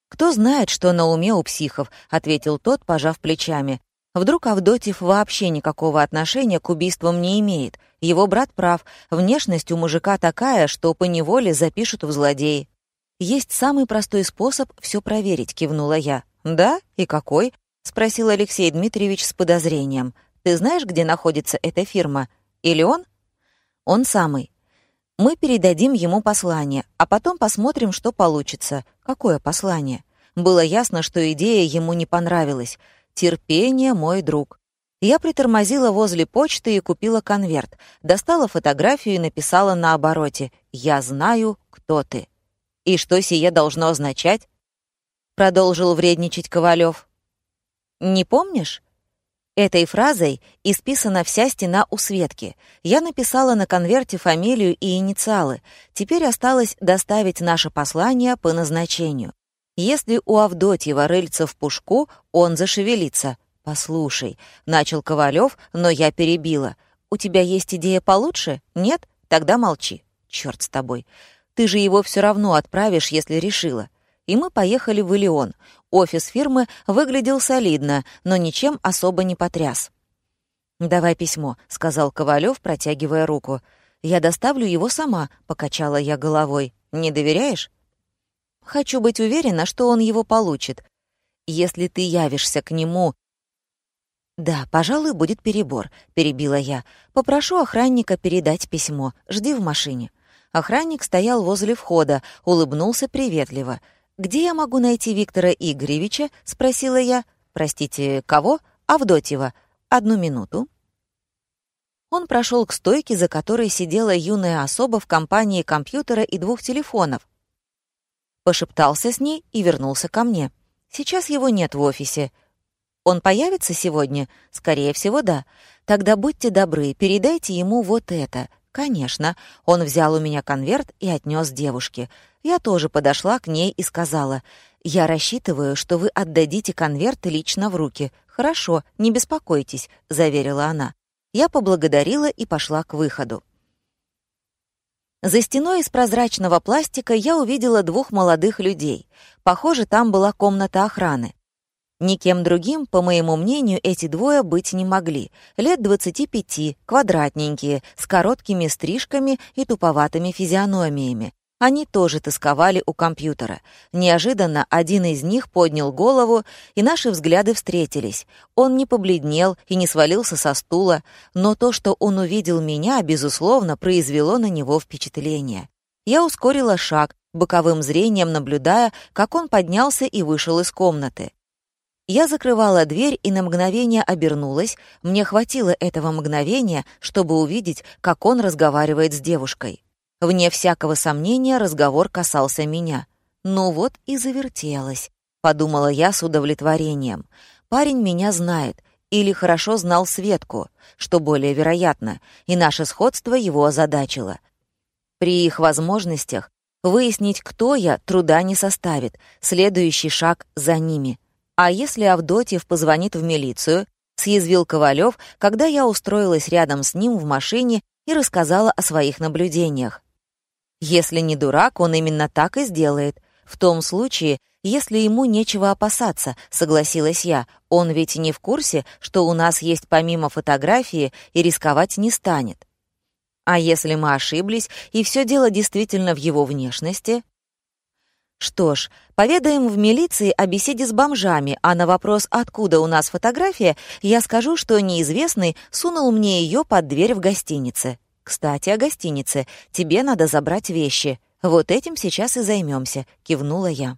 «Кто знает, что на уме у психов», — ответил тот, пожав плечами. Вдруг Авдотьев вообще никакого отношения к убийствам не имеет. Его брат прав, внешность у мужика такая, что по неволе запишут в злодеи. «Есть самый простой способ все проверить», — кивнула я. «Да? И какой?» — спросил Алексей Дмитриевич с подозрением. «Ты знаешь, где находится эта фирма? Или он?» «Он самый. Мы передадим ему послание, а потом посмотрим, что получится. Какое послание?» Было ясно, что идея ему не понравилась — Терпение, мой друг. Я притормозила возле почты и купила конверт, достала фотографию и написала на обороте «Я знаю, кто ты». «И что сие должно означать?» Продолжил вредничать Ковалев. «Не помнишь?» Этой фразой исписана вся стена у Светки. Я написала на конверте фамилию и инициалы. Теперь осталось доставить наше послание по назначению. Если у Авдотьева рыльца в пушку, он зашевелится. «Послушай», — начал Ковалев, но я перебила. «У тебя есть идея получше? Нет? Тогда молчи. Черт с тобой. Ты же его все равно отправишь, если решила и мы поехали в Илеон. Офис фирмы выглядел солидно, но ничем особо не потряс. «Давай письмо», — сказал Ковалев, протягивая руку. «Я доставлю его сама», — покачала я головой. «Не доверяешь?» «Хочу быть уверена, что он его получит. Если ты явишься к нему...» «Да, пожалуй, будет перебор», — перебила я. «Попрошу охранника передать письмо. Жди в машине». Охранник стоял возле входа, улыбнулся приветливо — «Где я могу найти Виктора Игоревича?» — спросила я. «Простите, кого?» «Авдотьева. Одну минуту». Он прошел к стойке, за которой сидела юная особа в компании компьютера и двух телефонов. Пошептался с ней и вернулся ко мне. «Сейчас его нет в офисе. Он появится сегодня? Скорее всего, да. Тогда будьте добры, передайте ему вот это. Конечно. Он взял у меня конверт и отнес девушке. Я тоже подошла к ней и сказала, «Я рассчитываю, что вы отдадите конверт лично в руки». «Хорошо, не беспокойтесь», — заверила она. Я поблагодарила и пошла к выходу. За стеной из прозрачного пластика я увидела двух молодых людей. Похоже, там была комната охраны. Никем другим, по моему мнению, эти двое быть не могли. Лет 25, квадратненькие, с короткими стрижками и туповатыми физиономиями. Они тоже тосковали у компьютера. Неожиданно один из них поднял голову, и наши взгляды встретились. Он не побледнел и не свалился со стула, но то, что он увидел меня, безусловно, произвело на него впечатление. Я ускорила шаг, боковым зрением наблюдая, как он поднялся и вышел из комнаты. Я закрывала дверь и на мгновение обернулась. Мне хватило этого мгновения, чтобы увидеть, как он разговаривает с девушкой. Вне всякого сомнения разговор касался меня. Ну вот и завертелась, подумала я с удовлетворением. Парень меня знает или хорошо знал Светку, что более вероятно, и наше сходство его озадачило. При их возможностях выяснить, кто я, труда не составит. Следующий шаг за ними. А если Авдотьев позвонит в милицию, съязвил Ковалев, когда я устроилась рядом с ним в машине и рассказала о своих наблюдениях. Если не дурак, он именно так и сделает. В том случае, если ему нечего опасаться, согласилась я. Он ведь не в курсе, что у нас есть помимо фотографии и рисковать не станет. А если мы ошиблись, и все дело действительно в его внешности? Что ж, поведаем в милиции о беседе с бомжами, а на вопрос, откуда у нас фотография, я скажу, что неизвестный сунул мне ее под дверь в гостинице. «Кстати, о гостинице. Тебе надо забрать вещи. Вот этим сейчас и займемся», — кивнула я.